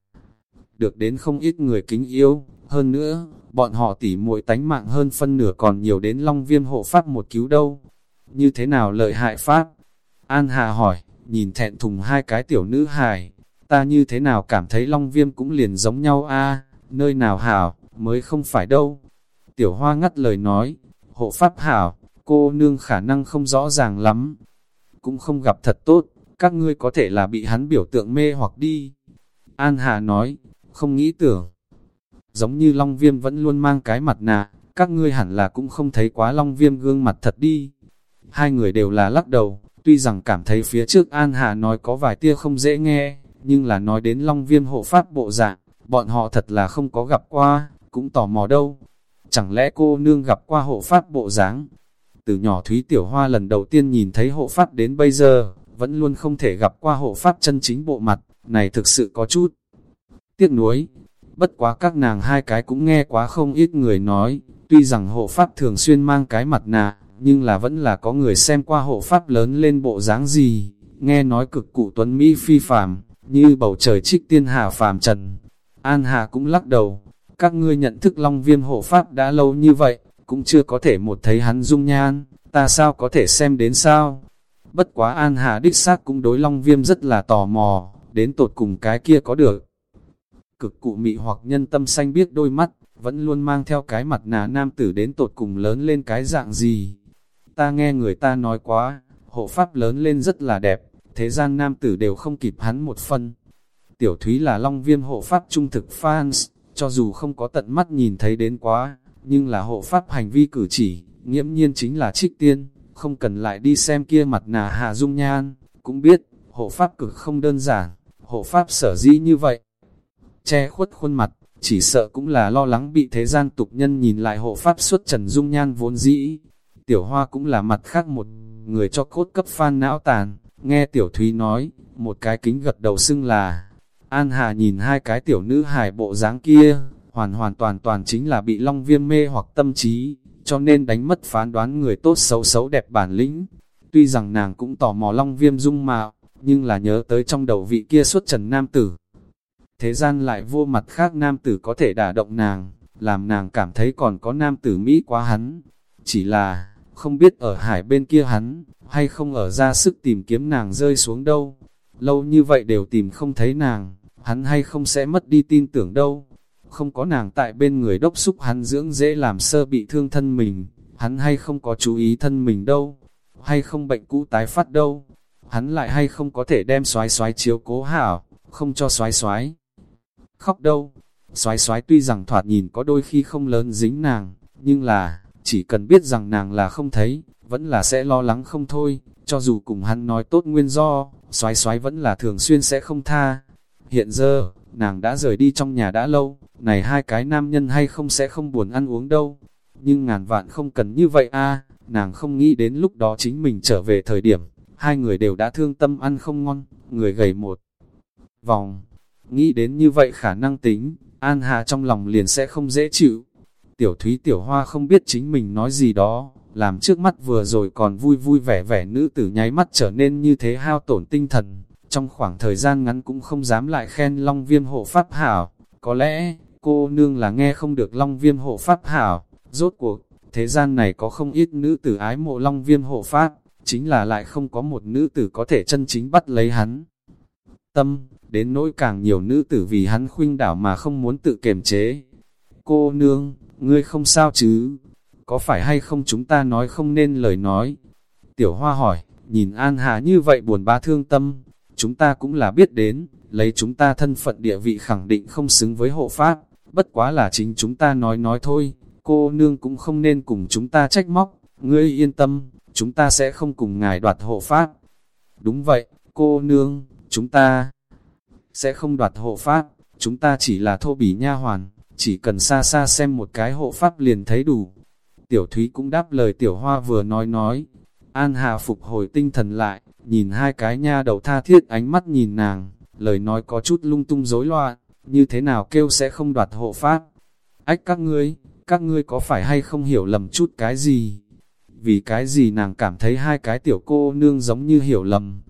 được đến không ít người kính yêu. Hơn nữa, bọn họ tỉ muội tánh mạng hơn phân nửa còn nhiều đến long viêm hộ pháp một cứu đâu. Như thế nào lợi hại pháp? An Hà hỏi, nhìn thẹn thùng hai cái tiểu nữ hài, ta như thế nào cảm thấy long viêm cũng liền giống nhau a nơi nào hảo, mới không phải đâu. Tiểu hoa ngắt lời nói, hộ pháp hảo, cô nương khả năng không rõ ràng lắm, cũng không gặp thật tốt, các ngươi có thể là bị hắn biểu tượng mê hoặc đi. An Hà nói, không nghĩ tưởng. Giống như Long Viêm vẫn luôn mang cái mặt nạ, các ngươi hẳn là cũng không thấy quá Long Viêm gương mặt thật đi. Hai người đều là lắc đầu, tuy rằng cảm thấy phía trước An Hà nói có vài tia không dễ nghe, nhưng là nói đến Long Viêm hộ pháp bộ dạng, bọn họ thật là không có gặp qua, cũng tò mò đâu. Chẳng lẽ cô nương gặp qua hộ pháp bộ dáng Từ nhỏ Thúy Tiểu Hoa lần đầu tiên nhìn thấy hộ pháp đến bây giờ, vẫn luôn không thể gặp qua hộ pháp chân chính bộ mặt, này thực sự có chút tiếc nuối. Bất quá các nàng hai cái cũng nghe quá không ít người nói, tuy rằng hộ pháp thường xuyên mang cái mặt nạ, nhưng là vẫn là có người xem qua hộ pháp lớn lên bộ dáng gì, nghe nói cực cụ tuấn Mỹ phi phàm, như bầu trời trích tiên hà phàm trần. An Hà cũng lắc đầu, các ngươi nhận thức Long Viêm hộ pháp đã lâu như vậy, cũng chưa có thể một thấy hắn dung nhan, ta sao có thể xem đến sao? Bất quá An Hà đích xác cũng đối Long Viêm rất là tò mò, đến tột cùng cái kia có được. Cực cụ mị hoặc nhân tâm xanh biết đôi mắt, vẫn luôn mang theo cái mặt nà nam tử đến tột cùng lớn lên cái dạng gì. Ta nghe người ta nói quá, hộ pháp lớn lên rất là đẹp, thế gian nam tử đều không kịp hắn một phân. Tiểu Thúy là Long Viêm hộ pháp trung thực fans, cho dù không có tận mắt nhìn thấy đến quá, nhưng là hộ pháp hành vi cử chỉ, nghiễm nhiên chính là trích tiên, không cần lại đi xem kia mặt nà hạ dung nhan, cũng biết, hộ pháp cực không đơn giản, hộ pháp sở dĩ như vậy. Che khuất khuôn mặt, chỉ sợ cũng là lo lắng bị thế gian tục nhân nhìn lại hộ pháp xuất trần dung nhan vốn dĩ. Tiểu hoa cũng là mặt khác một người cho cốt cấp phan não tàn, nghe tiểu thúy nói, một cái kính gật đầu xưng là, An Hà nhìn hai cái tiểu nữ hài bộ dáng kia, hoàn hoàn toàn toàn chính là bị long viêm mê hoặc tâm trí, cho nên đánh mất phán đoán người tốt xấu xấu đẹp bản lĩnh. Tuy rằng nàng cũng tò mò long viêm dung mạo, nhưng là nhớ tới trong đầu vị kia xuất trần nam tử. Thế gian lại vô mặt khác nam tử có thể đả động nàng, làm nàng cảm thấy còn có nam tử Mỹ quá hắn. Chỉ là, không biết ở hải bên kia hắn, hay không ở ra sức tìm kiếm nàng rơi xuống đâu. Lâu như vậy đều tìm không thấy nàng, hắn hay không sẽ mất đi tin tưởng đâu. Không có nàng tại bên người đốc xúc hắn dưỡng dễ làm sơ bị thương thân mình, hắn hay không có chú ý thân mình đâu, hay không bệnh cũ tái phát đâu, hắn lại hay không có thể đem xoái xoái chiếu cố hảo, không cho xoái xoái. Khóc đâu, xoái xoái tuy rằng thoạt nhìn có đôi khi không lớn dính nàng, nhưng là, chỉ cần biết rằng nàng là không thấy, vẫn là sẽ lo lắng không thôi, cho dù cùng hắn nói tốt nguyên do, xoái xoái vẫn là thường xuyên sẽ không tha. Hiện giờ, nàng đã rời đi trong nhà đã lâu, này hai cái nam nhân hay không sẽ không buồn ăn uống đâu. Nhưng ngàn vạn không cần như vậy a nàng không nghĩ đến lúc đó chính mình trở về thời điểm, hai người đều đã thương tâm ăn không ngon, người gầy một vòng. Nghĩ đến như vậy khả năng tính, An Hà trong lòng liền sẽ không dễ chịu. Tiểu Thúy Tiểu Hoa không biết chính mình nói gì đó, làm trước mắt vừa rồi còn vui vui vẻ vẻ nữ tử nháy mắt trở nên như thế hao tổn tinh thần. Trong khoảng thời gian ngắn cũng không dám lại khen Long Viêm hộ Pháp Hảo, có lẽ cô nương là nghe không được Long Viêm hộ Pháp Hảo, rốt cuộc, thế gian này có không ít nữ tử ái mộ Long Viêm hộ Pháp, chính là lại không có một nữ tử có thể chân chính bắt lấy hắn. Tâm, đến nỗi càng nhiều nữ tử vì hắn khuynh đảo mà không muốn tự kiềm chế. Cô nương, ngươi không sao chứ? Có phải hay không chúng ta nói không nên lời nói? Tiểu Hoa hỏi, nhìn An Hà như vậy buồn ba thương tâm, chúng ta cũng là biết đến, lấy chúng ta thân phận địa vị khẳng định không xứng với hộ pháp, bất quá là chính chúng ta nói nói thôi, cô nương cũng không nên cùng chúng ta trách móc, ngươi yên tâm, chúng ta sẽ không cùng ngài đoạt hộ pháp. Đúng vậy, cô nương, chúng ta sẽ không đoạt hộ pháp, chúng ta chỉ là thô bỉ nha hoàn, chỉ cần xa xa xem một cái hộ pháp liền thấy đủ. Tiểu Thúy cũng đáp lời Tiểu Hoa vừa nói nói, An Hà phục hồi tinh thần lại, nhìn hai cái nha đầu tha thiết ánh mắt nhìn nàng, lời nói có chút lung tung rối loạn, như thế nào kêu sẽ không đoạt hộ pháp. Ách các ngươi, các ngươi có phải hay không hiểu lầm chút cái gì? Vì cái gì nàng cảm thấy hai cái tiểu cô nương giống như hiểu lầm?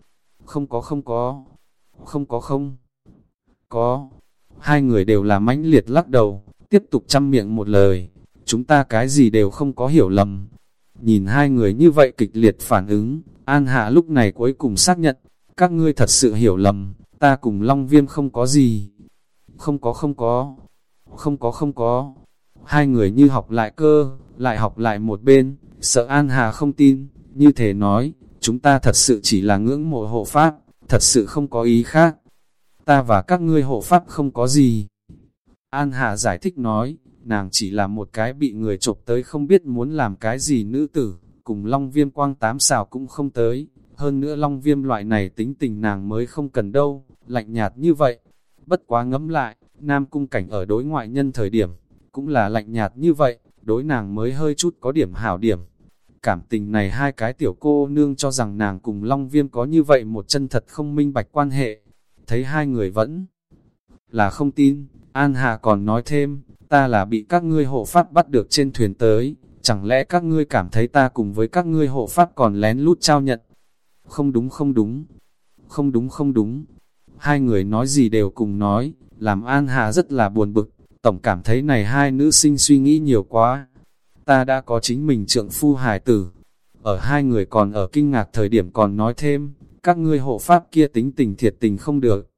Không có không có, không có không, có. Hai người đều là mãnh liệt lắc đầu, tiếp tục chăm miệng một lời, chúng ta cái gì đều không có hiểu lầm. Nhìn hai người như vậy kịch liệt phản ứng, An Hạ lúc này cuối cùng xác nhận, các ngươi thật sự hiểu lầm, ta cùng Long Viêm không có gì. Không có không có, không có không có. Hai người như học lại cơ, lại học lại một bên, sợ An Hà không tin, như thế nói, chúng ta thật sự chỉ là ngưỡng mộ hộ pháp, thật sự không có ý khác. Ta và các ngươi hộ pháp không có gì. An Hà giải thích nói, nàng chỉ là một cái bị người chộp tới không biết muốn làm cái gì nữ tử, cùng Long Viêm quang tám xào cũng không tới. Hơn nữa Long Viêm loại này tính tình nàng mới không cần đâu, lạnh nhạt như vậy. Bất quá ngẫm lại, Nam Cung Cảnh ở đối ngoại nhân thời điểm, cũng là lạnh nhạt như vậy, đối nàng mới hơi chút có điểm hảo điểm. Cảm tình này hai cái tiểu cô nương cho rằng nàng cùng Long Viêm có như vậy một chân thật không minh bạch quan hệ. Thấy hai người vẫn là không tin, An Hà còn nói thêm, ta là bị các ngươi hộ pháp bắt được trên thuyền tới, chẳng lẽ các ngươi cảm thấy ta cùng với các ngươi hộ pháp còn lén lút trao nhận? Không đúng không đúng, không đúng không đúng. Hai người nói gì đều cùng nói, làm An Hà rất là buồn bực, tổng cảm thấy này hai nữ sinh suy nghĩ nhiều quá. Ta đã có chính mình trượng phu hài tử. Ở hai người còn ở kinh ngạc thời điểm còn nói thêm, các ngươi hộ pháp kia tính tình thiệt tình không được.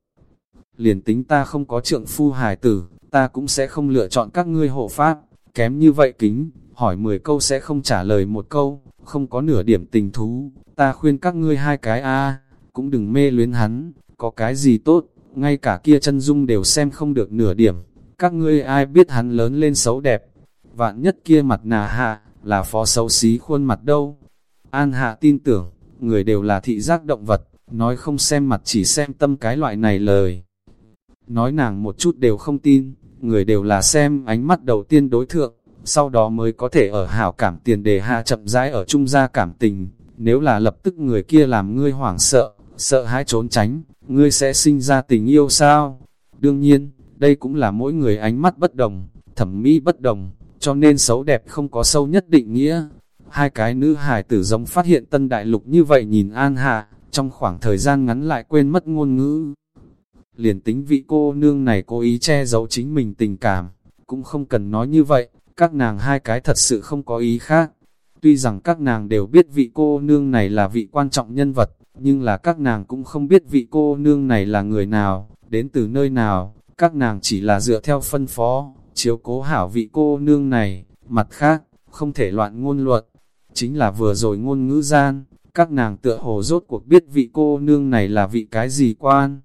Liền tính ta không có trượng phu hài tử, ta cũng sẽ không lựa chọn các ngươi hộ pháp, kém như vậy kính, hỏi 10 câu sẽ không trả lời một câu, không có nửa điểm tình thú, ta khuyên các ngươi hai cái a cũng đừng mê luyến hắn, có cái gì tốt, ngay cả kia chân dung đều xem không được nửa điểm, các ngươi ai biết hắn lớn lên xấu đẹp, vạn nhất kia mặt nà hạ, là phó xấu xí khuôn mặt đâu. An hạ tin tưởng, người đều là thị giác động vật, nói không xem mặt chỉ xem tâm cái loại này lời. Nói nàng một chút đều không tin, người đều là xem ánh mắt đầu tiên đối thượng, sau đó mới có thể ở hảo cảm tiền đề hạ chậm rãi ở trung gia cảm tình. Nếu là lập tức người kia làm ngươi hoảng sợ, sợ hãi trốn tránh, ngươi sẽ sinh ra tình yêu sao? Đương nhiên, đây cũng là mỗi người ánh mắt bất đồng, thẩm mỹ bất đồng, cho nên xấu đẹp không có sâu nhất định nghĩa. Hai cái nữ hài tử giống phát hiện tân đại lục như vậy nhìn An Hạ, trong khoảng thời gian ngắn lại quên mất ngôn ngữ. Liền tính vị cô nương này cố ý che giấu chính mình tình cảm, cũng không cần nói như vậy, các nàng hai cái thật sự không có ý khác. Tuy rằng các nàng đều biết vị cô nương này là vị quan trọng nhân vật, nhưng là các nàng cũng không biết vị cô nương này là người nào, đến từ nơi nào, các nàng chỉ là dựa theo phân phó, chiếu cố hảo vị cô nương này, mặt khác, không thể loạn ngôn luật. Chính là vừa rồi ngôn ngữ gian, các nàng tựa hồ rốt cuộc biết vị cô nương này là vị cái gì quan.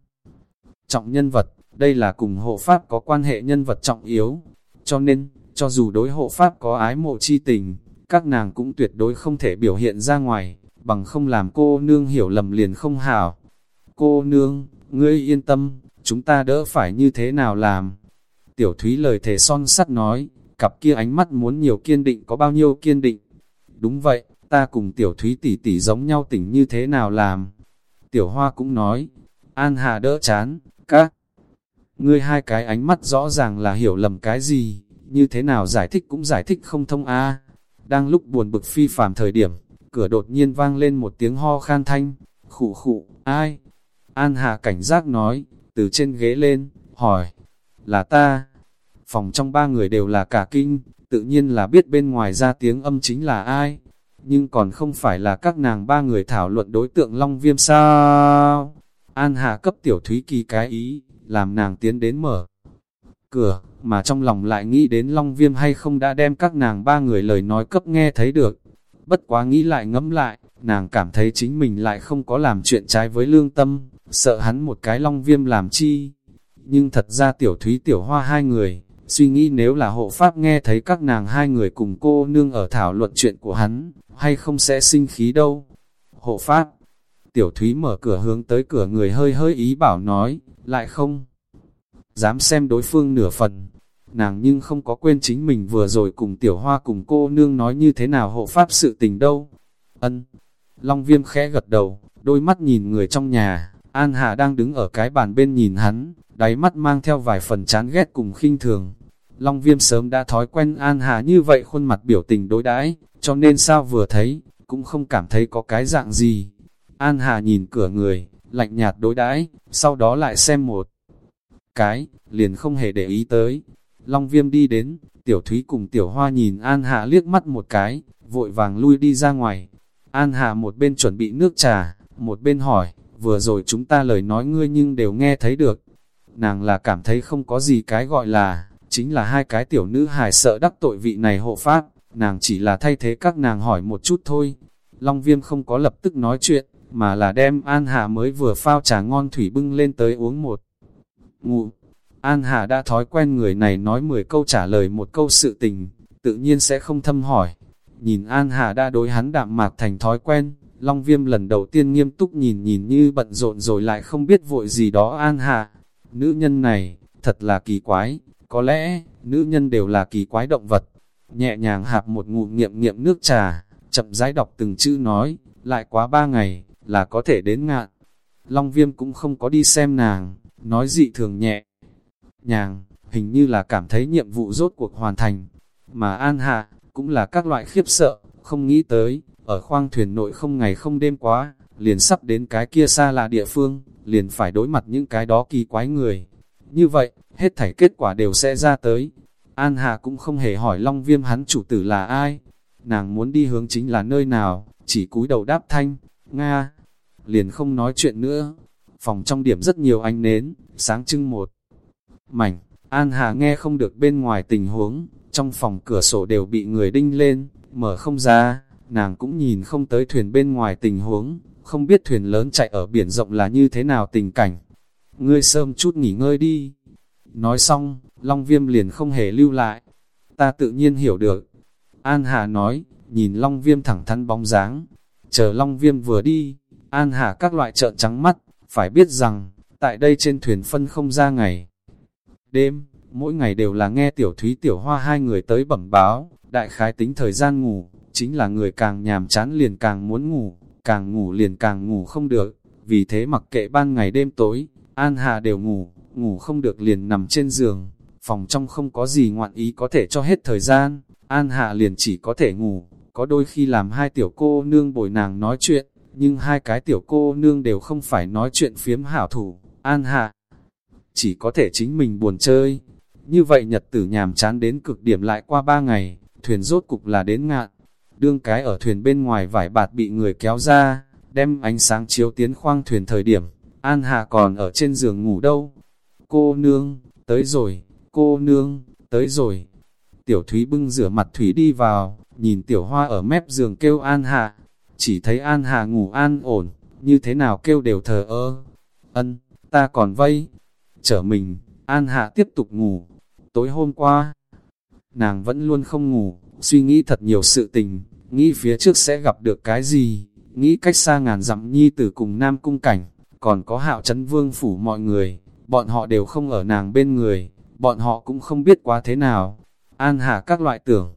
Trọng nhân vật, đây là cùng hộ pháp có quan hệ nhân vật trọng yếu, cho nên, cho dù đối hộ pháp có ái mộ chi tình, các nàng cũng tuyệt đối không thể biểu hiện ra ngoài, bằng không làm cô nương hiểu lầm liền không hảo. Cô nương, ngươi yên tâm, chúng ta đỡ phải như thế nào làm? Tiểu Thúy lời thề son sắt nói, cặp kia ánh mắt muốn nhiều kiên định có bao nhiêu kiên định. Đúng vậy, ta cùng Tiểu Thúy tỷ tỷ giống nhau tỉnh như thế nào làm? Tiểu Hoa cũng nói, An Hà đỡ chán, các ngươi hai cái ánh mắt rõ ràng là hiểu lầm cái gì, như thế nào giải thích cũng giải thích không thông a. Đang lúc buồn bực phi phàm thời điểm, cửa đột nhiên vang lên một tiếng ho khan thanh, khụ khụ, ai? An Hà cảnh giác nói, từ trên ghế lên, hỏi, là ta. Phòng trong ba người đều là cả kinh, tự nhiên là biết bên ngoài ra tiếng âm chính là ai, nhưng còn không phải là các nàng ba người thảo luận đối tượng Long Viêm sao. An Hà cấp tiểu thúy kỳ cái ý, làm nàng tiến đến mở cửa, mà trong lòng lại nghĩ đến Long Viêm hay không đã đem các nàng ba người lời nói cấp nghe thấy được. Bất quá nghĩ lại ngẫm lại, nàng cảm thấy chính mình lại không có làm chuyện trái với lương tâm, sợ hắn một cái Long Viêm làm chi. Nhưng thật ra tiểu thúy tiểu hoa hai người, suy nghĩ nếu là hộ pháp nghe thấy các nàng hai người cùng cô nương ở thảo luận chuyện của hắn, hay không sẽ sinh khí đâu. Hộ pháp, tiểu thúy mở cửa hướng tới cửa người hơi hơi ý bảo nói, lại không dám xem đối phương nửa phần. Nàng nhưng không có quên chính mình vừa rồi cùng tiểu hoa cùng cô nương nói như thế nào hộ pháp sự tình đâu. Ân. Long viêm khẽ gật đầu, đôi mắt nhìn người trong nhà, An Hà đang đứng ở cái bàn bên nhìn hắn, đáy mắt mang theo vài phần chán ghét cùng khinh thường. Long viêm sớm đã thói quen An Hà như vậy khuôn mặt biểu tình đối đãi cho nên sao vừa thấy, cũng không cảm thấy có cái dạng gì. An Hà nhìn cửa người, lạnh nhạt đối đãi sau đó lại xem một cái, liền không hề để ý tới. Long viêm đi đến, tiểu thúy cùng tiểu hoa nhìn An Hạ liếc mắt một cái, vội vàng lui đi ra ngoài. An Hạ một bên chuẩn bị nước trà, một bên hỏi, vừa rồi chúng ta lời nói ngươi nhưng đều nghe thấy được. Nàng là cảm thấy không có gì cái gọi là, chính là hai cái tiểu nữ hài sợ đắc tội vị này hộ pháp, nàng chỉ là thay thế các nàng hỏi một chút thôi. Long viêm không có lập tức nói chuyện, mà là đem An Hạ mới vừa phao trà ngon thủy bưng lên tới uống một ngụ. An Hà đã thói quen người này nói 10 câu trả lời một câu sự tình, tự nhiên sẽ không thâm hỏi. Nhìn An Hà đã đối hắn đạm mạc thành thói quen, Long Viêm lần đầu tiên nghiêm túc nhìn nhìn như bận rộn rồi lại không biết vội gì đó An Hà. Nữ nhân này, thật là kỳ quái, có lẽ, nữ nhân đều là kỳ quái động vật. Nhẹ nhàng hạp một ngụm nghiệm nghiệm nước trà, chậm rãi đọc từng chữ nói, lại quá ba ngày, là có thể đến ngạn. Long Viêm cũng không có đi xem nàng, nói dị thường nhẹ. Nhàng, hình như là cảm thấy nhiệm vụ rốt cuộc hoàn thành, mà an hạ, cũng là các loại khiếp sợ, không nghĩ tới, ở khoang thuyền nội không ngày không đêm quá, liền sắp đến cái kia xa là địa phương, liền phải đối mặt những cái đó kỳ quái người. Như vậy, hết thảy kết quả đều sẽ ra tới. An Hà cũng không hề hỏi Long Viêm hắn chủ tử là ai. Nàng muốn đi hướng chính là nơi nào, chỉ cúi đầu đáp thanh, Nga. Liền không nói chuyện nữa, phòng trong điểm rất nhiều ánh nến, sáng trưng một. Mảnh, An Hà nghe không được bên ngoài tình huống, trong phòng cửa sổ đều bị người đinh lên, mở không ra, nàng cũng nhìn không tới thuyền bên ngoài tình huống, không biết thuyền lớn chạy ở biển rộng là như thế nào tình cảnh. Ngươi sớm chút nghỉ ngơi đi. Nói xong, Long Viêm liền không hề lưu lại. Ta tự nhiên hiểu được. An Hà nói, nhìn Long Viêm thẳng thắn bóng dáng. Chờ Long Viêm vừa đi, An Hà các loại trợn trắng mắt, phải biết rằng, tại đây trên thuyền phân không ra ngày. Đêm, mỗi ngày đều là nghe tiểu thúy tiểu hoa hai người tới bẩm báo, đại khái tính thời gian ngủ, chính là người càng nhàm chán liền càng muốn ngủ, càng ngủ liền càng ngủ không được, vì thế mặc kệ ban ngày đêm tối, An Hà đều ngủ, ngủ không được liền nằm trên giường, phòng trong không có gì ngoạn ý có thể cho hết thời gian, An Hạ liền chỉ có thể ngủ, có đôi khi làm hai tiểu cô nương bồi nàng nói chuyện, nhưng hai cái tiểu cô nương đều không phải nói chuyện phiếm hảo thủ, an hạ. Chỉ có thể chính mình buồn chơi. Như vậy nhật tử nhàm chán đến cực điểm lại qua ba ngày, thuyền rốt cục là đến ngạn. Đương cái ở thuyền bên ngoài vải bạt bị người kéo ra, đem ánh sáng chiếu tiến khoang thuyền thời điểm, An Hạ còn ở trên giường ngủ đâu. Cô nương, tới rồi, cô nương, tới rồi. Tiểu Thúy bưng rửa mặt Thúy đi vào, nhìn Tiểu Hoa ở mép giường kêu An Hạ. Chỉ thấy An Hạ ngủ an ổn, như thế nào kêu đều thờ ơ. Ân, ta còn vây. Trở mình, An Hạ tiếp tục ngủ. Tối hôm qua, nàng vẫn luôn không ngủ, suy nghĩ thật nhiều sự tình, nghĩ phía trước sẽ gặp được cái gì, nghĩ cách xa ngàn dặm nhi tử cùng Nam Cung Cảnh, còn có hạo chấn vương phủ mọi người, bọn họ đều không ở nàng bên người, bọn họ cũng không biết quá thế nào. An hạ các loại tưởng,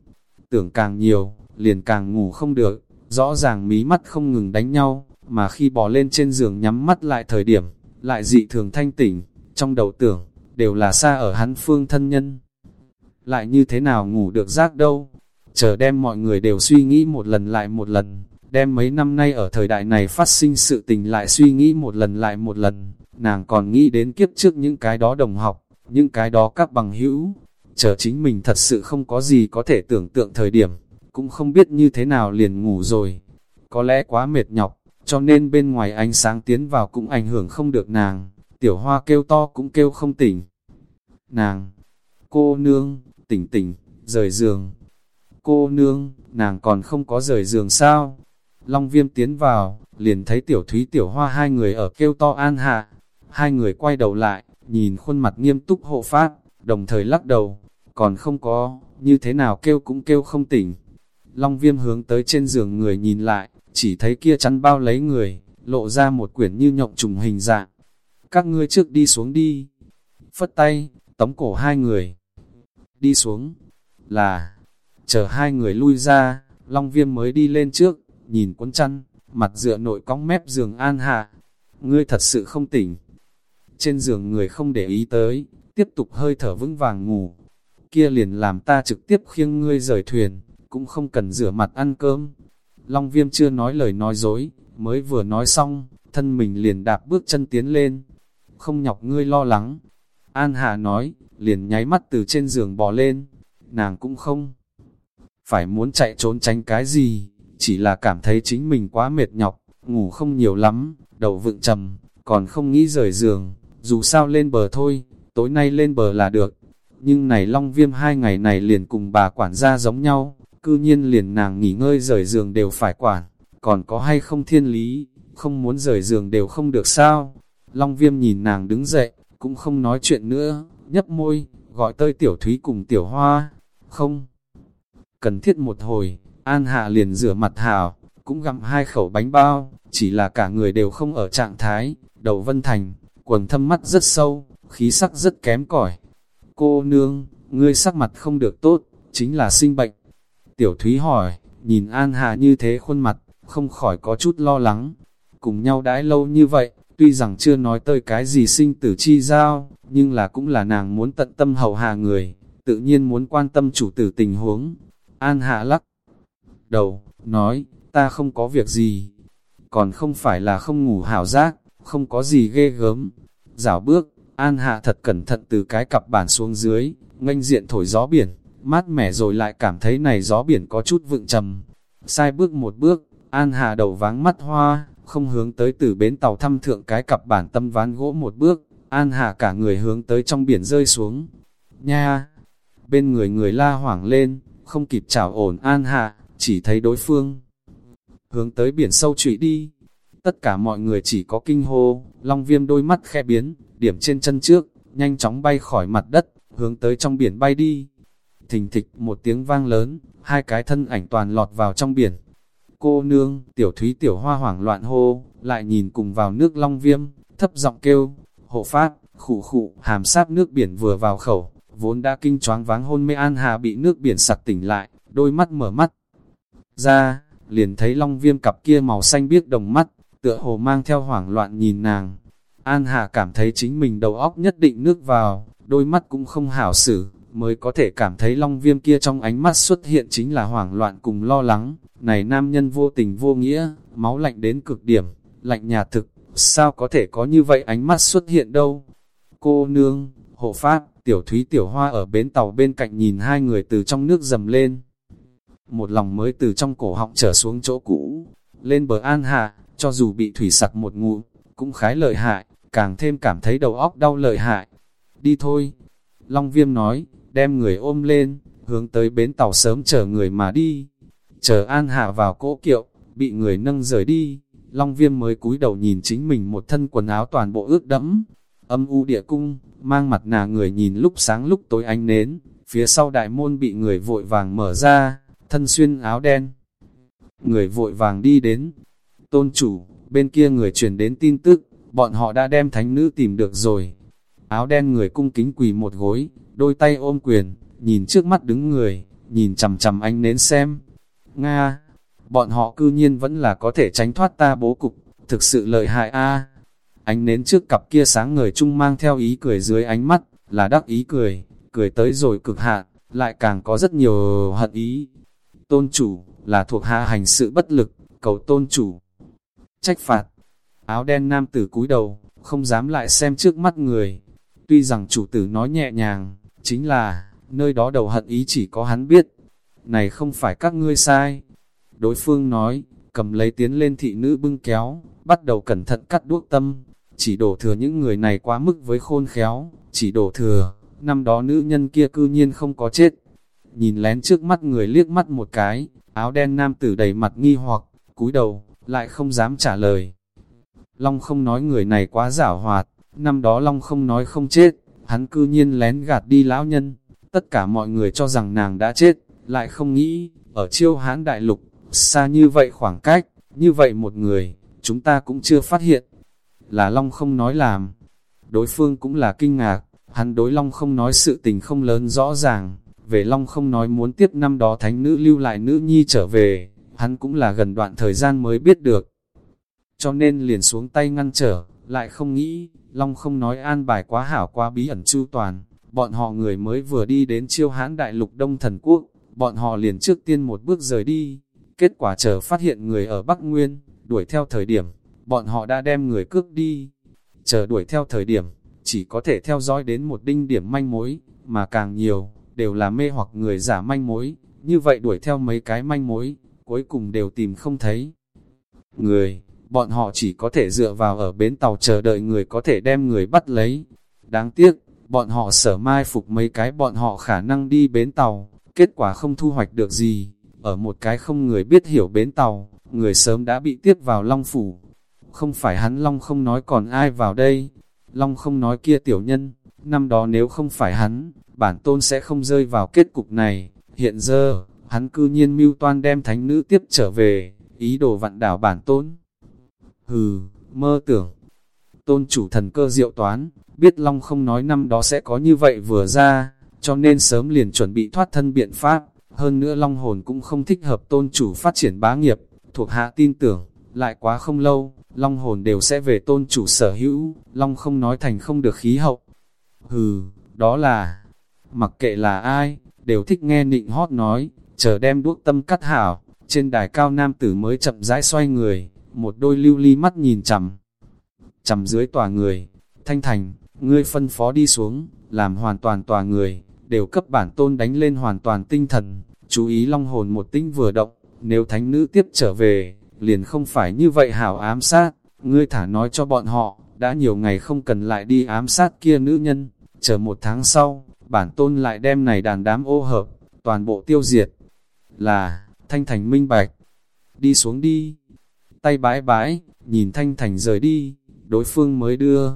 tưởng càng nhiều, liền càng ngủ không được, rõ ràng mí mắt không ngừng đánh nhau, mà khi bò lên trên giường nhắm mắt lại thời điểm, lại dị thường thanh tỉnh, trong đầu tưởng, đều là xa ở hắn phương thân nhân. Lại như thế nào ngủ được giác đâu, chờ đem mọi người đều suy nghĩ một lần lại một lần, đem mấy năm nay ở thời đại này phát sinh sự tình lại suy nghĩ một lần lại một lần, nàng còn nghĩ đến kiếp trước những cái đó đồng học, những cái đó các bằng hữu, chờ chính mình thật sự không có gì có thể tưởng tượng thời điểm, cũng không biết như thế nào liền ngủ rồi. Có lẽ quá mệt nhọc, cho nên bên ngoài ánh sáng tiến vào cũng ảnh hưởng không được nàng, tiểu hoa kêu to cũng kêu không tỉnh. Nàng, cô nương, tỉnh tỉnh, rời giường. Cô nương, nàng còn không có rời giường sao? Long viêm tiến vào, liền thấy tiểu thúy tiểu hoa hai người ở kêu to an hạ. Hai người quay đầu lại, nhìn khuôn mặt nghiêm túc hộ pháp, đồng thời lắc đầu, còn không có, như thế nào kêu cũng kêu không tỉnh. Long viêm hướng tới trên giường người nhìn lại, chỉ thấy kia chắn bao lấy người, lộ ra một quyển như nhộng trùng hình dạng. Các ngươi trước đi xuống đi. Phất tay, tống cổ hai người. Đi xuống, là, chờ hai người lui ra, Long viêm mới đi lên trước, nhìn cuốn chăn, mặt dựa nội cong mép giường an hạ. Ngươi thật sự không tỉnh. Trên giường người không để ý tới, tiếp tục hơi thở vững vàng ngủ. Kia liền làm ta trực tiếp khiêng ngươi rời thuyền, cũng không cần rửa mặt ăn cơm. Long viêm chưa nói lời nói dối, mới vừa nói xong, thân mình liền đạp bước chân tiến lên. Không nhọc ngươi lo lắng. An Hà nói, liền nháy mắt từ trên giường bò lên. Nàng cũng không phải muốn chạy trốn tránh cái gì, chỉ là cảm thấy chính mình quá mệt nhọc, ngủ không nhiều lắm, đầu vựng trầm, còn không nghĩ rời giường, dù sao lên bờ thôi, tối nay lên bờ là được. Nhưng này long viêm hai ngày này liền cùng bà quản gia giống nhau, cư nhiên liền nàng nghỉ ngơi rời giường đều phải quản, còn có hay không thiên lý, không muốn rời giường đều không được sao. Long viêm nhìn nàng đứng dậy, cũng không nói chuyện nữa, nhấp môi, gọi tơi tiểu thúy cùng tiểu hoa, không. Cần thiết một hồi, An Hạ liền rửa mặt hào, cũng gặm hai khẩu bánh bao, chỉ là cả người đều không ở trạng thái, đầu vân thành, quần thâm mắt rất sâu, khí sắc rất kém cỏi. Cô nương, ngươi sắc mặt không được tốt, chính là sinh bệnh. Tiểu Thúy hỏi, nhìn An Hạ như thế khuôn mặt, không khỏi có chút lo lắng. Cùng nhau đãi lâu như vậy, tuy rằng chưa nói tới cái gì sinh tử chi giao, nhưng là cũng là nàng muốn tận tâm hầu hạ người, tự nhiên muốn quan tâm chủ tử tình huống. An Hạ lắc đầu, nói, ta không có việc gì, còn không phải là không ngủ hảo giác, không có gì ghê gớm. Dạo bước, An Hạ thật cẩn thận từ cái cặp bản xuống dưới, nganh diện thổi gió biển, mát mẻ rồi lại cảm thấy này gió biển có chút vựng trầm. Sai bước một bước, An Hạ đầu váng mắt hoa, không hướng tới từ bến tàu thăm thượng cái cặp bản tâm ván gỗ một bước, An Hạ cả người hướng tới trong biển rơi xuống. Nha! Bên người người la hoảng lên, không kịp chào ổn An Hạ, chỉ thấy đối phương hướng tới biển sâu trụy đi. Tất cả mọi người chỉ có kinh hô, long viêm đôi mắt khe biến, điểm trên chân trước, nhanh chóng bay khỏi mặt đất, hướng tới trong biển bay đi. Thình thịch một tiếng vang lớn, hai cái thân ảnh toàn lọt vào trong biển. Cô nương, tiểu thúy tiểu hoa hoảng loạn hô, lại nhìn cùng vào nước long viêm, thấp giọng kêu, hộ phát, khủ khụ, hàm sáp nước biển vừa vào khẩu, vốn đã kinh choáng váng hôn mê an hà bị nước biển sặc tỉnh lại, đôi mắt mở mắt, ra, liền thấy long viêm cặp kia màu xanh biếc đồng mắt, tựa hồ mang theo hoảng loạn nhìn nàng. An Hà cảm thấy chính mình đầu óc nhất định nước vào, đôi mắt cũng không hảo xử, mới có thể cảm thấy long viêm kia trong ánh mắt xuất hiện chính là hoảng loạn cùng lo lắng. Này nam nhân vô tình vô nghĩa, máu lạnh đến cực điểm, lạnh nhà thực, sao có thể có như vậy ánh mắt xuất hiện đâu? Cô nương, hộ pháp, tiểu thúy tiểu hoa ở bến tàu bên cạnh nhìn hai người từ trong nước dầm lên một lòng mới từ trong cổ họng trở xuống chỗ cũ, lên bờ an hạ, cho dù bị thủy sặc một ngụ, cũng khái lợi hại, càng thêm cảm thấy đầu óc đau lợi hại. đi thôi. Long viêm nói, đem người ôm lên, hướng tới bến tàu sớm chờ người mà đi. Chờ an hạ vào cỗ kiệu, bị người nâng rời đi, Long viêm mới cúi đầu nhìn chính mình một thân quần áo toàn bộ ướt đẫm. Âm u địa cung, mang mặt nà người nhìn lúc sáng lúc tối ánh nến, phía sau đại môn bị người vội vàng mở ra, thân xuyên áo đen. Người vội vàng đi đến, tôn chủ, bên kia người truyền đến tin tức, bọn họ đã đem thánh nữ tìm được rồi. Áo đen người cung kính quỳ một gối, đôi tay ôm quyền, nhìn trước mắt đứng người, nhìn chầm chầm anh nến xem. Nga, bọn họ cư nhiên vẫn là có thể tránh thoát ta bố cục, thực sự lợi hại a. Ánh nến trước cặp kia sáng người chung mang theo ý cười dưới ánh mắt, là đắc ý cười, cười tới rồi cực hạn, lại càng có rất nhiều hận ý. Tôn chủ, là thuộc hạ hành sự bất lực, cầu tôn chủ. Trách phạt, áo đen nam tử cúi đầu, không dám lại xem trước mắt người. Tuy rằng chủ tử nói nhẹ nhàng, chính là, nơi đó đầu hận ý chỉ có hắn biết. Này không phải các ngươi sai, Đối phương nói, cầm lấy tiến lên thị nữ bưng kéo, bắt đầu cẩn thận cắt đuốc tâm, chỉ đổ thừa những người này quá mức với khôn khéo, chỉ đổ thừa, năm đó nữ nhân kia cư nhiên không có chết. Nhìn lén trước mắt người liếc mắt một cái, áo đen nam tử đầy mặt nghi hoặc, cúi đầu, lại không dám trả lời. Long không nói người này quá giả hoạt, năm đó Long không nói không chết, hắn cư nhiên lén gạt đi lão nhân, tất cả mọi người cho rằng nàng đã chết, lại không nghĩ, ở chiêu hán đại lục, Xa như vậy khoảng cách, như vậy một người, chúng ta cũng chưa phát hiện. Là Long không nói làm. Đối phương cũng là kinh ngạc, hắn đối Long không nói sự tình không lớn rõ ràng. Về Long không nói muốn tiếp năm đó thánh nữ lưu lại nữ nhi trở về, hắn cũng là gần đoạn thời gian mới biết được. Cho nên liền xuống tay ngăn trở, lại không nghĩ, Long không nói an bài quá hảo quá bí ẩn chu toàn. Bọn họ người mới vừa đi đến chiêu hãn đại lục Đông Thần Quốc, bọn họ liền trước tiên một bước rời đi, Kết quả chờ phát hiện người ở Bắc Nguyên, đuổi theo thời điểm, bọn họ đã đem người cướp đi. Chờ đuổi theo thời điểm, chỉ có thể theo dõi đến một đinh điểm manh mối, mà càng nhiều, đều là mê hoặc người giả manh mối. Như vậy đuổi theo mấy cái manh mối, cuối cùng đều tìm không thấy. Người, bọn họ chỉ có thể dựa vào ở bến tàu chờ đợi người có thể đem người bắt lấy. Đáng tiếc, bọn họ sở mai phục mấy cái bọn họ khả năng đi bến tàu, kết quả không thu hoạch được gì ở một cái không người biết hiểu bến tàu, người sớm đã bị tiếp vào Long Phủ. Không phải hắn Long không nói còn ai vào đây, Long không nói kia tiểu nhân, năm đó nếu không phải hắn, bản tôn sẽ không rơi vào kết cục này, hiện giờ, hắn cư nhiên mưu toan đem thánh nữ tiếp trở về, ý đồ vặn đảo bản tôn. Hừ, mơ tưởng, tôn chủ thần cơ diệu toán, biết Long không nói năm đó sẽ có như vậy vừa ra, cho nên sớm liền chuẩn bị thoát thân biện pháp. Hơn nữa Long Hồn cũng không thích hợp tôn chủ phát triển bá nghiệp, thuộc hạ tin tưởng, lại quá không lâu, Long Hồn đều sẽ về tôn chủ sở hữu, Long không nói thành không được khí hậu. Hừ, đó là, mặc kệ là ai, đều thích nghe nịnh hót nói, chờ đem đuốc tâm cắt hảo, trên đài cao nam tử mới chậm rãi xoay người, một đôi lưu ly mắt nhìn chằm, chằm dưới tòa người, thanh thành, ngươi phân phó đi xuống, làm hoàn toàn tòa người, đều cấp bản tôn đánh lên hoàn toàn tinh thần, chú ý long hồn một tinh vừa động, nếu thánh nữ tiếp trở về, liền không phải như vậy hảo ám sát, ngươi thả nói cho bọn họ, đã nhiều ngày không cần lại đi ám sát kia nữ nhân, chờ một tháng sau, bản tôn lại đem này đàn đám ô hợp, toàn bộ tiêu diệt, là, thanh thành minh bạch, đi xuống đi, tay bái bái, nhìn thanh thành rời đi, đối phương mới đưa,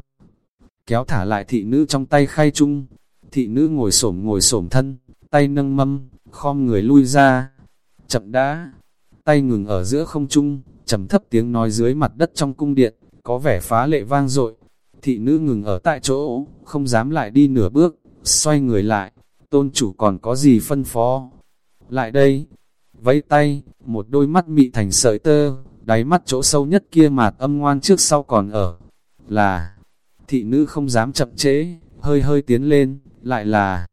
kéo thả lại thị nữ trong tay khai chung, thị nữ ngồi xổm ngồi xổm thân, tay nâng mâm, khom người lui ra. Chậm đã, tay ngừng ở giữa không trung, trầm thấp tiếng nói dưới mặt đất trong cung điện, có vẻ phá lệ vang dội. Thị nữ ngừng ở tại chỗ, không dám lại đi nửa bước, xoay người lại, tôn chủ còn có gì phân phó. Lại đây, vẫy tay, một đôi mắt mị thành sợi tơ, đáy mắt chỗ sâu nhất kia mạt âm ngoan trước sau còn ở. Là, thị nữ không dám chậm chế, hơi hơi tiến lên, lại là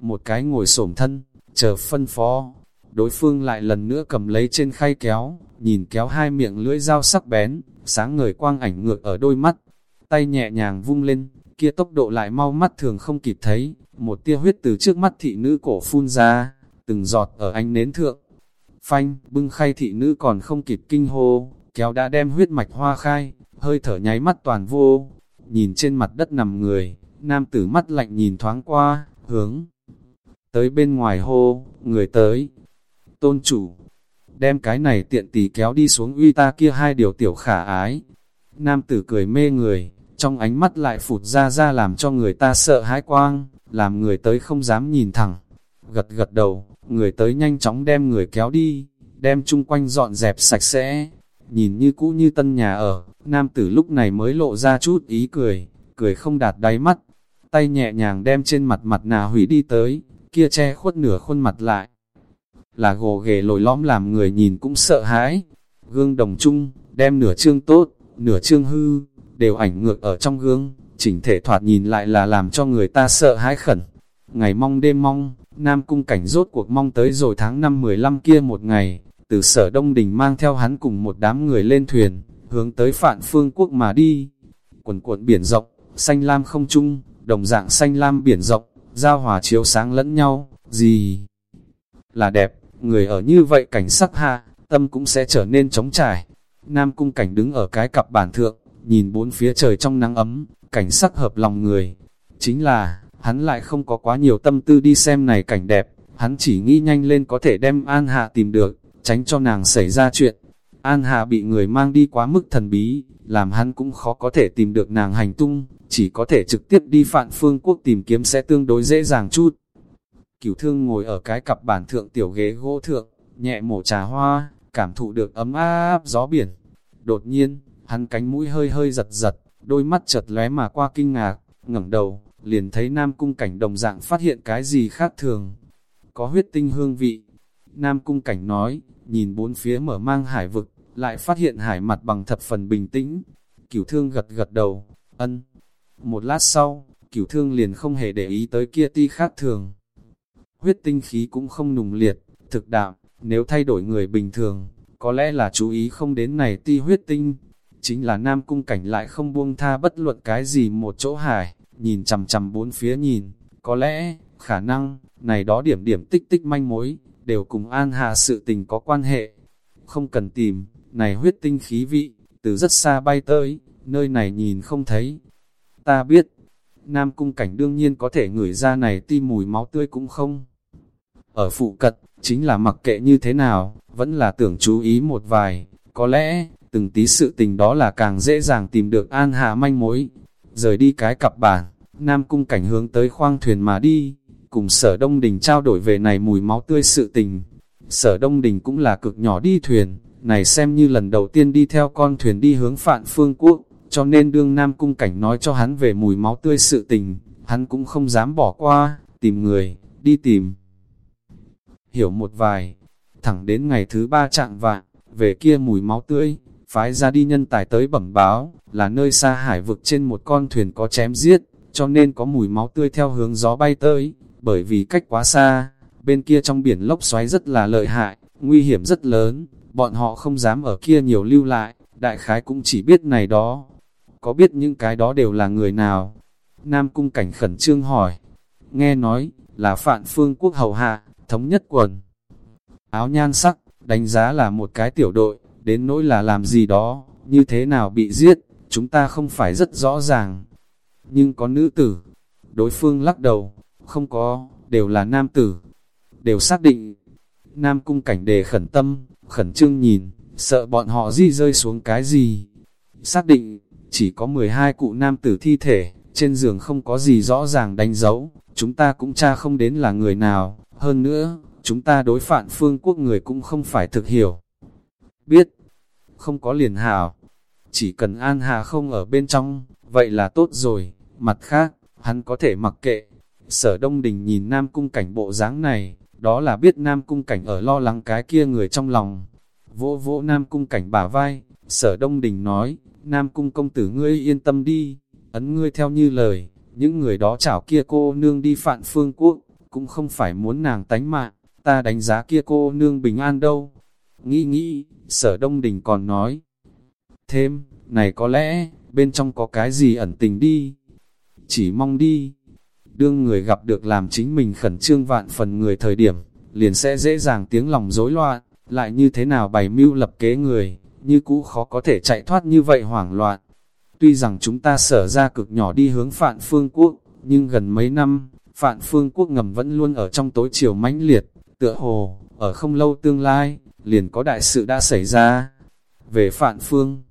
một cái ngồi xổm thân, chờ phân phó. Đối phương lại lần nữa cầm lấy trên khay kéo, nhìn kéo hai miệng lưỡi dao sắc bén, sáng ngời quang ảnh ngược ở đôi mắt. Tay nhẹ nhàng vung lên, kia tốc độ lại mau mắt thường không kịp thấy, một tia huyết từ trước mắt thị nữ cổ phun ra, từng giọt ở ánh nến thượng. Phanh, bưng khay thị nữ còn không kịp kinh hô, kéo đã đem huyết mạch hoa khai, hơi thở nháy mắt toàn vô. Nhìn trên mặt đất nằm người, nam tử mắt lạnh nhìn thoáng qua, hướng tới bên ngoài hô, người tới. Tôn chủ, đem cái này tiện tỷ kéo đi xuống uy ta kia hai điều tiểu khả ái. Nam tử cười mê người, trong ánh mắt lại phụt ra ra làm cho người ta sợ hãi quang, làm người tới không dám nhìn thẳng. Gật gật đầu, người tới nhanh chóng đem người kéo đi, đem chung quanh dọn dẹp sạch sẽ. Nhìn như cũ như tân nhà ở, nam tử lúc này mới lộ ra chút ý cười, cười không đạt đáy mắt. Tay nhẹ nhàng đem trên mặt mặt nà hủy đi tới, kia che khuất nửa khuôn mặt lại. Là gồ ghề lồi lõm làm người nhìn cũng sợ hãi. Gương đồng chung, đem nửa chương tốt, nửa chương hư, đều ảnh ngược ở trong gương, chỉnh thể thoạt nhìn lại là làm cho người ta sợ hãi khẩn. Ngày mong đêm mong, Nam Cung Cảnh rốt cuộc mong tới rồi tháng 5 15 kia một ngày, từ sở Đông Đình mang theo hắn cùng một đám người lên thuyền, hướng tới Phạn Phương Quốc mà đi. Quần cuộn biển rộng, xanh lam không trung, đồng dạng xanh lam biển rộng, giao hòa chiếu sáng lẫn nhau, gì là đẹp, người ở như vậy cảnh sắc hạ, tâm cũng sẽ trở nên trống trải. Nam Cung Cảnh đứng ở cái cặp bản thượng, nhìn bốn phía trời trong nắng ấm, cảnh sắc hợp lòng người. Chính là, hắn lại không có quá nhiều tâm tư đi xem này cảnh đẹp, hắn chỉ nghĩ nhanh lên có thể đem An Hạ tìm được, tránh cho nàng xảy ra chuyện. An Hạ bị người mang đi quá mức thần bí, làm hắn cũng khó có thể tìm được nàng hành tung, chỉ có thể trực tiếp đi phạn phương quốc tìm kiếm sẽ tương đối dễ dàng chút. Cửu thương ngồi ở cái cặp bản thượng tiểu ghế gỗ thượng, nhẹ mổ trà hoa, cảm thụ được ấm áp gió biển. Đột nhiên, hắn cánh mũi hơi hơi giật giật, đôi mắt chợt lóe mà qua kinh ngạc, ngẩng đầu, liền thấy Nam Cung Cảnh đồng dạng phát hiện cái gì khác thường. Có huyết tinh hương vị. Nam Cung Cảnh nói, nhìn bốn phía mở mang hải vực, lại phát hiện hải mặt bằng thập phần bình tĩnh. Cửu thương gật gật đầu, ân. Một lát sau, cửu thương liền không hề để ý tới kia ti khác thường. Huyết tinh khí cũng không nùng liệt, thực đạo, nếu thay đổi người bình thường, có lẽ là chú ý không đến này ti huyết tinh. Chính là Nam Cung Cảnh lại không buông tha bất luận cái gì một chỗ hải, nhìn chằm chằm bốn phía nhìn, có lẽ, khả năng, này đó điểm điểm tích tích manh mối, đều cùng An Hà sự tình có quan hệ. Không cần tìm, này huyết tinh khí vị, từ rất xa bay tới, nơi này nhìn không thấy. Ta biết, Nam Cung Cảnh đương nhiên có thể ngửi ra này ti mùi máu tươi cũng không. Ở phụ cận, chính là mặc kệ như thế nào, vẫn là tưởng chú ý một vài, có lẽ, từng tí sự tình đó là càng dễ dàng tìm được An Hà manh mối. Rời đi cái cặp bản, Nam Cung Cảnh hướng tới khoang thuyền mà đi, cùng sở Đông Đình trao đổi về này mùi máu tươi sự tình. Sở Đông Đình cũng là cực nhỏ đi thuyền, này xem như lần đầu tiên đi theo con thuyền đi hướng Phạn Phương Quốc, cho nên đương Nam Cung Cảnh nói cho hắn về mùi máu tươi sự tình, hắn cũng không dám bỏ qua, tìm người, đi tìm. Hiểu một vài, thẳng đến ngày thứ ba trạng vạn, về kia mùi máu tươi, phái ra đi nhân tài tới bẩm báo, là nơi xa hải vực trên một con thuyền có chém giết, cho nên có mùi máu tươi theo hướng gió bay tới, bởi vì cách quá xa, bên kia trong biển lốc xoáy rất là lợi hại, nguy hiểm rất lớn, bọn họ không dám ở kia nhiều lưu lại, đại khái cũng chỉ biết này đó. Có biết những cái đó đều là người nào? Nam cung cảnh khẩn trương hỏi. Nghe nói, là phạn phương quốc hầu hạ, thống nhất quần. Áo nhan sắc, đánh giá là một cái tiểu đội, đến nỗi là làm gì đó, như thế nào bị giết, chúng ta không phải rất rõ ràng. Nhưng có nữ tử, đối phương lắc đầu, không có, đều là nam tử, đều xác định. Nam cung cảnh đề khẩn tâm, khẩn trương nhìn, sợ bọn họ di rơi xuống cái gì. Xác định, chỉ có 12 cụ nam tử thi thể, trên giường không có gì rõ ràng đánh dấu, chúng ta cũng tra không đến là người nào, hơn nữa, chúng ta đối phản phương quốc người cũng không phải thực hiểu. Biết, không có liền hảo, chỉ cần An Hà không ở bên trong, vậy là tốt rồi, mặt khác, hắn có thể mặc kệ. Sở Đông Đình nhìn Nam Cung Cảnh bộ dáng này, đó là biết Nam Cung Cảnh ở lo lắng cái kia người trong lòng. Vỗ vỗ Nam Cung Cảnh bả vai, Sở Đông Đình nói, Nam Cung công tử ngươi yên tâm đi, ấn ngươi theo như lời, những người đó chảo kia cô nương đi phạn phương quốc, cũng không phải muốn nàng tánh mạng, ta đánh giá kia cô nương bình an đâu. Nghĩ nghĩ, Sở Đông Đình còn nói, thêm, này có lẽ, bên trong có cái gì ẩn tình đi, chỉ mong đi. Đương người gặp được làm chính mình khẩn trương vạn phần người thời điểm, liền sẽ dễ dàng tiếng lòng rối loạn, lại như thế nào bày mưu lập kế người, như cũ khó có thể chạy thoát như vậy hoảng loạn. Tuy rằng chúng ta sở ra cực nhỏ đi hướng phạn phương quốc, nhưng gần mấy năm, Phạn Phương Quốc ngầm vẫn luôn ở trong tối chiều mãnh liệt, tựa hồ, ở không lâu tương lai, liền có đại sự đã xảy ra. Về Phạn Phương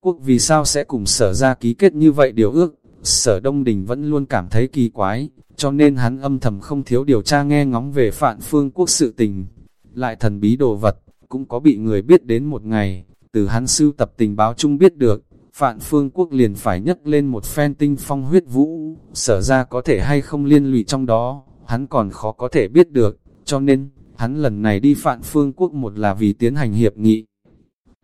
Quốc vì sao sẽ cùng sở ra ký kết như vậy điều ước, sở Đông Đình vẫn luôn cảm thấy kỳ quái, cho nên hắn âm thầm không thiếu điều tra nghe ngóng về Phạn Phương Quốc sự tình. Lại thần bí đồ vật, cũng có bị người biết đến một ngày, từ hắn sưu tập tình báo chung biết được, Phạn Phương Quốc liền phải nhấc lên một phen tinh phong huyết vũ, sở ra có thể hay không liên lụy trong đó, hắn còn khó có thể biết được, cho nên, hắn lần này đi Phạn Phương Quốc một là vì tiến hành hiệp nghị.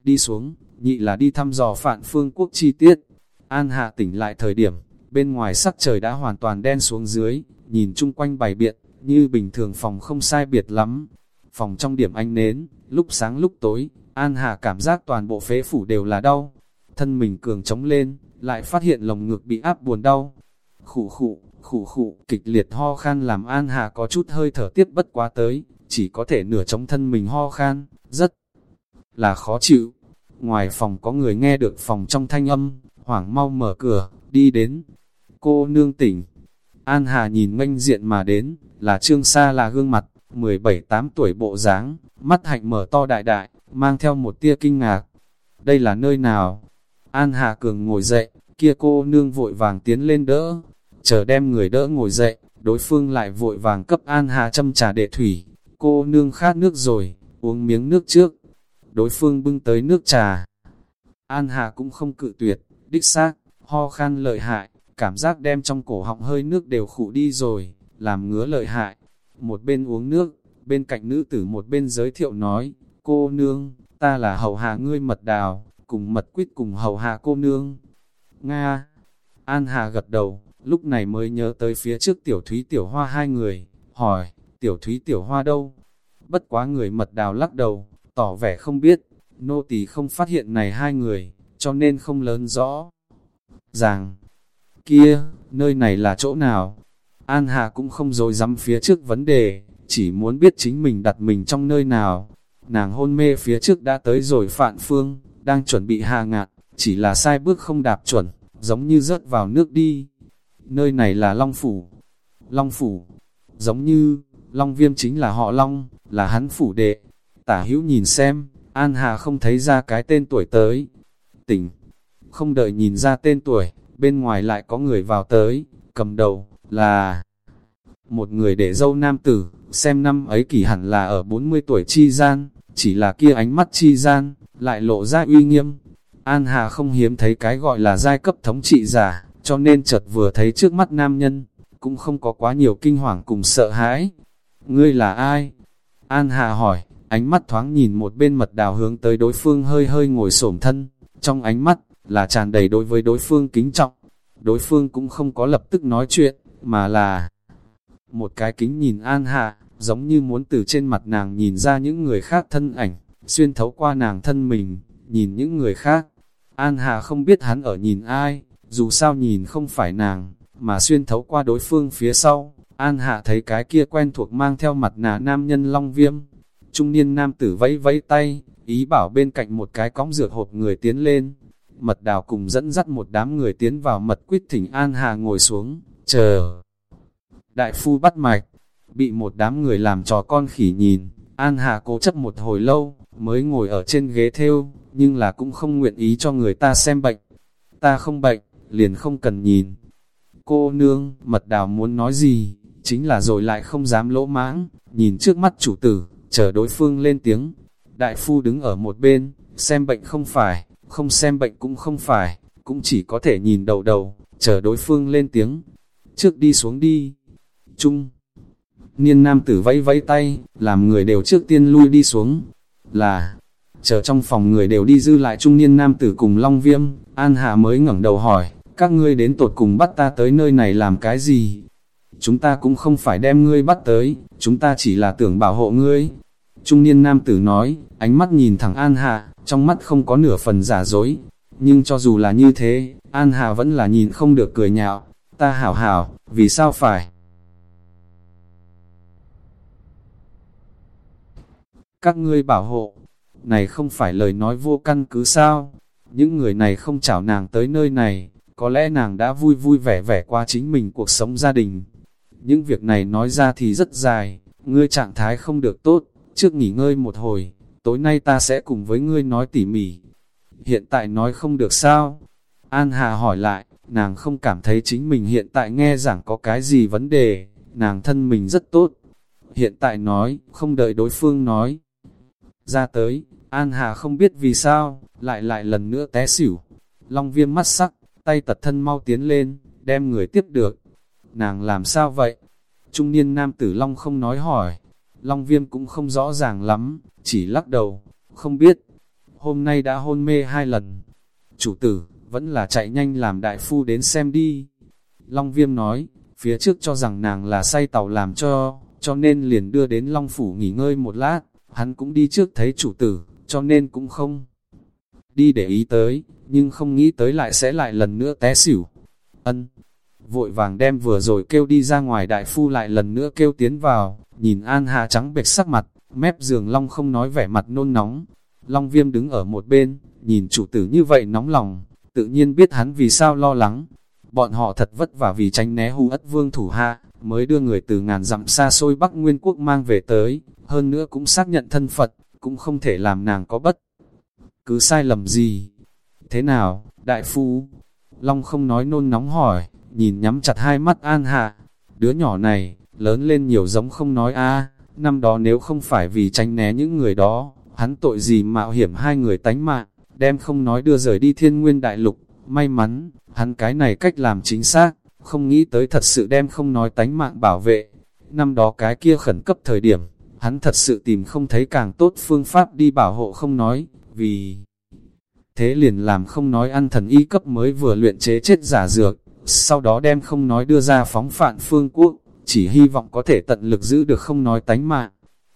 Đi xuống, nhị là đi thăm dò Phạn Phương Quốc chi tiết. An Hạ tỉnh lại thời điểm, bên ngoài sắc trời đã hoàn toàn đen xuống dưới, nhìn chung quanh bày biện, như bình thường phòng không sai biệt lắm. Phòng trong điểm anh nến, lúc sáng lúc tối, An Hà cảm giác toàn bộ phế phủ đều là đau. Thân mình cường trống lên, lại phát hiện lồng ngực bị áp buồn đau. Khủ khủ, khủ khủ, kịch liệt ho khan làm An Hà có chút hơi thở tiếp bất quá tới, chỉ có thể nửa chống thân mình ho khan, rất là khó chịu. Ngoài phòng có người nghe được phòng trong thanh âm, hoảng mau mở cửa, đi đến. Cô nương tỉnh. An Hà nhìn nganh diện mà đến, là Trương xa là gương mặt, 17-8 tuổi bộ dáng, mắt hạnh mở to đại đại, mang theo một tia kinh ngạc. Đây là nơi nào? An Hà Cường ngồi dậy, kia cô nương vội vàng tiến lên đỡ, chờ đem người đỡ ngồi dậy, đối phương lại vội vàng cấp An Hà châm trà đệ thủy. Cô nương khát nước rồi, uống miếng nước trước. Đối phương bưng tới nước trà. An Hà cũng không cự tuyệt, đích xác, ho khan lợi hại, cảm giác đem trong cổ họng hơi nước đều khụ đi rồi, làm ngứa lợi hại. Một bên uống nước, bên cạnh nữ tử một bên giới thiệu nói, cô nương, ta là hầu hạ ngươi mật đào, cùng mật quýt cùng hầu hạ cô nương. Nga, An Hà gật đầu, lúc này mới nhớ tới phía trước tiểu thúy tiểu hoa hai người, hỏi, tiểu thúy tiểu hoa đâu? Bất quá người mật đào lắc đầu, tỏ vẻ không biết, nô tỳ không phát hiện này hai người, cho nên không lớn rõ. Ràng, kia, nơi này là chỗ nào? An Hà cũng không dối dám phía trước vấn đề, chỉ muốn biết chính mình đặt mình trong nơi nào. Nàng hôn mê phía trước đã tới rồi phạn phương, đang chuẩn bị hạ ngạt, chỉ là sai bước không đạp chuẩn, giống như rớt vào nước đi. Nơi này là Long Phủ. Long Phủ, giống như, Long Viêm chính là họ Long, là hắn phủ đệ. Tả hữu nhìn xem, An Hà không thấy ra cái tên tuổi tới. Tỉnh, không đợi nhìn ra tên tuổi, bên ngoài lại có người vào tới, cầm đầu, là một người để dâu nam tử, xem năm ấy kỳ hẳn là ở 40 tuổi chi gian, chỉ là kia ánh mắt chi gian, lại lộ ra uy nghiêm. An Hà không hiếm thấy cái gọi là giai cấp thống trị giả, cho nên chợt vừa thấy trước mắt nam nhân, cũng không có quá nhiều kinh hoàng cùng sợ hãi. Ngươi là ai? An Hà hỏi, ánh mắt thoáng nhìn một bên mật đào hướng tới đối phương hơi hơi ngồi xổm thân, trong ánh mắt, là tràn đầy đối với đối phương kính trọng. Đối phương cũng không có lập tức nói chuyện, mà là một cái kính nhìn An Hạ, giống như muốn từ trên mặt nàng nhìn ra những người khác thân ảnh, xuyên thấu qua nàng thân mình, nhìn những người khác. An Hà không biết hắn ở nhìn ai, dù sao nhìn không phải nàng, mà xuyên thấu qua đối phương phía sau. An Hạ thấy cái kia quen thuộc mang theo mặt nạ nam nhân long viêm. Trung niên nam tử vẫy vẫy tay, ý bảo bên cạnh một cái cõng dược hộp người tiến lên. Mật đào cùng dẫn dắt một đám người tiến vào mật quyết thỉnh An Hà ngồi xuống, chờ. Đại phu bắt mạch, bị một đám người làm trò con khỉ nhìn, An Hà cố chấp một hồi lâu, mới ngồi ở trên ghế theo, nhưng là cũng không nguyện ý cho người ta xem bệnh. Ta không bệnh, liền không cần nhìn. Cô nương, mật đào muốn nói gì, chính là rồi lại không dám lỗ mãng, nhìn trước mắt chủ tử, chờ đối phương lên tiếng. Đại phu đứng ở một bên, xem bệnh không phải, không xem bệnh cũng không phải, cũng chỉ có thể nhìn đầu đầu, chờ đối phương lên tiếng. Trước đi xuống đi. Trung. Niên nam tử vẫy vẫy tay, làm người đều trước tiên lui đi xuống. Là, chờ trong phòng người đều đi dư lại trung niên nam tử cùng Long Viêm, An Hà mới ngẩng đầu hỏi, các ngươi đến tột cùng bắt ta tới nơi này làm cái gì? Chúng ta cũng không phải đem ngươi bắt tới, chúng ta chỉ là tưởng bảo hộ ngươi. Trung niên nam tử nói, ánh mắt nhìn thẳng An Hà, trong mắt không có nửa phần giả dối. Nhưng cho dù là như thế, An Hà vẫn là nhìn không được cười nhạo. Ta hảo hảo, vì sao phải? Các ngươi bảo hộ, này không phải lời nói vô căn cứ sao? Những người này không chảo nàng tới nơi này, có lẽ nàng đã vui vui vẻ vẻ qua chính mình cuộc sống gia đình. Những việc này nói ra thì rất dài, ngươi trạng thái không được tốt, trước nghỉ ngơi một hồi, tối nay ta sẽ cùng với ngươi nói tỉ mỉ. Hiện tại nói không được sao? An Hà hỏi lại, nàng không cảm thấy chính mình hiện tại nghe giảng có cái gì vấn đề, nàng thân mình rất tốt. Hiện tại nói, không đợi đối phương nói. Ra tới, An Hà không biết vì sao, lại lại lần nữa té xỉu. Long viêm mắt sắc, tay tật thân mau tiến lên, đem người tiếp được. Nàng làm sao vậy? Trung niên nam tử Long không nói hỏi. Long viêm cũng không rõ ràng lắm, chỉ lắc đầu, không biết. Hôm nay đã hôn mê hai lần. Chủ tử, vẫn là chạy nhanh làm đại phu đến xem đi. Long viêm nói, phía trước cho rằng nàng là say tàu làm cho, cho nên liền đưa đến Long Phủ nghỉ ngơi một lát, hắn cũng đi trước thấy chủ tử, cho nên cũng không đi để ý tới, nhưng không nghĩ tới lại sẽ lại lần nữa té xỉu. Ân, vội vàng đem vừa rồi kêu đi ra ngoài đại phu lại lần nữa kêu tiến vào, nhìn An Hà trắng bệch sắc mặt, mép giường Long không nói vẻ mặt nôn nóng. Long viêm đứng ở một bên, nhìn chủ tử như vậy nóng lòng, tự nhiên biết hắn vì sao lo lắng. Bọn họ thật vất vả vì tránh né hù ất vương thủ hạ, mới đưa người từ ngàn dặm xa xôi Bắc Nguyên Quốc mang về tới, hơn nữa cũng xác nhận thân Phật, cũng không thể làm nàng có bất cứ sai lầm gì. Thế nào, đại phu? Long không nói nôn nóng hỏi, nhìn nhắm chặt hai mắt an hạ. Đứa nhỏ này, lớn lên nhiều giống không nói a năm đó nếu không phải vì tránh né những người đó, hắn tội gì mạo hiểm hai người tánh mạng, đem không nói đưa rời đi thiên nguyên đại lục. May mắn, hắn cái này cách làm chính xác, không nghĩ tới thật sự đem không nói tánh mạng bảo vệ. Năm đó cái kia khẩn cấp thời điểm, hắn thật sự tìm không thấy càng tốt phương pháp đi bảo hộ không nói, vì thế liền làm không nói ăn thần y cấp mới vừa luyện chế chết giả dược, sau đó đem không nói đưa ra phóng phạn phương quốc, chỉ hy vọng có thể tận lực giữ được không nói tánh mạng.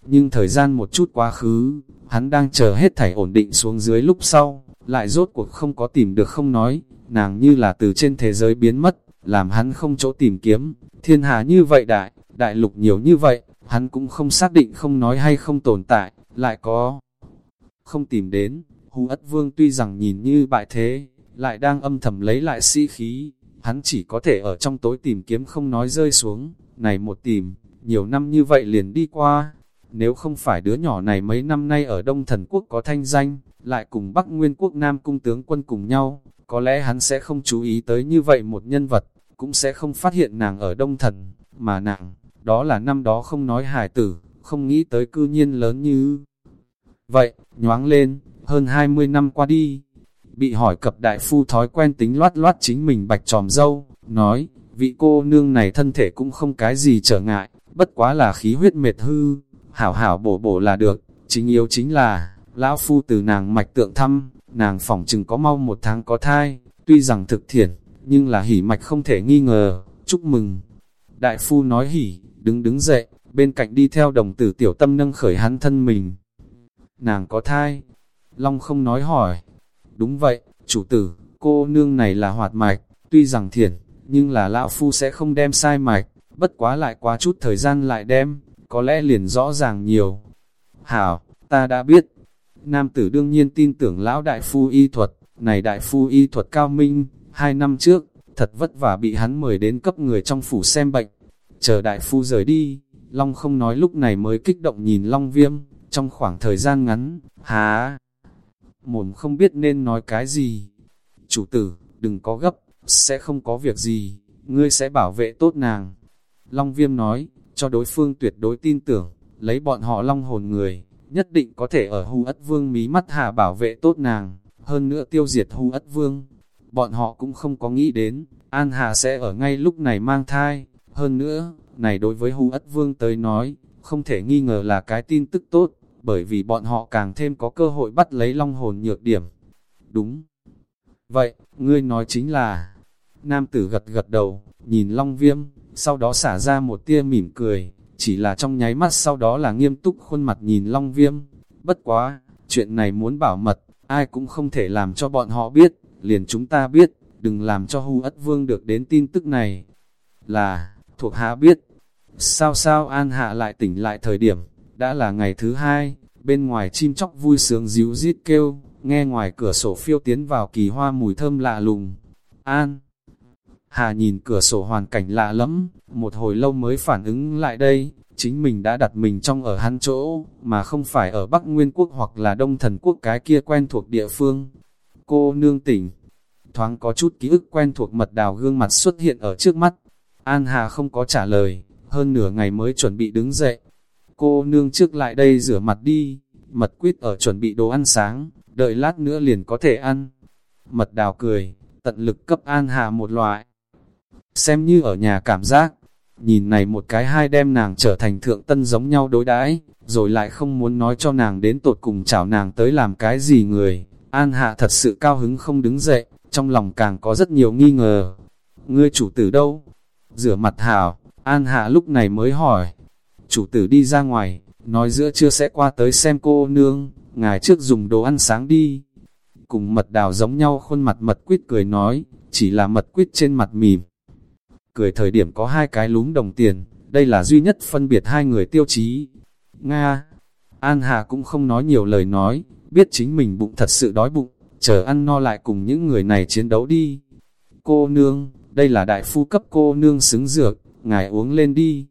Nhưng thời gian một chút quá khứ, hắn đang chờ hết thảy ổn định xuống dưới lúc sau, lại rốt cuộc không có tìm được không nói, nàng như là từ trên thế giới biến mất, làm hắn không chỗ tìm kiếm, thiên hà như vậy đại, đại lục nhiều như vậy, hắn cũng không xác định không nói hay không tồn tại, lại có không tìm đến. Hù ất vương tuy rằng nhìn như bại thế, lại đang âm thầm lấy lại sĩ khí, hắn chỉ có thể ở trong tối tìm kiếm không nói rơi xuống, này một tìm, nhiều năm như vậy liền đi qua. Nếu không phải đứa nhỏ này mấy năm nay ở Đông Thần Quốc có thanh danh, lại cùng Bắc Nguyên Quốc Nam Cung tướng quân cùng nhau, có lẽ hắn sẽ không chú ý tới như vậy một nhân vật, cũng sẽ không phát hiện nàng ở Đông Thần, mà nàng, đó là năm đó không nói hài tử, không nghĩ tới cư nhiên lớn như... Vậy, nhoáng lên, hơn 20 năm qua đi, bị hỏi cập đại phu thói quen tính loát loát chính mình bạch tròm dâu, nói, vị cô nương này thân thể cũng không cái gì trở ngại, bất quá là khí huyết mệt hư, hảo hảo bổ bổ là được, chính yếu chính là, lão phu từ nàng mạch tượng thăm, nàng phỏng chừng có mau một tháng có thai, tuy rằng thực thiện, nhưng là hỉ mạch không thể nghi ngờ, chúc mừng. Đại phu nói hỉ, đứng đứng dậy, bên cạnh đi theo đồng tử tiểu tâm nâng khởi hắn thân mình nàng có thai. Long không nói hỏi. Đúng vậy, chủ tử, cô nương này là hoạt mạch, tuy rằng thiệt, nhưng là lão phu sẽ không đem sai mạch, bất quá lại quá chút thời gian lại đem, có lẽ liền rõ ràng nhiều. Hảo, ta đã biết. Nam tử đương nhiên tin tưởng lão đại phu y thuật, này đại phu y thuật cao minh, hai năm trước, thật vất vả bị hắn mời đến cấp người trong phủ xem bệnh. Chờ đại phu rời đi, Long không nói lúc này mới kích động nhìn Long viêm, trong khoảng thời gian ngắn, há, mồm không biết nên nói cái gì. Chủ tử, đừng có gấp, sẽ không có việc gì, ngươi sẽ bảo vệ tốt nàng. Long viêm nói, cho đối phương tuyệt đối tin tưởng, lấy bọn họ long hồn người, nhất định có thể ở hù ất vương mí mắt hạ bảo vệ tốt nàng, hơn nữa tiêu diệt hù ất vương. Bọn họ cũng không có nghĩ đến, An Hà sẽ ở ngay lúc này mang thai, hơn nữa, này đối với hù ất vương tới nói, không thể nghi ngờ là cái tin tức tốt bởi vì bọn họ càng thêm có cơ hội bắt lấy long hồn nhược điểm. Đúng. Vậy, ngươi nói chính là... Nam tử gật gật đầu, nhìn long viêm, sau đó xả ra một tia mỉm cười, chỉ là trong nháy mắt sau đó là nghiêm túc khuôn mặt nhìn long viêm. Bất quá, chuyện này muốn bảo mật, ai cũng không thể làm cho bọn họ biết, liền chúng ta biết, đừng làm cho hù ất vương được đến tin tức này. Là, thuộc hạ biết, sao sao an hạ lại tỉnh lại thời điểm, đã là ngày thứ hai, bên ngoài chim chóc vui sướng díu rít kêu, nghe ngoài cửa sổ phiêu tiến vào kỳ hoa mùi thơm lạ lùng. An, Hà nhìn cửa sổ hoàn cảnh lạ lắm, một hồi lâu mới phản ứng lại đây, chính mình đã đặt mình trong ở hắn chỗ, mà không phải ở Bắc Nguyên Quốc hoặc là Đông Thần Quốc cái kia quen thuộc địa phương. Cô nương tỉnh, thoáng có chút ký ức quen thuộc mật đào gương mặt xuất hiện ở trước mắt. An Hà không có trả lời, hơn nửa ngày mới chuẩn bị đứng dậy. Cô nương trước lại đây rửa mặt đi, mật quýt ở chuẩn bị đồ ăn sáng, đợi lát nữa liền có thể ăn. Mật đào cười, tận lực cấp An Hà một loại. Xem như ở nhà cảm giác, nhìn này một cái hai đem nàng trở thành thượng tân giống nhau đối đãi rồi lại không muốn nói cho nàng đến tột cùng chào nàng tới làm cái gì người. An Hạ thật sự cao hứng không đứng dậy, trong lòng càng có rất nhiều nghi ngờ. Ngươi chủ tử đâu? Rửa mặt hảo, An Hạ lúc này mới hỏi. Chủ tử đi ra ngoài, nói giữa chưa sẽ qua tới xem cô nương, ngài trước dùng đồ ăn sáng đi. Cùng mật đào giống nhau khuôn mặt mật quýt cười nói, chỉ là mật quýt trên mặt mỉm. Cười thời điểm có hai cái lúm đồng tiền, đây là duy nhất phân biệt hai người tiêu chí. Nga, An Hà cũng không nói nhiều lời nói, biết chính mình bụng thật sự đói bụng, chờ ăn no lại cùng những người này chiến đấu đi. Cô nương, đây là đại phu cấp cô nương xứng dược, ngài uống lên đi.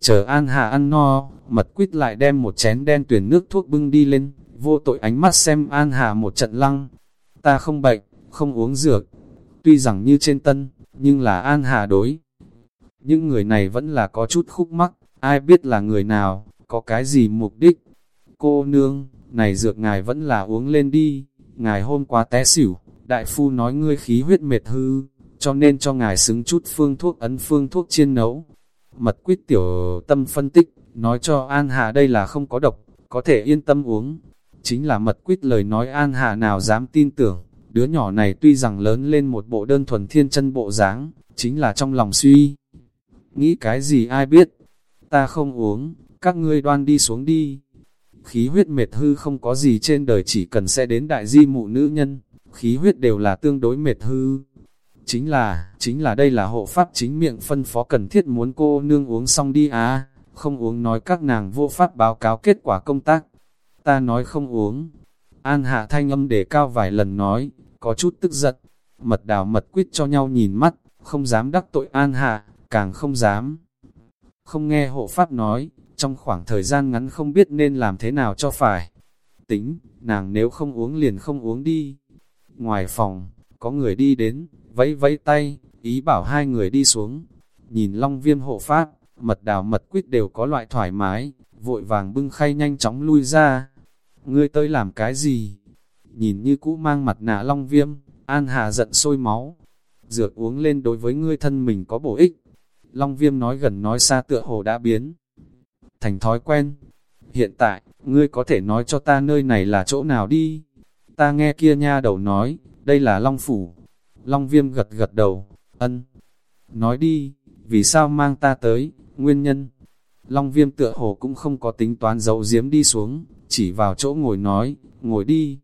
Chờ An Hà ăn no, mật quýt lại đem một chén đen tuyển nước thuốc bưng đi lên, vô tội ánh mắt xem An Hà một trận lăng. Ta không bệnh, không uống dược. Tuy rằng như trên tân, nhưng là An Hà đối. Những người này vẫn là có chút khúc mắc, ai biết là người nào, có cái gì mục đích. Cô nương, này dược ngài vẫn là uống lên đi, ngài hôm qua té xỉu, đại phu nói ngươi khí huyết mệt hư, cho nên cho ngài xứng chút phương thuốc ấn phương thuốc chiên nấu. Mật quyết tiểu tâm phân tích, nói cho An Hà đây là không có độc, có thể yên tâm uống. Chính là mật quyết lời nói An Hà nào dám tin tưởng, đứa nhỏ này tuy rằng lớn lên một bộ đơn thuần thiên chân bộ dáng, chính là trong lòng suy. Nghĩ cái gì ai biết, ta không uống, các ngươi đoan đi xuống đi. Khí huyết mệt hư không có gì trên đời chỉ cần sẽ đến đại di mụ nữ nhân, khí huyết đều là tương đối mệt hư. Chính là, chính là đây là hộ pháp chính miệng phân phó cần thiết muốn cô nương uống xong đi à, không uống nói các nàng vô pháp báo cáo kết quả công tác. Ta nói không uống. An hạ thanh âm để cao vài lần nói, có chút tức giận. Mật đào mật quyết cho nhau nhìn mắt, không dám đắc tội An hạ, càng không dám. Không nghe hộ pháp nói, trong khoảng thời gian ngắn không biết nên làm thế nào cho phải. Tính, nàng nếu không uống liền không uống đi. Ngoài phòng, có người đi đến, vẫy vẫy tay, ý bảo hai người đi xuống. Nhìn long viêm hộ pháp, mật đào mật quýt đều có loại thoải mái, vội vàng bưng khay nhanh chóng lui ra. Ngươi tới làm cái gì? Nhìn như cũ mang mặt nạ long viêm, An Hà giận sôi máu. Dược uống lên đối với ngươi thân mình có bổ ích. Long viêm nói gần nói xa tựa hồ đã biến. Thành thói quen. Hiện tại, ngươi có thể nói cho ta nơi này là chỗ nào đi. Ta nghe kia nha đầu nói, đây là Long Phủ. Long viêm gật gật đầu, ân. Nói đi, vì sao mang ta tới, nguyên nhân. Long viêm tựa hồ cũng không có tính toán dấu diếm đi xuống, chỉ vào chỗ ngồi nói, ngồi đi.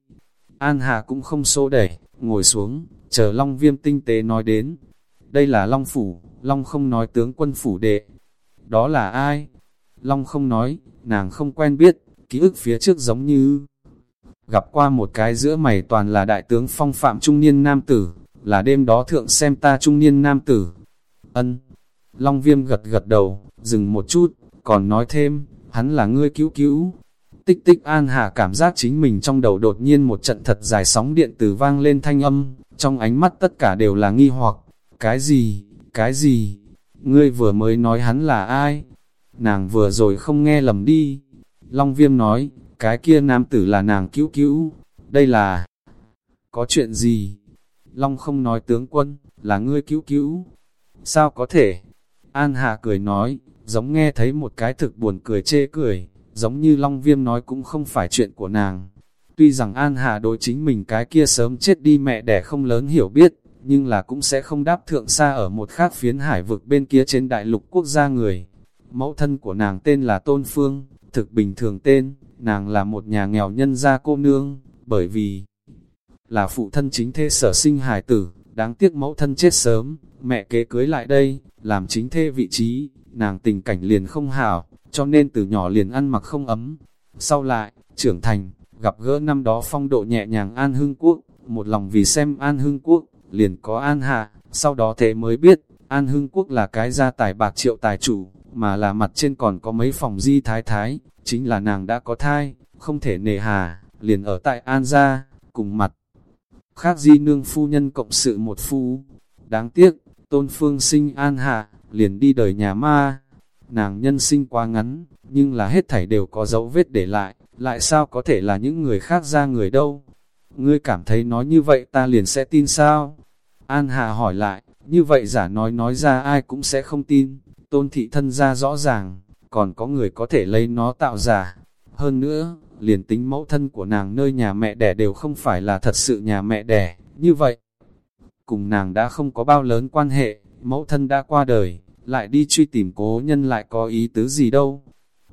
An Hà cũng không xô đẩy, ngồi xuống, chờ Long viêm tinh tế nói đến. Đây là Long Phủ, Long không nói tướng quân phủ đệ. Đó là ai? Long không nói, nàng không quen biết, ký ức phía trước giống như... Gặp qua một cái giữa mày toàn là đại tướng phong phạm trung niên nam tử, là đêm đó thượng xem ta trung niên nam tử. Ân, Long viêm gật gật đầu, dừng một chút, còn nói thêm, hắn là ngươi cứu cứu. Tích tích an hà cảm giác chính mình trong đầu đột nhiên một trận thật dài sóng điện tử vang lên thanh âm, trong ánh mắt tất cả đều là nghi hoặc, cái gì, cái gì, ngươi vừa mới nói hắn là ai? Nàng vừa rồi không nghe lầm đi. Long viêm nói, cái kia nam tử là nàng cứu cứu, đây là... Có chuyện gì? Long không nói tướng quân, là ngươi cứu cứu. Sao có thể? An Hà cười nói, giống nghe thấy một cái thực buồn cười chê cười, giống như Long Viêm nói cũng không phải chuyện của nàng. Tuy rằng An Hà đối chính mình cái kia sớm chết đi mẹ đẻ không lớn hiểu biết, nhưng là cũng sẽ không đáp thượng xa ở một khác phiến hải vực bên kia trên đại lục quốc gia người. Mẫu thân của nàng tên là Tôn Phương, thực bình thường tên, nàng là một nhà nghèo nhân gia cô nương, bởi vì là phụ thân chính thê sở sinh hài tử, đáng tiếc mẫu thân chết sớm, mẹ kế cưới lại đây, làm chính thê vị trí, nàng tình cảnh liền không hảo, cho nên từ nhỏ liền ăn mặc không ấm. Sau lại, trưởng thành, gặp gỡ năm đó phong độ nhẹ nhàng An Hưng Quốc, một lòng vì xem An Hưng Quốc, liền có An Hạ, sau đó thế mới biết, An Hưng Quốc là cái gia tài bạc triệu tài chủ, mà là mặt trên còn có mấy phòng di thái thái, chính là nàng đã có thai, không thể nề hà, liền ở tại An gia, cùng mặt. Khác di nương phu nhân cộng sự một phu, đáng tiếc, tôn phương sinh An Hạ, liền đi đời nhà ma. Nàng nhân sinh quá ngắn, nhưng là hết thảy đều có dấu vết để lại, lại sao có thể là những người khác ra người đâu. Ngươi cảm thấy nói như vậy ta liền sẽ tin sao? An Hạ hỏi lại, như vậy giả nói nói ra ai cũng sẽ không tin, tôn thị thân ra rõ ràng, còn có người có thể lấy nó tạo giả. Hơn nữa, liền tính mẫu thân của nàng nơi nhà mẹ đẻ đều không phải là thật sự nhà mẹ đẻ, như vậy. Cùng nàng đã không có bao lớn quan hệ, mẫu thân đã qua đời, lại đi truy tìm cố nhân lại có ý tứ gì đâu.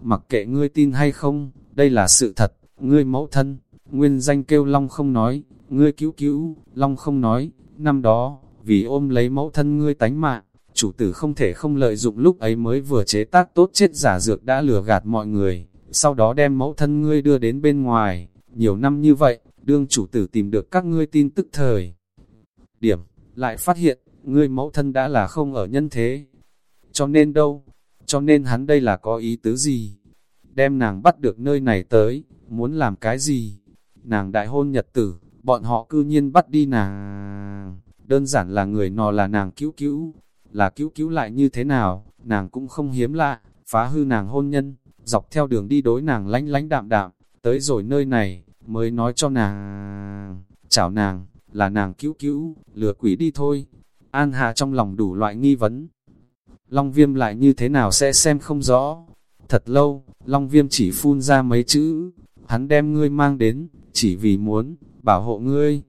Mặc kệ ngươi tin hay không, đây là sự thật, ngươi mẫu thân, nguyên danh kêu Long không nói, ngươi cứu cứu, Long không nói, năm đó, vì ôm lấy mẫu thân ngươi tánh mạng, chủ tử không thể không lợi dụng lúc ấy mới vừa chế tác tốt chết giả dược đã lừa gạt mọi người, sau đó đem mẫu thân ngươi đưa đến bên ngoài, nhiều năm như vậy, đương chủ tử tìm được các ngươi tin tức thời. Điểm, lại phát hiện, ngươi mẫu thân đã là không ở nhân thế. Cho nên đâu? Cho nên hắn đây là có ý tứ gì? Đem nàng bắt được nơi này tới, muốn làm cái gì? Nàng đại hôn nhật tử, bọn họ cư nhiên bắt đi nàng. Đơn giản là người nọ là nàng cứu cứu. Là cứu cứu lại như thế nào, nàng cũng không hiếm lạ, phá hư nàng hôn nhân, dọc theo đường đi đối nàng lánh lánh đạm đạm, tới rồi nơi này, mới nói cho nàng, chào nàng, là nàng cứu cứu, lừa quỷ đi thôi. An Hà trong lòng đủ loại nghi vấn. Long viêm lại như thế nào sẽ xem không rõ. Thật lâu, Long viêm chỉ phun ra mấy chữ, hắn đem ngươi mang đến, chỉ vì muốn, bảo hộ ngươi.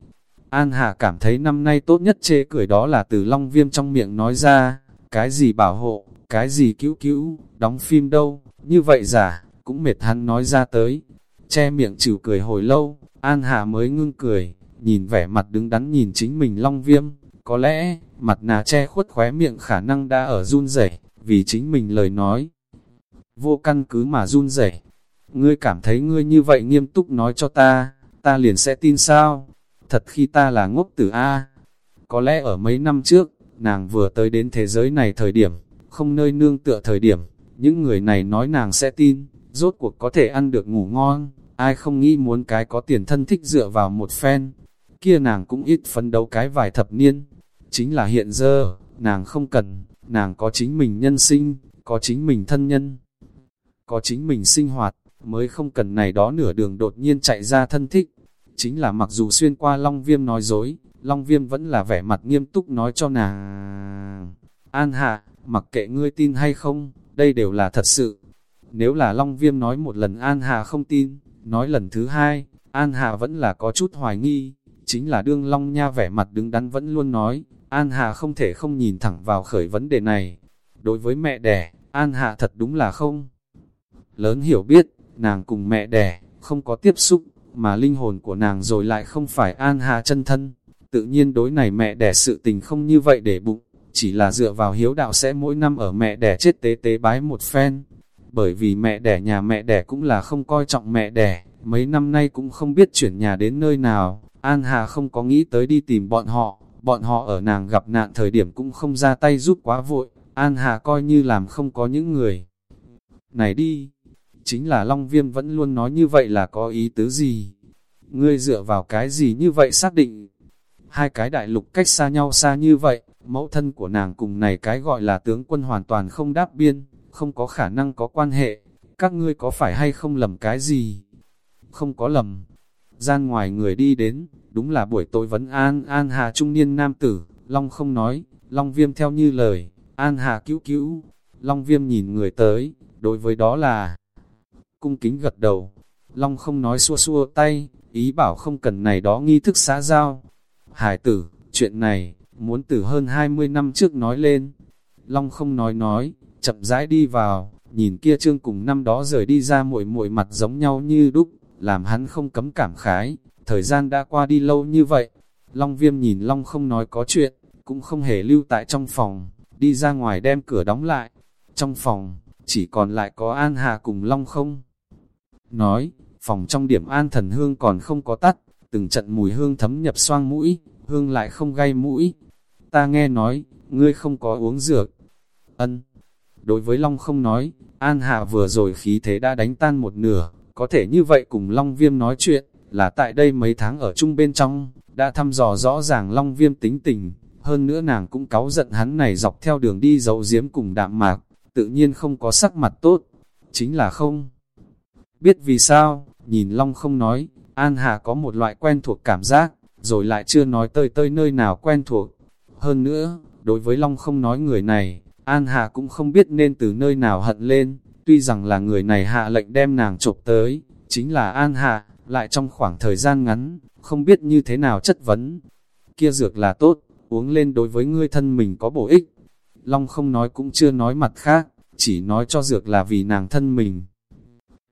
An Hà cảm thấy năm nay tốt nhất chê cười đó là từ Long viêm trong miệng nói ra, cái gì bảo hộ, cái gì cứu cứu, đóng phim đâu, như vậy giả, cũng mệt hắn nói ra tới. Che miệng chịu cười hồi lâu, An Hà mới ngưng cười, nhìn vẻ mặt đứng đắn nhìn chính mình Long viêm, có lẽ, mặt nà che khuất khóe miệng khả năng đã ở run rẩy vì chính mình lời nói. Vô căn cứ mà run rẩy Ngươi cảm thấy ngươi như vậy nghiêm túc nói cho ta, ta liền sẽ tin sao? Thật khi ta là ngốc tử A. Có lẽ ở mấy năm trước, nàng vừa tới đến thế giới này thời điểm, không nơi nương tựa thời điểm, những người này nói nàng sẽ tin, rốt cuộc có thể ăn được ngủ ngon, ai không nghĩ muốn cái có tiền thân thích dựa vào một phen, kia nàng cũng ít phấn đấu cái vài thập niên, chính là hiện giờ, nàng không cần, nàng có chính mình nhân sinh, có chính mình thân nhân, có chính mình sinh hoạt, mới không cần này đó nửa đường đột nhiên chạy ra thân thích. Chính là mặc dù xuyên qua Long Viêm nói dối, Long Viêm vẫn là vẻ mặt nghiêm túc nói cho nàng. An hạ, mặc kệ ngươi tin hay không, đây đều là thật sự. Nếu là Long Viêm nói một lần An Hà không tin, nói lần thứ hai, An Hà vẫn là có chút hoài nghi, chính là đương Long Nha vẻ mặt đứng đắn vẫn luôn nói, An Hà không thể không nhìn thẳng vào khởi vấn đề này. Đối với mẹ đẻ, An Hà thật đúng là không. Lớn hiểu biết, nàng cùng mẹ đẻ, không có tiếp xúc, mà linh hồn của nàng rồi lại không phải An Hà chân thân. Tự nhiên đối này mẹ đẻ sự tình không như vậy để bụng, chỉ là dựa vào hiếu đạo sẽ mỗi năm ở mẹ đẻ chết tế tế bái một phen. Bởi vì mẹ đẻ nhà mẹ đẻ cũng là không coi trọng mẹ đẻ, mấy năm nay cũng không biết chuyển nhà đến nơi nào, An Hà không có nghĩ tới đi tìm bọn họ, bọn họ ở nàng gặp nạn thời điểm cũng không ra tay giúp quá vội, An Hà coi như làm không có những người. Này đi, chính là Long Viêm vẫn luôn nói như vậy là có ý tứ gì? Ngươi dựa vào cái gì như vậy xác định? Hai cái đại lục cách xa nhau xa như vậy, mẫu thân của nàng cùng này cái gọi là tướng quân hoàn toàn không đáp biên, không có khả năng có quan hệ, các ngươi có phải hay không lầm cái gì? Không có lầm, gian ngoài người đi đến, đúng là buổi tối vấn an an hà trung niên nam tử, Long không nói, Long viêm theo như lời, an hà cứu cứu, Long viêm nhìn người tới, đối với đó là cung kính gật đầu, Long không nói xua xua tay, ý bảo không cần này đó nghi thức xã giao. Hải tử, chuyện này, muốn từ hơn 20 năm trước nói lên. Long không nói nói, chậm rãi đi vào, nhìn kia trương cùng năm đó rời đi ra muội muội mặt giống nhau như đúc, làm hắn không cấm cảm khái, thời gian đã qua đi lâu như vậy. Long viêm nhìn Long không nói có chuyện, cũng không hề lưu tại trong phòng, đi ra ngoài đem cửa đóng lại. Trong phòng, chỉ còn lại có An Hà cùng Long không. Nói, phòng trong điểm an thần hương còn không có tắt, từng trận mùi hương thấm nhập xoang mũi, hương lại không gây mũi ta nghe nói, ngươi không có uống dược. Ân. Đối với Long không nói, An Hạ vừa rồi khí thế đã đánh tan một nửa, có thể như vậy cùng Long Viêm nói chuyện, là tại đây mấy tháng ở chung bên trong, đã thăm dò rõ ràng Long Viêm tính tình, hơn nữa nàng cũng cáu giận hắn này dọc theo đường đi dấu diếm cùng đạm mạc, tự nhiên không có sắc mặt tốt, chính là không. Biết vì sao, nhìn Long không nói, An Hà có một loại quen thuộc cảm giác, rồi lại chưa nói tơi tơi nơi nào quen thuộc. Hơn nữa, đối với Long không nói người này, An Hà cũng không biết nên từ nơi nào hận lên, tuy rằng là người này hạ lệnh đem nàng chộp tới, chính là An Hà, lại trong khoảng thời gian ngắn, không biết như thế nào chất vấn. Kia dược là tốt, uống lên đối với ngươi thân mình có bổ ích. Long không nói cũng chưa nói mặt khác, chỉ nói cho dược là vì nàng thân mình.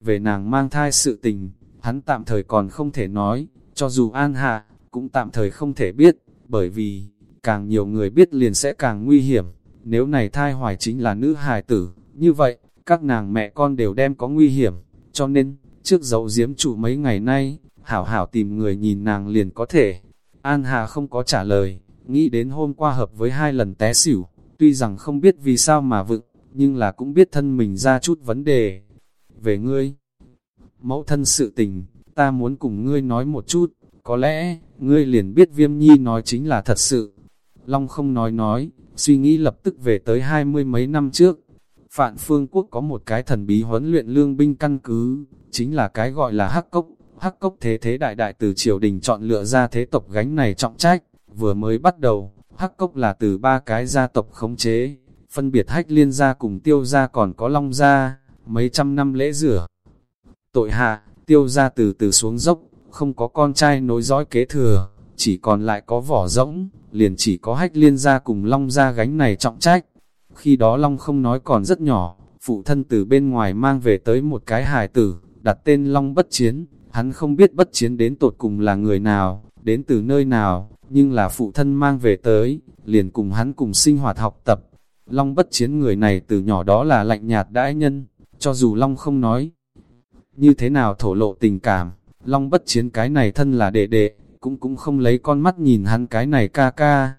Về nàng mang thai sự tình, hắn tạm thời còn không thể nói, cho dù an hạ, cũng tạm thời không thể biết, bởi vì, càng nhiều người biết liền sẽ càng nguy hiểm. Nếu này thai hoài chính là nữ hài tử, như vậy, các nàng mẹ con đều đem có nguy hiểm, cho nên, trước dấu diếm chủ mấy ngày nay, hảo hảo tìm người nhìn nàng liền có thể. An Hà không có trả lời, nghĩ đến hôm qua hợp với hai lần té xỉu, tuy rằng không biết vì sao mà vựng, nhưng là cũng biết thân mình ra chút vấn đề. Về ngươi, mẫu thân sự tình, ta muốn cùng ngươi nói một chút, có lẽ, ngươi liền biết viêm nhi nói chính là thật sự. Long không nói nói, suy nghĩ lập tức về tới hai mươi mấy năm trước. Phạn Phương Quốc có một cái thần bí huấn luyện lương binh căn cứ, chính là cái gọi là Hắc Cốc. Hắc Cốc thế thế đại đại từ triều đình chọn lựa ra thế tộc gánh này trọng trách. Vừa mới bắt đầu, Hắc Cốc là từ ba cái gia tộc khống chế, phân biệt hách liên gia cùng tiêu gia còn có long gia, mấy trăm năm lễ rửa. Tội hạ, tiêu gia từ từ xuống dốc, không có con trai nối dõi kế thừa, chỉ còn lại có vỏ rỗng, liền chỉ có hách liên ra cùng long ra gánh này trọng trách. Khi đó long không nói còn rất nhỏ, phụ thân từ bên ngoài mang về tới một cái hài tử, đặt tên long bất chiến, hắn không biết bất chiến đến tột cùng là người nào, đến từ nơi nào, nhưng là phụ thân mang về tới, liền cùng hắn cùng sinh hoạt học tập. Long bất chiến người này từ nhỏ đó là lạnh nhạt đãi nhân, cho dù Long không nói. Như thế nào thổ lộ tình cảm, Long bất chiến cái này thân là đệ đệ, cũng cũng không lấy con mắt nhìn hắn cái này ca ca.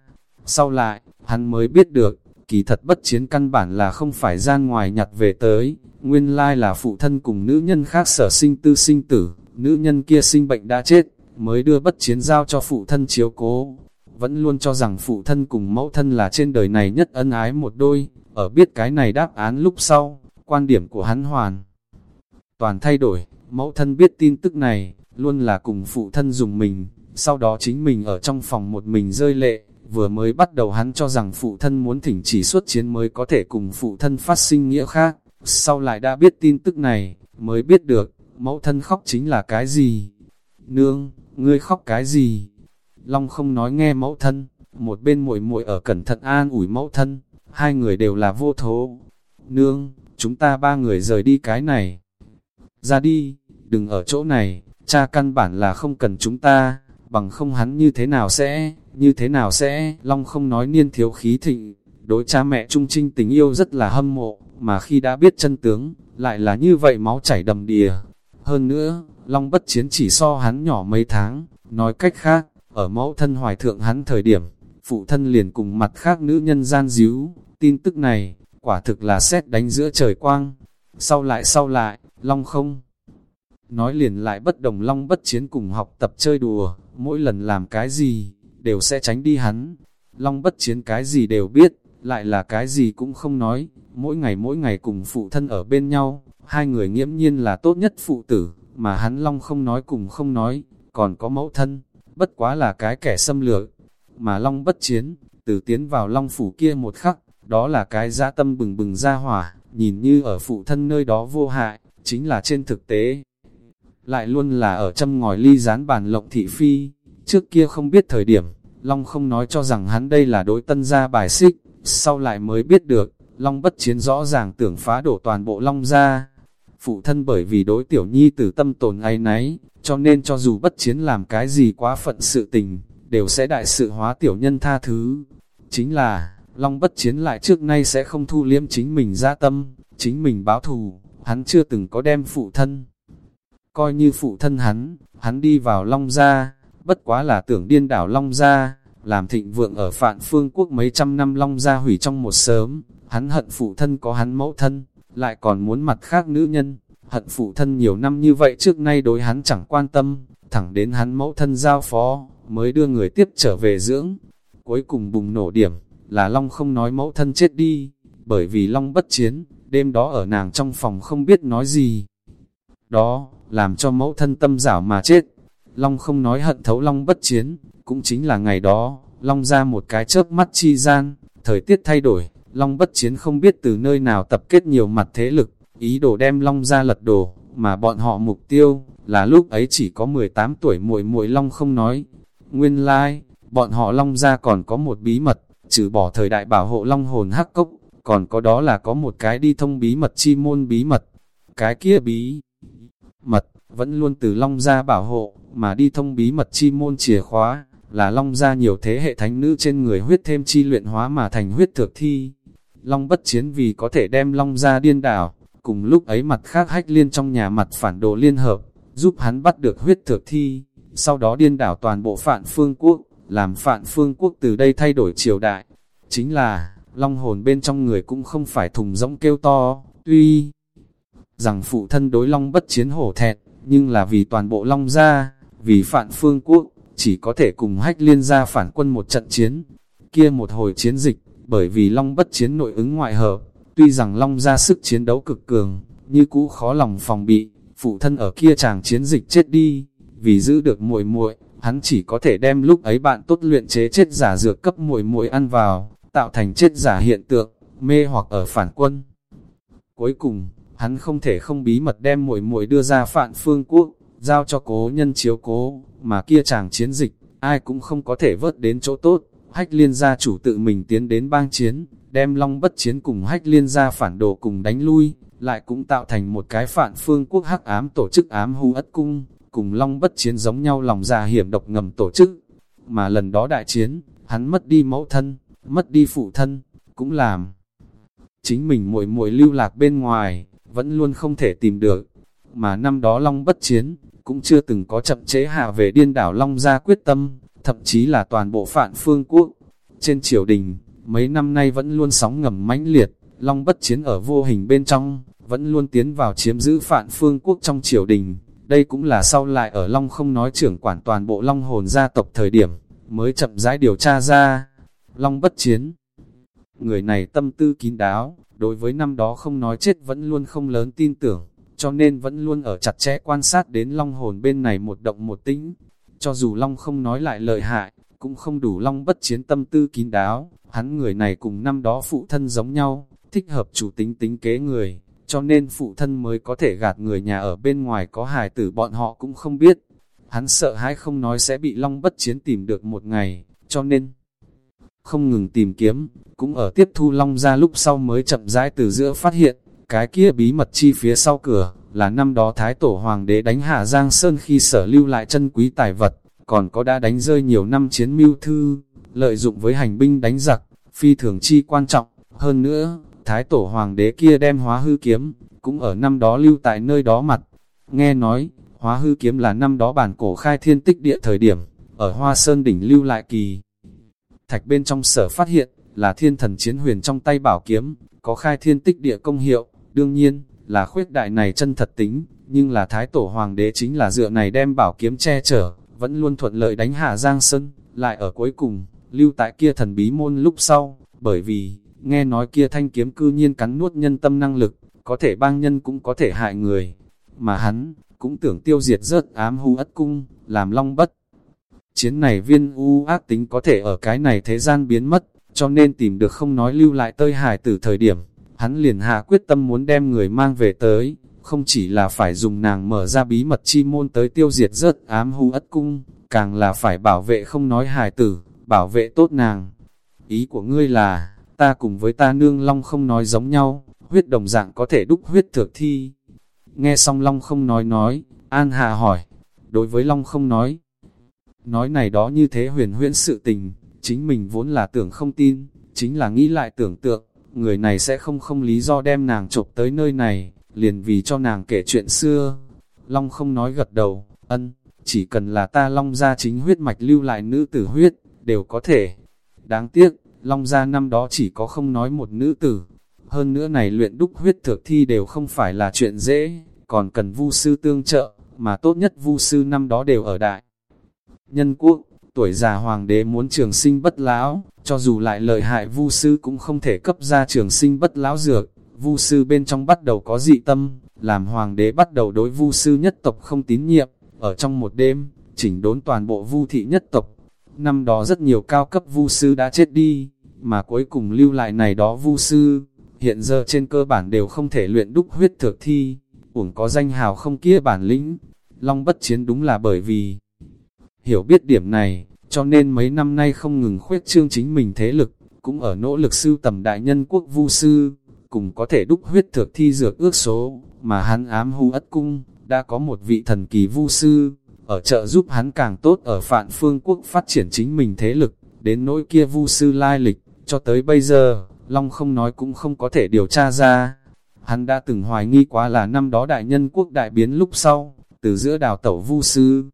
Sau lại, hắn mới biết được, kỳ thật bất chiến căn bản là không phải gian ngoài nhặt về tới, nguyên lai là phụ thân cùng nữ nhân khác sở sinh tư sinh tử, nữ nhân kia sinh bệnh đã chết, mới đưa bất chiến giao cho phụ thân chiếu cố. Vẫn luôn cho rằng phụ thân cùng mẫu thân là trên đời này nhất ân ái một đôi, ở biết cái này đáp án lúc sau, quan điểm của hắn hoàn. Toàn thay đổi, mẫu thân biết tin tức này, luôn là cùng phụ thân dùng mình, sau đó chính mình ở trong phòng một mình rơi lệ, vừa mới bắt đầu hắn cho rằng phụ thân muốn thỉnh chỉ xuất chiến mới có thể cùng phụ thân phát sinh nghĩa khác, sau lại đã biết tin tức này, mới biết được, mẫu thân khóc chính là cái gì. Nương, ngươi khóc cái gì? Long không nói nghe mẫu thân, một bên muội muội ở cẩn thận an ủi mẫu thân, hai người đều là vô thố. Nương, chúng ta ba người rời đi cái này. Ra đi, đừng ở chỗ này, cha căn bản là không cần chúng ta, bằng không hắn như thế nào sẽ, như thế nào sẽ, Long không nói niên thiếu khí thịnh, đối cha mẹ trung trinh tình yêu rất là hâm mộ, mà khi đã biết chân tướng, lại là như vậy máu chảy đầm đìa. Hơn nữa, Long bất chiến chỉ so hắn nhỏ mấy tháng, nói cách khác, ở mẫu thân hoài thượng hắn thời điểm, phụ thân liền cùng mặt khác nữ nhân gian díu, tin tức này, quả thực là xét đánh giữa trời quang. Sau lại sau lại, Long không nói liền lại bất đồng Long bất chiến cùng học tập chơi đùa, mỗi lần làm cái gì, đều sẽ tránh đi hắn. Long bất chiến cái gì đều biết, lại là cái gì cũng không nói, mỗi ngày mỗi ngày cùng phụ thân ở bên nhau, hai người nghiễm nhiên là tốt nhất phụ tử, mà hắn Long không nói cùng không nói, còn có mẫu thân, bất quá là cái kẻ xâm lược, mà Long bất chiến, từ tiến vào Long phủ kia một khắc, đó là cái dã tâm bừng bừng ra hỏa, nhìn như ở phụ thân nơi đó vô hại, chính là trên thực tế. Lại luôn là ở châm ngòi ly gián bàn lộng thị phi, trước kia không biết thời điểm, Long không nói cho rằng hắn đây là đối tân gia bài xích, sau lại mới biết được, Long bất chiến rõ ràng tưởng phá đổ toàn bộ Long gia. Phụ thân bởi vì đối tiểu nhi tử tâm tồn ai nấy, cho nên cho dù bất chiến làm cái gì quá phận sự tình, đều sẽ đại sự hóa tiểu nhân tha thứ. Chính là, Long bất chiến lại trước nay sẽ không thu liêm chính mình ra tâm, chính mình báo thù, hắn chưa từng có đem phụ thân. Coi như phụ thân hắn, hắn đi vào Long gia, bất quá là tưởng điên đảo Long gia, làm thịnh vượng ở phạn phương quốc mấy trăm năm long gia hủy trong một sớm, hắn hận phụ thân có hắn mẫu thân, lại còn muốn mặt khác nữ nhân, hận phụ thân nhiều năm như vậy trước nay đối hắn chẳng quan tâm, thẳng đến hắn mẫu thân giao phó, mới đưa người tiếp trở về dưỡng. Cuối cùng bùng nổ điểm, là Long không nói mẫu thân chết đi, bởi vì Long bất chiến, đêm đó ở nàng trong phòng không biết nói gì. Đó, làm cho mẫu thân tâm rảo mà chết. Long không nói hận thấu Long bất chiến, cũng chính là ngày đó, Long ra một cái chớp mắt chi gian, thời tiết thay đổi, Long bất chiến không biết từ nơi nào tập kết nhiều mặt thế lực, ý đồ đem Long ra lật đổ, mà bọn họ mục tiêu, là lúc ấy chỉ có 18 tuổi muội muội Long không nói. Nguyên lai, like, bọn họ Long ra còn có một bí mật, trừ bỏ thời đại bảo hộ Long hồn hắc cốc, còn có đó là có một cái đi thông bí mật chi môn bí mật. Cái kia bí mật, vẫn luôn từ Long gia bảo hộ, mà đi thông bí mật chi môn chìa khóa, là Long gia nhiều thế hệ thánh nữ trên người huyết thêm chi luyện hóa mà thành huyết thực thi. Long bất chiến vì có thể đem Long gia điên đảo, cùng lúc ấy mặt khác hách liên trong nhà mặt phản đồ liên hợp, giúp hắn bắt được huyết thực thi, sau đó điên đảo toàn bộ phạn phương quốc, làm phạn phương quốc từ đây thay đổi triều đại. Chính là, long hồn bên trong người cũng không phải thùng rỗng kêu to, tuy rằng phụ thân đối long bất chiến hổ thẹt, nhưng là vì toàn bộ long gia, vì phản phương quốc, chỉ có thể cùng hách liên gia phản quân một trận chiến. Kia một hồi chiến dịch, bởi vì long bất chiến nội ứng ngoại hợp, tuy rằng long gia sức chiến đấu cực cường, như cũ khó lòng phòng bị, phụ thân ở kia chàng chiến dịch chết đi, vì giữ được muội muội, hắn chỉ có thể đem lúc ấy bạn tốt luyện chế chết giả dược cấp muội muội ăn vào, tạo thành chết giả hiện tượng, mê hoặc ở phản quân. Cuối cùng, hắn không thể không bí mật đem muội muội đưa ra phạn phương quốc, giao cho cố nhân chiếu cố, mà kia chàng chiến dịch, ai cũng không có thể vớt đến chỗ tốt. Hách liên gia chủ tự mình tiến đến bang chiến, đem long bất chiến cùng hách liên gia phản đồ cùng đánh lui, lại cũng tạo thành một cái phản phương quốc hắc ám tổ chức ám hưu ất cung, cùng long bất chiến giống nhau lòng già hiểm độc ngầm tổ chức. Mà lần đó đại chiến, hắn mất đi mẫu thân, mất đi phụ thân, cũng làm. Chính mình muội muội lưu lạc bên ngoài, vẫn luôn không thể tìm được. Mà năm đó long bất chiến, cũng chưa từng có chậm chế hạ về điên đảo long ra quyết tâm, thậm chí là toàn bộ phản phương quốc. Trên triều đình, mấy năm nay vẫn luôn sóng ngầm mãnh liệt, long bất chiến ở vô hình bên trong, vẫn luôn tiến vào chiếm giữ phản phương quốc trong triều đình. Đây cũng là sau lại ở Long không nói trưởng quản toàn bộ Long hồn gia tộc thời điểm, mới chậm rãi điều tra ra. Long bất chiến. Người này tâm tư kín đáo, đối với năm đó không nói chết vẫn luôn không lớn tin tưởng, cho nên vẫn luôn ở chặt chẽ quan sát đến Long hồn bên này một động một tĩnh. Cho dù Long không nói lại lợi hại, cũng không đủ Long bất chiến tâm tư kín đáo, hắn người này cùng năm đó phụ thân giống nhau, thích hợp chủ tính tính kế người, cho nên phụ thân mới có thể gạt người nhà ở bên ngoài có hài tử bọn họ cũng không biết. Hắn sợ hãi không nói sẽ bị Long bất chiến tìm được một ngày, cho nên không ngừng tìm kiếm, cũng ở tiếp thu Long ra lúc sau mới chậm rãi từ giữa phát hiện, cái kia bí mật chi phía sau cửa, là năm đó Thái Tổ Hoàng đế đánh hạ Giang Sơn khi sở lưu lại chân quý tài vật, còn có đã đánh rơi nhiều năm chiến mưu thư, lợi dụng với hành binh đánh giặc, phi thường chi quan trọng, hơn nữa, Thái tổ hoàng đế kia đem hóa hư kiếm, cũng ở năm đó lưu tại nơi đó mặt. Nghe nói, hóa hư kiếm là năm đó bản cổ khai thiên tích địa thời điểm, ở Hoa Sơn đỉnh lưu lại kỳ. Thạch bên trong sở phát hiện, là thiên thần chiến huyền trong tay bảo kiếm, có khai thiên tích địa công hiệu, đương nhiên, là khuyết đại này chân thật tính, nhưng là thái tổ hoàng đế chính là dựa này đem bảo kiếm che chở, vẫn luôn thuận lợi đánh hạ Giang Sơn, lại ở cuối cùng, lưu tại kia thần bí môn lúc sau, bởi vì, nghe nói kia thanh kiếm cư nhiên cắn nuốt nhân tâm năng lực, có thể bang nhân cũng có thể hại người, mà hắn, cũng tưởng tiêu diệt rớt ám hưu ất cung, làm long bất. Chiến này viên u ác tính có thể ở cái này thế gian biến mất, cho nên tìm được không nói lưu lại tơi hải từ thời điểm, hắn liền hạ quyết tâm muốn đem người mang về tới, không chỉ là phải dùng nàng mở ra bí mật chi môn tới tiêu diệt rớt ám hưu ất cung, càng là phải bảo vệ không nói hài tử, bảo vệ tốt nàng. Ý của ngươi là, ta cùng với ta nương long không nói giống nhau, huyết đồng dạng có thể đúc huyết thược thi. Nghe xong long không nói nói, An Hà hỏi, đối với long không nói. Nói này đó như thế huyền huyễn sự tình, chính mình vốn là tưởng không tin, chính là nghĩ lại tưởng tượng, người này sẽ không không lý do đem nàng chụp tới nơi này, liền vì cho nàng kể chuyện xưa. Long không nói gật đầu, ân, chỉ cần là ta long ra chính huyết mạch lưu lại nữ tử huyết, đều có thể. Đáng tiếc, Long Gia năm đó chỉ có không nói một nữ tử. Hơn nữa này luyện đúc huyết thực thi đều không phải là chuyện dễ, còn cần vu sư tương trợ, mà tốt nhất vu sư năm đó đều ở đại. Nhân quốc, tuổi già hoàng đế muốn trường sinh bất lão, cho dù lại lợi hại vu sư cũng không thể cấp ra trường sinh bất lão dược. Vu sư bên trong bắt đầu có dị tâm, làm hoàng đế bắt đầu đối vu sư nhất tộc không tín nhiệm, ở trong một đêm, chỉnh đốn toàn bộ vu thị nhất tộc. Năm đó rất nhiều cao cấp vu sư đã chết đi, mà cuối cùng lưu lại này đó vu sư, hiện giờ trên cơ bản đều không thể luyện đúc huyết thực thi, uổng có danh hào không kia bản lĩnh. Long bất chiến đúng là bởi vì hiểu biết điểm này, cho nên mấy năm nay không ngừng khuyết trương chính mình thế lực, cũng ở nỗ lực sưu tầm đại nhân quốc vu sư, cùng có thể đúc huyết thực thi dược ước số, mà hắn ám hưu ất cung, đã có một vị thần kỳ vu sư, ở trợ giúp hắn càng tốt ở phạn phương quốc phát triển chính mình thế lực, đến nỗi kia vu sư lai lịch, cho tới bây giờ, Long không nói cũng không có thể điều tra ra. Hắn đã từng hoài nghi quá là năm đó đại nhân quốc đại biến lúc sau, từ giữa đào tẩu vu sư.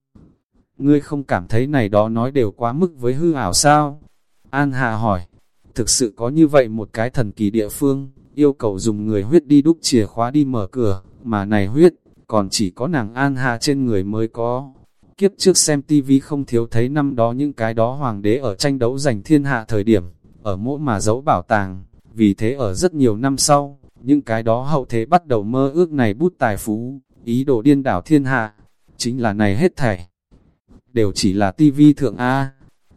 Ngươi không cảm thấy này đó nói đều quá mức với hư ảo sao? An Hạ hỏi, thực sự có như vậy một cái thần kỳ địa phương, yêu cầu dùng người huyết đi đúc chìa khóa đi mở cửa, mà này huyết, còn chỉ có nàng An Hạ trên người mới có. Kiếp trước xem tivi không thiếu thấy năm đó những cái đó hoàng đế ở tranh đấu giành thiên hạ thời điểm, ở mỗi mà giấu bảo tàng, vì thế ở rất nhiều năm sau, những cái đó hậu thế bắt đầu mơ ước này bút tài phú, ý đồ điên đảo thiên hạ, chính là này hết thảy. Đều chỉ là tivi thượng A,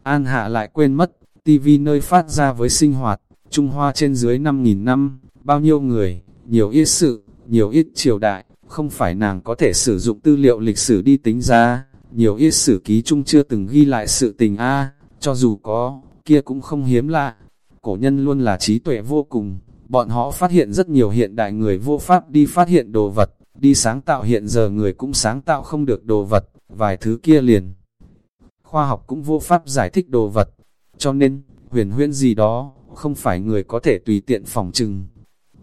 An Hạ lại quên mất, tivi nơi phát ra với sinh hoạt, Trung Hoa trên dưới 5.000 năm, bao nhiêu người, nhiều ít sự, nhiều ít triều đại, không phải nàng có thể sử dụng tư liệu lịch sử đi tính ra, nhiều ít sử ký chung chưa từng ghi lại sự tình A, cho dù có, kia cũng không hiếm lạ. Cổ nhân luôn là trí tuệ vô cùng, bọn họ phát hiện rất nhiều hiện đại người vô pháp đi phát hiện đồ vật, đi sáng tạo hiện giờ người cũng sáng tạo không được đồ vật, vài thứ kia liền. Khoa học cũng vô pháp giải thích đồ vật, cho nên, huyền huyễn gì đó, không phải người có thể tùy tiện phòng trừng.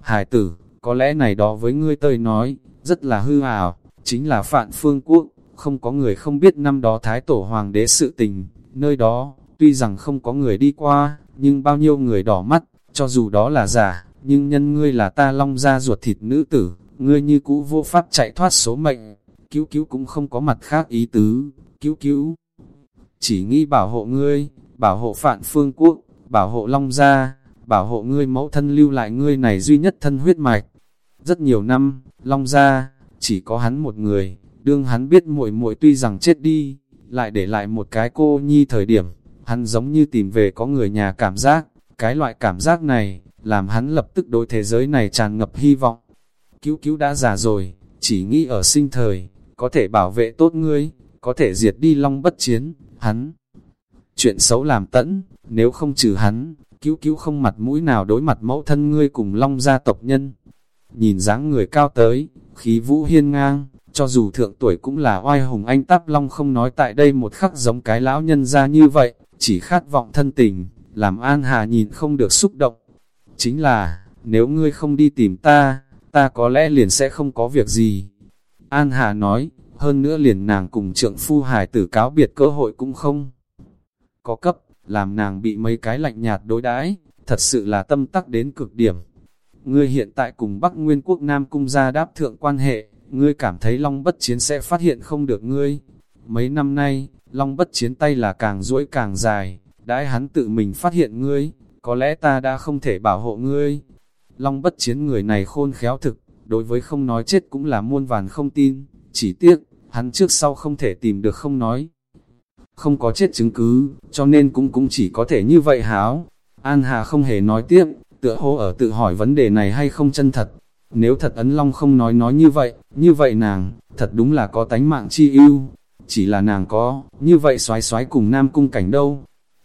Hải tử, có lẽ này đó với ngươi tơi nói, rất là hư ảo, chính là Phạn Phương Quốc, không có người không biết năm đó Thái Tổ Hoàng đế sự tình, nơi đó, tuy rằng không có người đi qua, nhưng bao nhiêu người đỏ mắt, cho dù đó là giả, nhưng nhân ngươi là ta long ra ruột thịt nữ tử, ngươi như cũ vô pháp chạy thoát số mệnh, cứu cứu cũng không có mặt khác ý tứ, cứu cứu. Chỉ nghĩ bảo hộ ngươi, bảo hộ phạn phương quốc, bảo hộ long gia, bảo hộ ngươi mẫu thân lưu lại ngươi này duy nhất thân huyết mạch. Rất nhiều năm, long gia, chỉ có hắn một người, đương hắn biết muội muội tuy rằng chết đi, lại để lại một cái cô nhi thời điểm, hắn giống như tìm về có người nhà cảm giác, cái loại cảm giác này, làm hắn lập tức đối thế giới này tràn ngập hy vọng. Cứu cứu đã già rồi, chỉ nghĩ ở sinh thời, có thể bảo vệ tốt ngươi, có thể diệt đi long bất chiến, hắn. Chuyện xấu làm tẫn, nếu không trừ hắn, cứu cứu không mặt mũi nào đối mặt mẫu thân ngươi cùng long gia tộc nhân. Nhìn dáng người cao tới, khí vũ hiên ngang, cho dù thượng tuổi cũng là oai hùng anh táp long không nói tại đây một khắc giống cái lão nhân ra như vậy, chỉ khát vọng thân tình, làm An Hà nhìn không được xúc động. Chính là, nếu ngươi không đi tìm ta, ta có lẽ liền sẽ không có việc gì. An Hà nói, hơn nữa liền nàng cùng trượng phu hải tử cáo biệt cơ hội cũng không. Có cấp, làm nàng bị mấy cái lạnh nhạt đối đãi thật sự là tâm tắc đến cực điểm. Ngươi hiện tại cùng Bắc Nguyên Quốc Nam Cung gia đáp thượng quan hệ, ngươi cảm thấy Long Bất Chiến sẽ phát hiện không được ngươi. Mấy năm nay, Long Bất Chiến tay là càng duỗi càng dài, đãi hắn tự mình phát hiện ngươi, có lẽ ta đã không thể bảo hộ ngươi. Long Bất Chiến người này khôn khéo thực, đối với không nói chết cũng là muôn vàn không tin, chỉ tiếc, hắn trước sau không thể tìm được không nói. Không có chết chứng cứ, cho nên cũng cũng chỉ có thể như vậy háo. An Hà không hề nói tiếp, tựa hồ ở tự hỏi vấn đề này hay không chân thật. Nếu thật Ấn Long không nói nói như vậy, như vậy nàng, thật đúng là có tánh mạng chi ưu. Chỉ là nàng có, như vậy xoái xoái cùng nam cung cảnh đâu.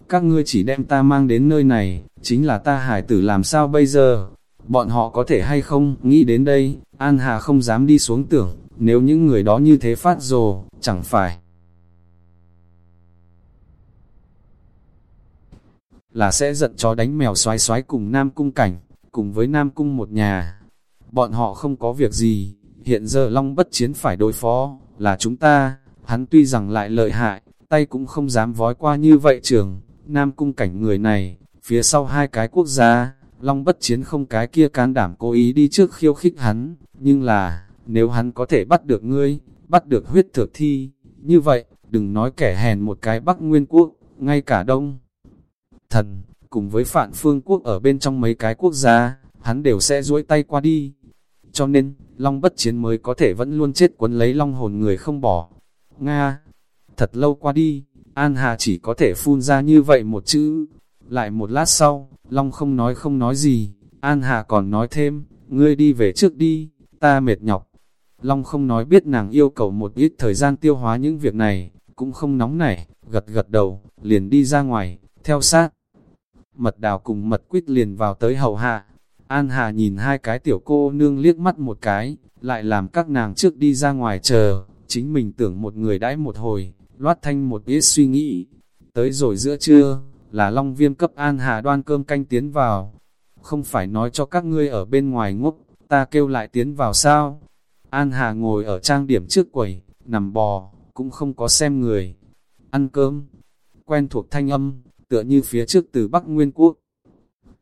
Các ngươi chỉ đem ta mang đến nơi này, chính là ta hải tử làm sao bây giờ? Bọn họ có thể hay không, nghĩ đến đây, An Hà không dám đi xuống tưởng, nếu những người đó như thế phát rồ, chẳng phải. Là sẽ giận chó đánh mèo xoái xoái cùng Nam Cung Cảnh, cùng với Nam Cung một nhà. Bọn họ không có việc gì, hiện giờ Long bất chiến phải đối phó, là chúng ta, hắn tuy rằng lại lợi hại, tay cũng không dám vói qua như vậy trường, Nam cung cảnh người này, phía sau hai cái quốc gia, Long bất chiến không cái kia can đảm cố ý đi trước khiêu khích hắn, nhưng là, nếu hắn có thể bắt được ngươi, bắt được huyết thực thi, như vậy, đừng nói kẻ hèn một cái Bắc Nguyên Quốc, ngay cả Đông. Thần, cùng với Phạn Phương Quốc ở bên trong mấy cái quốc gia, hắn đều sẽ duỗi tay qua đi. Cho nên, Long bất chiến mới có thể vẫn luôn chết quấn lấy Long hồn người không bỏ. Nga, thật lâu qua đi, An Hà chỉ có thể phun ra như vậy một chữ. Lại một lát sau, Long không nói không nói gì, An Hà còn nói thêm, ngươi đi về trước đi, ta mệt nhọc. Long không nói biết nàng yêu cầu một ít thời gian tiêu hóa những việc này, cũng không nóng nảy, gật gật đầu, liền đi ra ngoài, theo sát. Mật đào cùng mật quýt liền vào tới hậu hạ. An Hà nhìn hai cái tiểu cô nương liếc mắt một cái, lại làm các nàng trước đi ra ngoài chờ, chính mình tưởng một người đãi một hồi, loát thanh một ít suy nghĩ. Tới rồi giữa trưa, là Long Viêm cấp An Hà đoan cơm canh tiến vào. Không phải nói cho các ngươi ở bên ngoài ngốc, ta kêu lại tiến vào sao? An Hà ngồi ở trang điểm trước quầy, nằm bò, cũng không có xem người. Ăn cơm, quen thuộc thanh âm, tựa như phía trước từ Bắc Nguyên Quốc.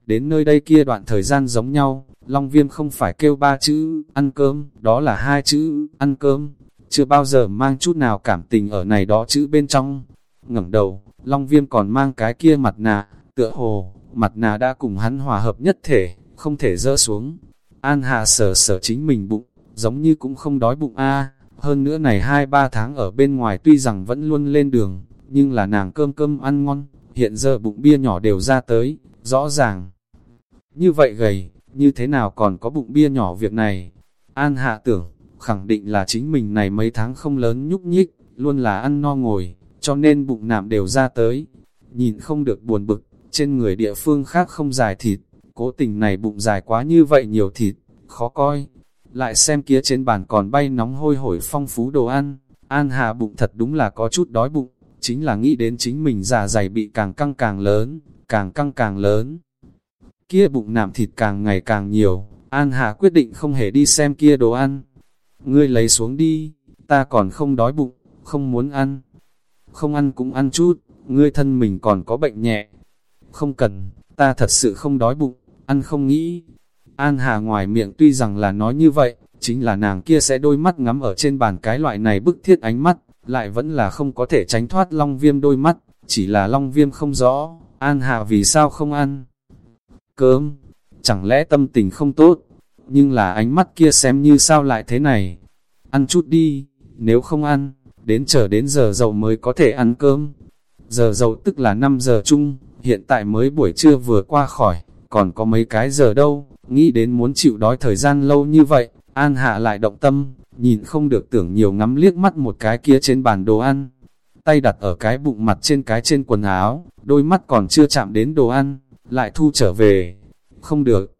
Đến nơi đây kia đoạn thời gian giống nhau, Long Viêm không phải kêu ba chữ, ăn cơm, đó là hai chữ, ăn cơm. Chưa bao giờ mang chút nào cảm tình ở này đó chữ bên trong. ngẩng đầu, Long Viêm còn mang cái kia mặt nạ, tựa hồ, mặt nạ đã cùng hắn hòa hợp nhất thể, không thể dỡ xuống. An Hà sờ sờ chính mình bụng, giống như cũng không đói bụng a hơn nữa này hai ba tháng ở bên ngoài tuy rằng vẫn luôn lên đường, nhưng là nàng cơm cơm ăn ngon, hiện giờ bụng bia nhỏ đều ra tới, rõ ràng. Như vậy gầy, như thế nào còn có bụng bia nhỏ việc này? An hạ tưởng, khẳng định là chính mình này mấy tháng không lớn nhúc nhích, luôn là ăn no ngồi, cho nên bụng nạm đều ra tới. Nhìn không được buồn bực, trên người địa phương khác không dài thịt, cố tình này bụng dài quá như vậy nhiều thịt, khó coi. Lại xem kia trên bàn còn bay nóng hôi hổi phong phú đồ ăn, An Hà bụng thật đúng là có chút đói bụng, chính là nghĩ đến chính mình già dày bị càng căng càng lớn, càng căng càng lớn. Kia bụng nạm thịt càng ngày càng nhiều, An Hà quyết định không hề đi xem kia đồ ăn. Ngươi lấy xuống đi, ta còn không đói bụng, không muốn ăn. Không ăn cũng ăn chút, ngươi thân mình còn có bệnh nhẹ. Không cần, ta thật sự không đói bụng, ăn không nghĩ. An Hà ngoài miệng tuy rằng là nói như vậy, chính là nàng kia sẽ đôi mắt ngắm ở trên bàn cái loại này bức thiết ánh mắt, lại vẫn là không có thể tránh thoát long viêm đôi mắt, chỉ là long viêm không rõ, An Hà vì sao không ăn. Cơm, chẳng lẽ tâm tình không tốt, nhưng là ánh mắt kia xem như sao lại thế này. Ăn chút đi, nếu không ăn, đến chờ đến giờ dậu mới có thể ăn cơm. Giờ dậu tức là 5 giờ chung, hiện tại mới buổi trưa vừa qua khỏi, còn có mấy cái giờ đâu, nghĩ đến muốn chịu đói thời gian lâu như vậy, An Hạ lại động tâm, nhìn không được tưởng nhiều ngắm liếc mắt một cái kia trên bàn đồ ăn. Tay đặt ở cái bụng mặt trên cái trên quần áo, đôi mắt còn chưa chạm đến đồ ăn, lại thu trở về. Không được.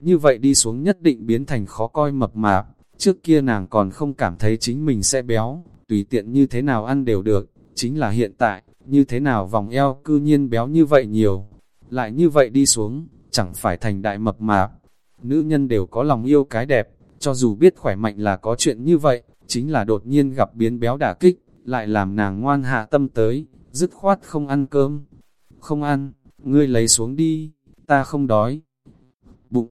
Như vậy đi xuống nhất định biến thành khó coi mập mạp, trước kia nàng còn không cảm thấy chính mình sẽ béo, tùy tiện như thế nào ăn đều được, chính là hiện tại, như thế nào vòng eo cư nhiên béo như vậy nhiều. Lại như vậy đi xuống, chẳng phải thành đại mập mạp. Nữ nhân đều có lòng yêu cái đẹp, cho dù biết khỏe mạnh là có chuyện như vậy, chính là đột nhiên gặp biến béo đả kích, lại làm nàng ngoan hạ tâm tới, dứt khoát không ăn cơm. Không ăn, ngươi lấy xuống đi, ta không đói. Bụng,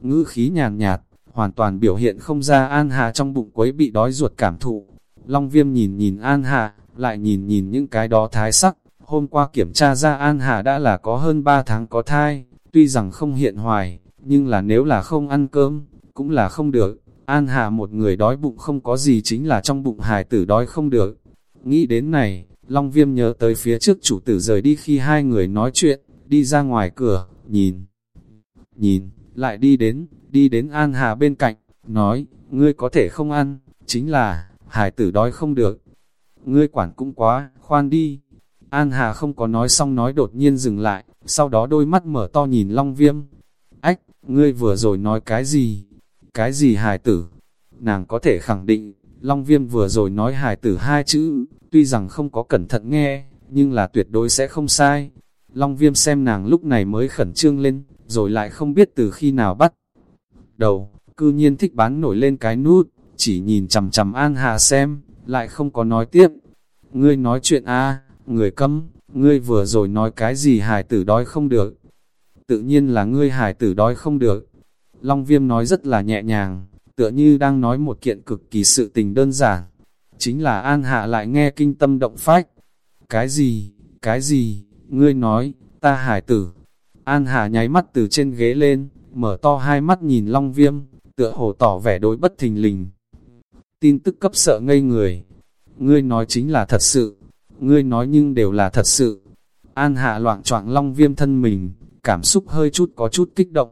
ngữ khí nhàn nhạt, hoàn toàn biểu hiện không ra An Hà trong bụng quấy bị đói ruột cảm thụ. Long viêm nhìn nhìn An Hà, lại nhìn nhìn những cái đó thái sắc. Hôm qua kiểm tra ra An Hà đã là có hơn 3 tháng có thai, tuy rằng không hiện hoài, nhưng là nếu là không ăn cơm, cũng là không được. An Hà một người đói bụng không có gì chính là trong bụng hài tử đói không được. Nghĩ đến này, Long Viêm nhớ tới phía trước chủ tử rời đi khi hai người nói chuyện, đi ra ngoài cửa, nhìn, nhìn, lại đi đến, đi đến An Hà bên cạnh, nói, ngươi có thể không ăn, chính là, hài tử đói không được. Ngươi quản cũng quá, khoan đi. An Hà không có nói xong nói đột nhiên dừng lại, sau đó đôi mắt mở to nhìn Long Viêm. Ách, ngươi vừa rồi nói cái gì? Cái gì hài tử? Nàng có thể khẳng định, Long Viêm vừa rồi nói hài tử hai chữ, tuy rằng không có cẩn thận nghe, nhưng là tuyệt đối sẽ không sai. Long Viêm xem nàng lúc này mới khẩn trương lên, rồi lại không biết từ khi nào bắt. Đầu, cư nhiên thích bán nổi lên cái nút, chỉ nhìn chầm chầm An Hà xem, lại không có nói tiếp. Ngươi nói chuyện a người câm, ngươi vừa rồi nói cái gì hài tử đói không được. Tự nhiên là ngươi hài tử đói không được. Long viêm nói rất là nhẹ nhàng, tựa như đang nói một kiện cực kỳ sự tình đơn giản. Chính là An Hạ lại nghe kinh tâm động phách. Cái gì, cái gì, ngươi nói, ta hải tử. An Hạ nháy mắt từ trên ghế lên, mở to hai mắt nhìn Long Viêm, tựa hồ tỏ vẻ đối bất thình lình. Tin tức cấp sợ ngây người. Ngươi nói chính là thật sự. Ngươi nói nhưng đều là thật sự. An Hạ loạn choạng Long Viêm thân mình, cảm xúc hơi chút có chút kích động.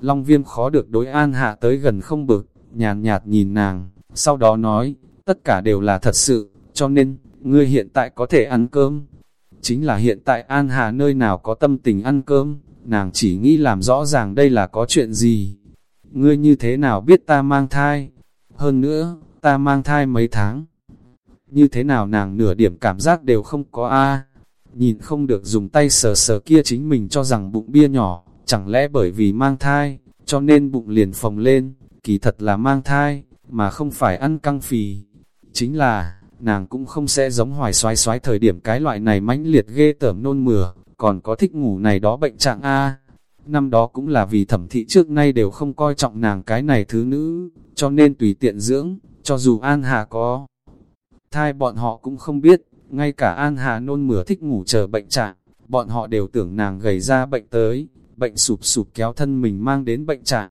Long Viêm khó được đối An Hạ tới gần không bực, nhàn nhạt nhìn nàng, sau đó nói, tất cả đều là thật sự, cho nên, ngươi hiện tại có thể ăn cơm. Chính là hiện tại An Hạ nơi nào có tâm tình ăn cơm, nàng chỉ nghĩ làm rõ ràng đây là có chuyện gì. Ngươi như thế nào biết ta mang thai? Hơn nữa, ta mang thai mấy tháng. Như thế nào nàng nửa điểm cảm giác đều không có a Nhìn không được dùng tay sờ sờ kia chính mình cho rằng bụng bia nhỏ, chẳng lẽ bởi vì mang thai, cho nên bụng liền phồng lên, kỳ thật là mang thai, mà không phải ăn căng phì. Chính là, nàng cũng không sẽ giống hoài xoái xoái thời điểm cái loại này mãnh liệt ghê tởm nôn mửa, còn có thích ngủ này đó bệnh trạng A. Năm đó cũng là vì thẩm thị trước nay đều không coi trọng nàng cái này thứ nữ, cho nên tùy tiện dưỡng, cho dù An Hà có thai bọn họ cũng không biết, ngay cả An Hà nôn mửa thích ngủ chờ bệnh trạng, bọn họ đều tưởng nàng gầy ra bệnh tới, bệnh sụp sụp kéo thân mình mang đến bệnh trạng.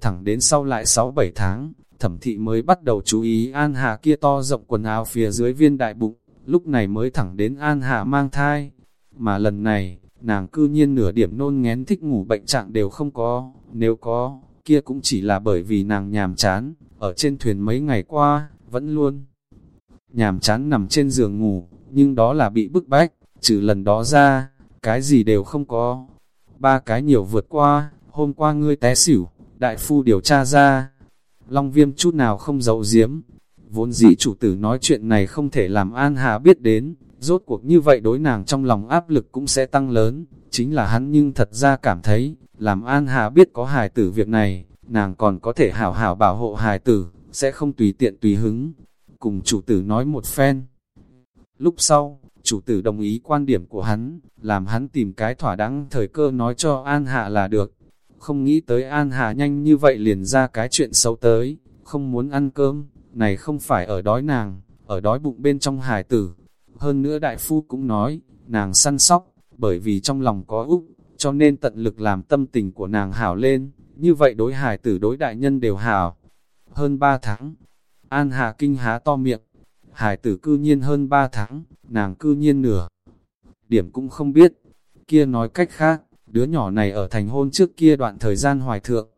Thẳng đến sau lại 6-7 tháng, thẩm thị mới bắt đầu chú ý An Hà kia to rộng quần áo phía dưới viên đại bụng, lúc này mới thẳng đến An Hà mang thai. Mà lần này, nàng cư nhiên nửa điểm nôn ngén thích ngủ bệnh trạng đều không có, nếu có, kia cũng chỉ là bởi vì nàng nhàm chán, ở trên thuyền mấy ngày qua, vẫn luôn nhàm chán nằm trên giường ngủ, nhưng đó là bị bức bách, trừ lần đó ra, cái gì đều không có. Ba cái nhiều vượt qua, hôm qua ngươi té xỉu, đại phu điều tra ra, Long viêm chút nào không giấu giếm. Vốn dĩ chủ tử nói chuyện này không thể làm An Hà biết đến, rốt cuộc như vậy đối nàng trong lòng áp lực cũng sẽ tăng lớn. Chính là hắn nhưng thật ra cảm thấy, làm An Hà biết có hài tử việc này, nàng còn có thể hảo hảo bảo hộ hài tử, sẽ không tùy tiện tùy hứng. Cùng chủ tử nói một phen. Lúc sau, chủ tử đồng ý quan điểm của hắn, làm hắn tìm cái thỏa đáng thời cơ nói cho An Hạ là được không nghĩ tới An hạ nhanh như vậy liền ra cái chuyện xấu tới, không muốn ăn cơm, này không phải ở đói nàng, ở đói bụng bên trong hài tử. Hơn nữa đại phu cũng nói, nàng săn sóc, bởi vì trong lòng có úc, cho nên tận lực làm tâm tình của nàng hảo lên, như vậy đối hài tử đối đại nhân đều hảo. Hơn 3 tháng, An Hà kinh há to miệng, Hải tử cư nhiên hơn 3 tháng, nàng cư nhiên nửa. Điểm cũng không biết, kia nói cách khác, Đứa nhỏ này ở thành hôn trước kia đoạn thời gian hoài thượng,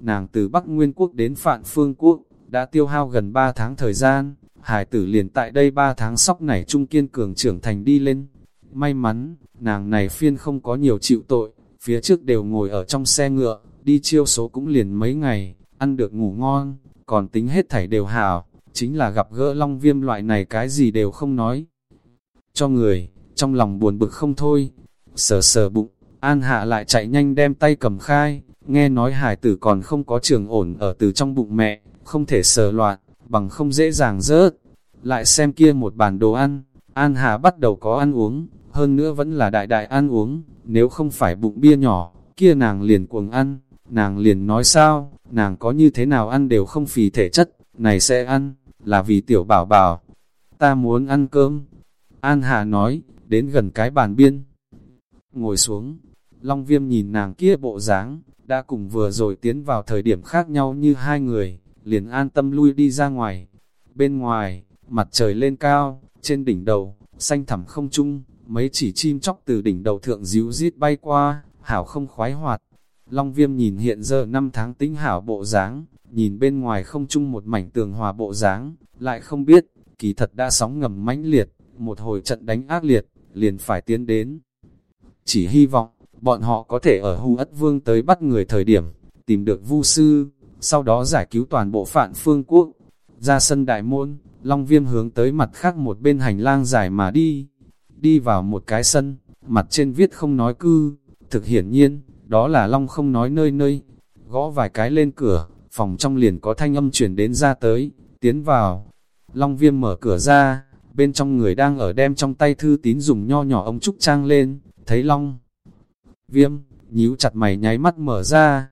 nàng từ Bắc Nguyên Quốc đến Phạn Phương Quốc, đã tiêu hao gần 3 tháng thời gian, hải tử liền tại đây 3 tháng sóc nảy trung kiên cường trưởng thành đi lên. May mắn, nàng này phiên không có nhiều chịu tội, phía trước đều ngồi ở trong xe ngựa, đi chiêu số cũng liền mấy ngày, ăn được ngủ ngon, còn tính hết thảy đều hảo, chính là gặp gỡ long viêm loại này cái gì đều không nói. Cho người, trong lòng buồn bực không thôi, sờ sờ bụng, An Hạ lại chạy nhanh đem tay cầm khai, nghe nói hải tử còn không có trường ổn ở từ trong bụng mẹ, không thể sờ loạn, bằng không dễ dàng rớt. Lại xem kia một bàn đồ ăn, An Hạ bắt đầu có ăn uống, hơn nữa vẫn là đại đại ăn uống, nếu không phải bụng bia nhỏ, kia nàng liền cuồng ăn, nàng liền nói sao, nàng có như thế nào ăn đều không phì thể chất, này sẽ ăn, là vì tiểu bảo bảo. Ta muốn ăn cơm. An Hạ nói, đến gần cái bàn biên. Ngồi xuống, Long viêm nhìn nàng kia bộ dáng, đã cùng vừa rồi tiến vào thời điểm khác nhau như hai người, liền an tâm lui đi ra ngoài. Bên ngoài, mặt trời lên cao, trên đỉnh đầu, xanh thẳm không trung, mấy chỉ chim chóc từ đỉnh đầu thượng díu rít bay qua, hảo không khoái hoạt. Long viêm nhìn hiện giờ năm tháng tính hảo bộ dáng, nhìn bên ngoài không trung một mảnh tường hòa bộ dáng, lại không biết, kỳ thật đã sóng ngầm mãnh liệt, một hồi trận đánh ác liệt, liền phải tiến đến. Chỉ hy vọng, bọn họ có thể ở hù ất vương tới bắt người thời điểm, tìm được vu sư, sau đó giải cứu toàn bộ phạn phương quốc. Ra sân đại môn, Long Viêm hướng tới mặt khác một bên hành lang dài mà đi. Đi vào một cái sân, mặt trên viết không nói cư, thực hiển nhiên, đó là Long không nói nơi nơi. Gõ vài cái lên cửa, phòng trong liền có thanh âm chuyển đến ra tới, tiến vào. Long Viêm mở cửa ra, bên trong người đang ở đem trong tay thư tín dùng nho nhỏ ông trúc trang lên, thấy Long. Viêm, nhíu chặt mày nháy mắt mở ra.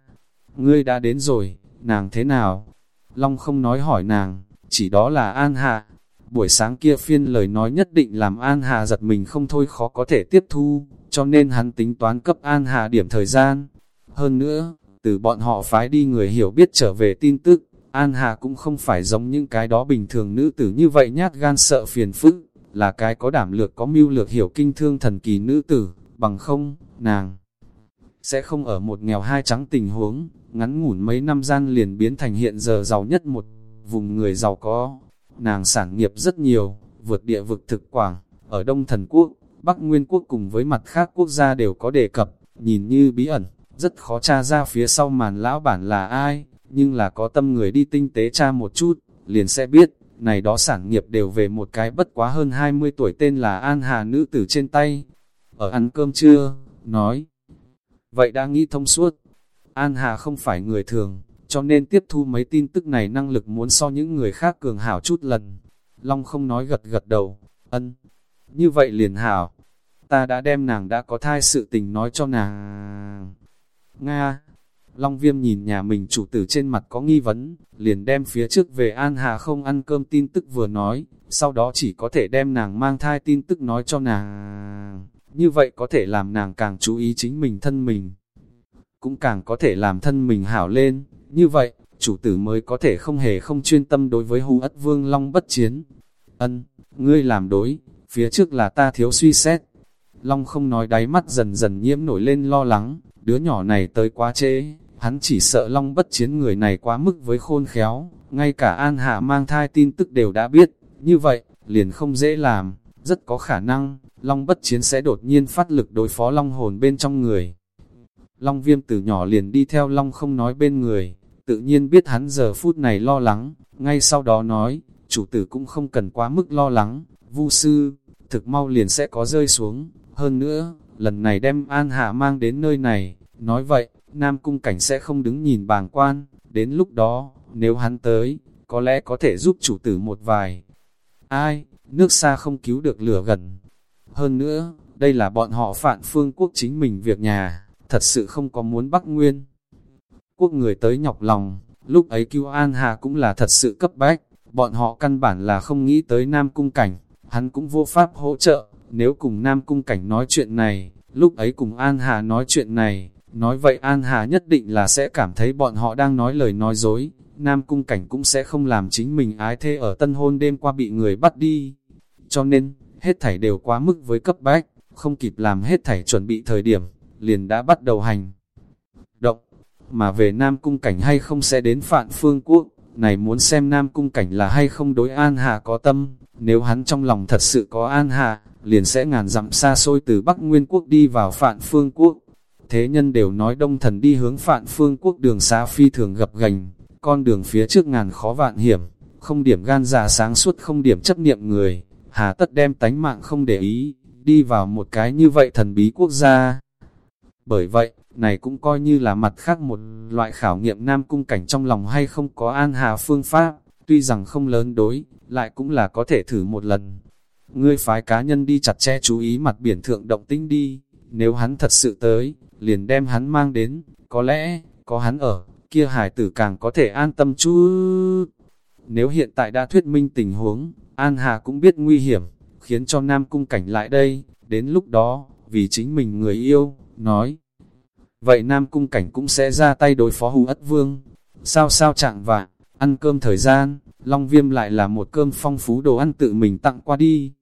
Ngươi đã đến rồi, nàng thế nào? Long không nói hỏi nàng, chỉ đó là An Hạ. Buổi sáng kia phiên lời nói nhất định làm An hạ giật mình không thôi khó có thể tiếp thu, cho nên hắn tính toán cấp An Hà điểm thời gian. Hơn nữa, từ bọn họ phái đi người hiểu biết trở về tin tức, An Hà cũng không phải giống những cái đó bình thường nữ tử như vậy nhát gan sợ phiền phức, là cái có đảm lược có mưu lược hiểu kinh thương thần kỳ nữ tử, bằng không, nàng sẽ không ở một nghèo hai trắng tình huống, ngắn ngủn mấy năm gian liền biến thành hiện giờ giàu nhất một vùng người giàu có. Nàng sản nghiệp rất nhiều, vượt địa vực thực quảng, ở Đông Thần Quốc, Bắc Nguyên Quốc cùng với mặt khác quốc gia đều có đề cập, nhìn như bí ẩn, rất khó tra ra phía sau màn lão bản là ai, nhưng là có tâm người đi tinh tế tra một chút, liền sẽ biết, này đó sản nghiệp đều về một cái bất quá hơn 20 tuổi tên là An Hà nữ tử trên tay. Ở ăn cơm trưa, nói, vậy đã nghĩ thông suốt, An Hà không phải người thường, cho nên tiếp thu mấy tin tức này năng lực muốn so những người khác cường hảo chút lần. Long không nói gật gật đầu, ân, như vậy liền hảo, ta đã đem nàng đã có thai sự tình nói cho nàng. Nga, Long Viêm nhìn nhà mình chủ tử trên mặt có nghi vấn, liền đem phía trước về An Hà không ăn cơm tin tức vừa nói, sau đó chỉ có thể đem nàng mang thai tin tức nói cho nàng. Như vậy có thể làm nàng càng chú ý chính mình thân mình, cũng càng có thể làm thân mình hảo lên. Như vậy, chủ tử mới có thể không hề không chuyên tâm đối với hù ất vương Long bất chiến. Ân, ngươi làm đối, phía trước là ta thiếu suy xét. Long không nói đáy mắt dần dần nhiễm nổi lên lo lắng, đứa nhỏ này tới quá trễ, hắn chỉ sợ Long bất chiến người này quá mức với khôn khéo, ngay cả An Hạ mang thai tin tức đều đã biết, như vậy, liền không dễ làm, rất có khả năng, Long bất chiến sẽ đột nhiên phát lực đối phó Long hồn bên trong người. Long viêm từ nhỏ liền đi theo Long không nói bên người, tự nhiên biết hắn giờ phút này lo lắng, ngay sau đó nói, chủ tử cũng không cần quá mức lo lắng, vu sư, thực mau liền sẽ có rơi xuống, hơn nữa, lần này đem An Hạ mang đến nơi này, nói vậy, Nam Cung Cảnh sẽ không đứng nhìn bàng quan, đến lúc đó, nếu hắn tới, có lẽ có thể giúp chủ tử một vài. Ai, nước xa không cứu được lửa gần. Hơn nữa, đây là bọn họ phản phương quốc chính mình việc nhà, thật sự không có muốn Bắc Nguyên. Quốc người tới nhọc lòng, lúc ấy cứu An Hà cũng là thật sự cấp bách, bọn họ căn bản là không nghĩ tới Nam Cung Cảnh, hắn cũng vô pháp hỗ trợ, nếu cùng Nam Cung Cảnh nói chuyện này, lúc ấy cùng An Hà nói chuyện này, nói vậy An Hà nhất định là sẽ cảm thấy bọn họ đang nói lời nói dối, Nam Cung Cảnh cũng sẽ không làm chính mình ái thê ở tân hôn đêm qua bị người bắt đi. Cho nên, hết thảy đều quá mức với cấp bách, không kịp làm hết thảy chuẩn bị thời điểm, liền đã bắt đầu hành. Động, mà về Nam Cung Cảnh hay không sẽ đến Phạn Phương Quốc, này muốn xem Nam Cung Cảnh là hay không đối An Hà có tâm, nếu hắn trong lòng thật sự có An Hà, liền sẽ ngàn dặm xa xôi từ Bắc Nguyên Quốc đi vào Phạn Phương Quốc. Thế nhân đều nói đông thần đi hướng Phạn Phương Quốc đường xa phi thường gập gành, con đường phía trước ngàn khó vạn hiểm, không điểm gan già sáng suốt không điểm chấp niệm người, hà tất đem tánh mạng không để ý, đi vào một cái như vậy thần bí quốc gia. Bởi vậy, này cũng coi như là mặt khác một loại khảo nghiệm nam cung cảnh trong lòng hay không có an hà phương pháp, tuy rằng không lớn đối, lại cũng là có thể thử một lần. Ngươi phái cá nhân đi chặt che chú ý mặt biển thượng động tinh đi, nếu hắn thật sự tới, liền đem hắn mang đến, có lẽ, có hắn ở, kia hải tử càng có thể an tâm chút. Nếu hiện tại đã thuyết minh tình huống, An Hà cũng biết nguy hiểm, khiến cho Nam Cung Cảnh lại đây, đến lúc đó, vì chính mình người yêu, nói. Vậy Nam Cung Cảnh cũng sẽ ra tay đối phó hù ất vương. Sao sao trạng vạn, ăn cơm thời gian, Long Viêm lại là một cơm phong phú đồ ăn tự mình tặng qua đi.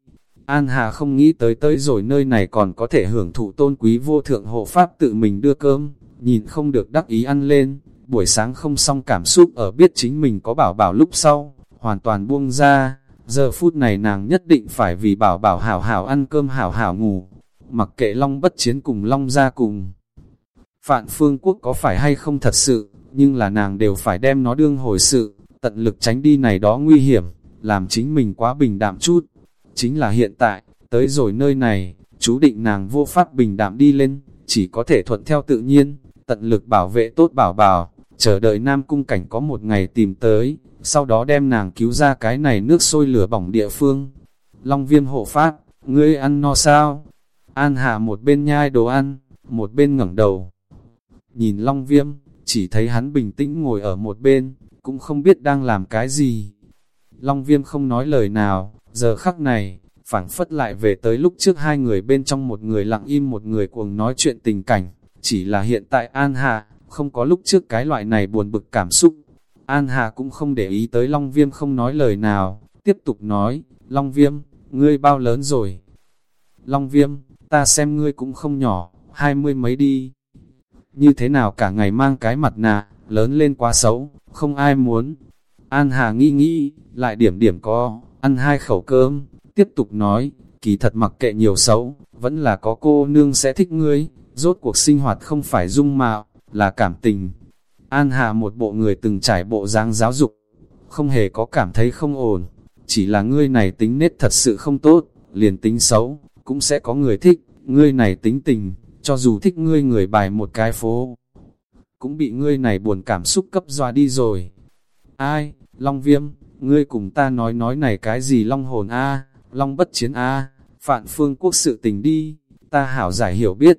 An Hà không nghĩ tới tới rồi nơi này còn có thể hưởng thụ tôn quý vô thượng hộ pháp tự mình đưa cơm, nhìn không được đắc ý ăn lên, buổi sáng không xong cảm xúc ở biết chính mình có bảo bảo lúc sau, hoàn toàn buông ra, giờ phút này nàng nhất định phải vì bảo bảo hảo hảo ăn cơm hảo hảo ngủ, mặc kệ Long bất chiến cùng Long ra cùng. Phạn Phương Quốc có phải hay không thật sự, nhưng là nàng đều phải đem nó đương hồi sự, tận lực tránh đi này đó nguy hiểm, làm chính mình quá bình đạm chút. Chính là hiện tại, tới rồi nơi này, chú định nàng vô pháp bình đạm đi lên, chỉ có thể thuận theo tự nhiên, tận lực bảo vệ tốt bảo bảo, chờ đợi Nam Cung Cảnh có một ngày tìm tới, sau đó đem nàng cứu ra cái này nước sôi lửa bỏng địa phương. Long viêm hộ phát, ngươi ăn no sao? An hạ một bên nhai đồ ăn, một bên ngẩng đầu. Nhìn Long viêm, chỉ thấy hắn bình tĩnh ngồi ở một bên, cũng không biết đang làm cái gì. Long viêm không nói lời nào, giờ khắc này, phảng phất lại về tới lúc trước hai người bên trong một người lặng im một người cuồng nói chuyện tình cảnh, chỉ là hiện tại An Hà, không có lúc trước cái loại này buồn bực cảm xúc. An Hà cũng không để ý tới Long Viêm không nói lời nào, tiếp tục nói, Long Viêm, ngươi bao lớn rồi? Long Viêm, ta xem ngươi cũng không nhỏ, hai mươi mấy đi. Như thế nào cả ngày mang cái mặt nạ, lớn lên quá xấu, không ai muốn. An Hà nghĩ nghĩ, lại điểm điểm có, ăn hai khẩu cơm, tiếp tục nói, kỳ thật mặc kệ nhiều xấu, vẫn là có cô nương sẽ thích ngươi, rốt cuộc sinh hoạt không phải dung mạo, là cảm tình. An Hà một bộ người từng trải bộ dáng giáo dục, không hề có cảm thấy không ổn, chỉ là ngươi này tính nết thật sự không tốt, liền tính xấu, cũng sẽ có người thích, ngươi này tính tình, cho dù thích ngươi người bài một cái phố, cũng bị ngươi này buồn cảm xúc cấp doa đi rồi. Ai, Long Viêm, ngươi cùng ta nói nói này cái gì Long hồn a Long bất chiến a Phạn phương quốc sự tình đi, ta hảo giải hiểu biết.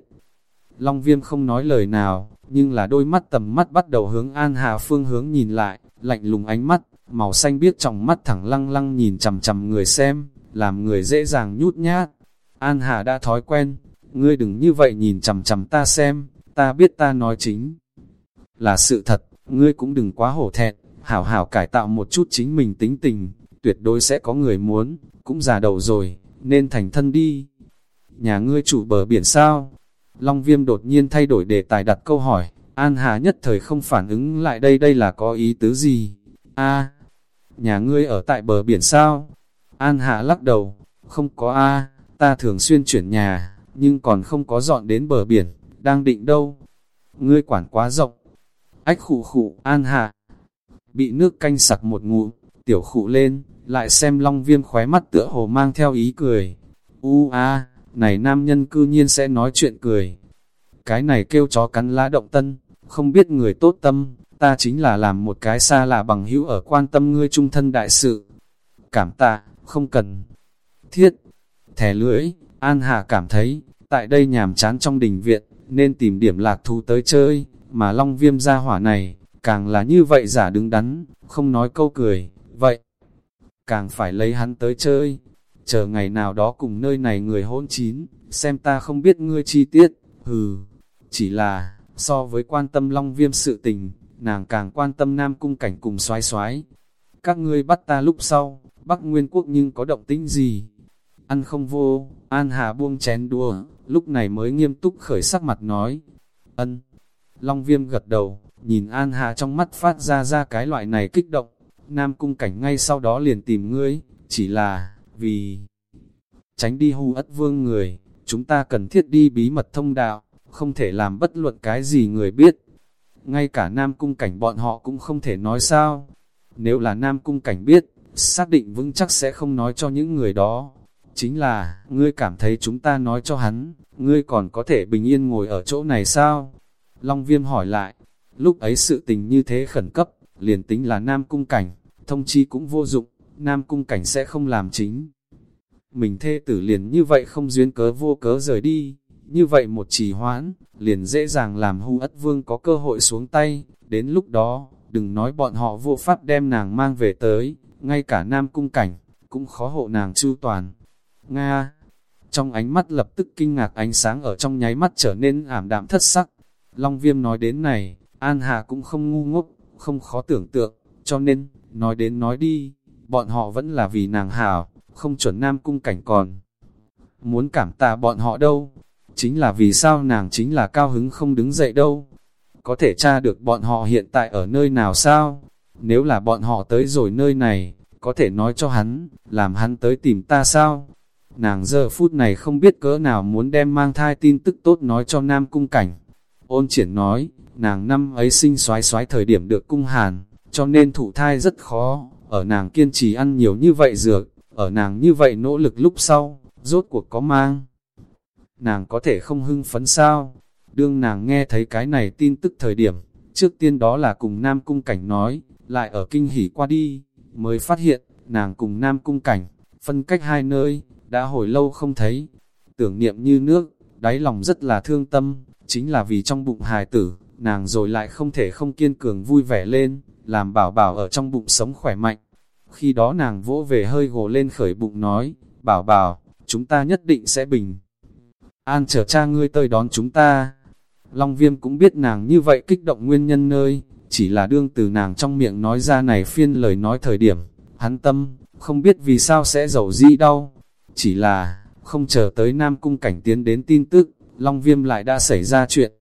Long Viêm không nói lời nào, nhưng là đôi mắt tầm mắt bắt đầu hướng An Hà phương hướng nhìn lại, lạnh lùng ánh mắt, màu xanh biết trong mắt thẳng lăng lăng nhìn chầm chầm người xem, làm người dễ dàng nhút nhát. An Hà đã thói quen, ngươi đừng như vậy nhìn chầm chầm ta xem, ta biết ta nói chính. Là sự thật, ngươi cũng đừng quá hổ thẹn, hảo hảo cải tạo một chút chính mình tính tình, tuyệt đối sẽ có người muốn, cũng già đầu rồi, nên thành thân đi. Nhà ngươi chủ bờ biển sao? Long viêm đột nhiên thay đổi đề tài đặt câu hỏi, An Hà nhất thời không phản ứng lại đây đây là có ý tứ gì? a nhà ngươi ở tại bờ biển sao? An Hà lắc đầu, không có a ta thường xuyên chuyển nhà, nhưng còn không có dọn đến bờ biển, đang định đâu? Ngươi quản quá rộng. Ách khụ khụ, An Hà bị nước canh sặc một ngụm, tiểu khụ lên, lại xem long viêm khóe mắt tựa hồ mang theo ý cười. U a này nam nhân cư nhiên sẽ nói chuyện cười. Cái này kêu chó cắn lá động tân, không biết người tốt tâm, ta chính là làm một cái xa lạ bằng hữu ở quan tâm ngươi trung thân đại sự. Cảm tạ, không cần. Thiết, thẻ lưỡi, An Hà cảm thấy, tại đây nhàm chán trong đình viện, nên tìm điểm lạc thú tới chơi, mà long viêm ra hỏa này, càng là như vậy giả đứng đắn, không nói câu cười, vậy, càng phải lấy hắn tới chơi, chờ ngày nào đó cùng nơi này người hôn chín, xem ta không biết ngươi chi tiết, hừ, chỉ là, so với quan tâm long viêm sự tình, nàng càng quan tâm nam cung cảnh cùng xoái xoái. Các ngươi bắt ta lúc sau, Bắc Nguyên Quốc nhưng có động tĩnh gì? Ăn không vô, An Hà buông chén đùa lúc này mới nghiêm túc khởi sắc mặt nói. Ân, Long Viêm gật đầu, nhìn An Hà trong mắt phát ra ra cái loại này kích động. Nam cung cảnh ngay sau đó liền tìm ngươi, chỉ là, vì tránh đi hù ất vương người, chúng ta cần thiết đi bí mật thông đạo, không thể làm bất luận cái gì người biết. Ngay cả Nam cung cảnh bọn họ cũng không thể nói sao. Nếu là Nam cung cảnh biết, xác định vững chắc sẽ không nói cho những người đó. Chính là, ngươi cảm thấy chúng ta nói cho hắn, ngươi còn có thể bình yên ngồi ở chỗ này sao? Long viêm hỏi lại, lúc ấy sự tình như thế khẩn cấp, liền tính là Nam cung cảnh, thông chi cũng vô dụng, Nam cung cảnh sẽ không làm chính. Mình thê tử liền như vậy không duyên cớ vô cớ rời đi, như vậy một trì hoãn, liền dễ dàng làm hung ất vương có cơ hội xuống tay, đến lúc đó, đừng nói bọn họ vô pháp đem nàng mang về tới, ngay cả Nam cung cảnh, cũng khó hộ nàng chu toàn. Nga Trong ánh mắt lập tức kinh ngạc ánh sáng ở trong nháy mắt trở nên ảm đạm thất sắc. Long viêm nói đến này, An Hà cũng không ngu ngốc, không khó tưởng tượng, cho nên, nói đến nói đi, bọn họ vẫn là vì nàng hảo, không chuẩn nam cung cảnh còn. Muốn cảm tạ bọn họ đâu, chính là vì sao nàng chính là cao hứng không đứng dậy đâu. Có thể tra được bọn họ hiện tại ở nơi nào sao? Nếu là bọn họ tới rồi nơi này, có thể nói cho hắn, làm hắn tới tìm ta sao? Nàng giờ phút này không biết cỡ nào muốn đem mang thai tin tức tốt nói cho Nam Cung Cảnh. Ôn triển nói, nàng năm ấy sinh xoái xoái thời điểm được cung hàn, cho nên thụ thai rất khó, ở nàng kiên trì ăn nhiều như vậy dược, ở nàng như vậy nỗ lực lúc sau, rốt cuộc có mang. Nàng có thể không hưng phấn sao? Đương nàng nghe thấy cái này tin tức thời điểm, trước tiên đó là cùng Nam Cung Cảnh nói, lại ở kinh hỉ qua đi, mới phát hiện, nàng cùng Nam Cung Cảnh, phân cách hai nơi, đã hồi lâu không thấy, tưởng niệm như nước, đáy lòng rất là thương tâm, chính là vì trong bụng hài tử, nàng rồi lại không thể không kiên cường vui vẻ lên, làm bảo bảo ở trong bụng sống khỏe mạnh. Khi đó nàng vỗ về hơi gồ lên khởi bụng nói, bảo bảo, chúng ta nhất định sẽ bình. An chờ cha ngươi tới đón chúng ta. Long viêm cũng biết nàng như vậy kích động nguyên nhân nơi, chỉ là đương từ nàng trong miệng nói ra này phiên lời nói thời điểm, hắn tâm, không biết vì sao sẽ giàu di đau. Chỉ là, không chờ tới Nam Cung Cảnh tiến đến tin tức, Long Viêm lại đã xảy ra chuyện.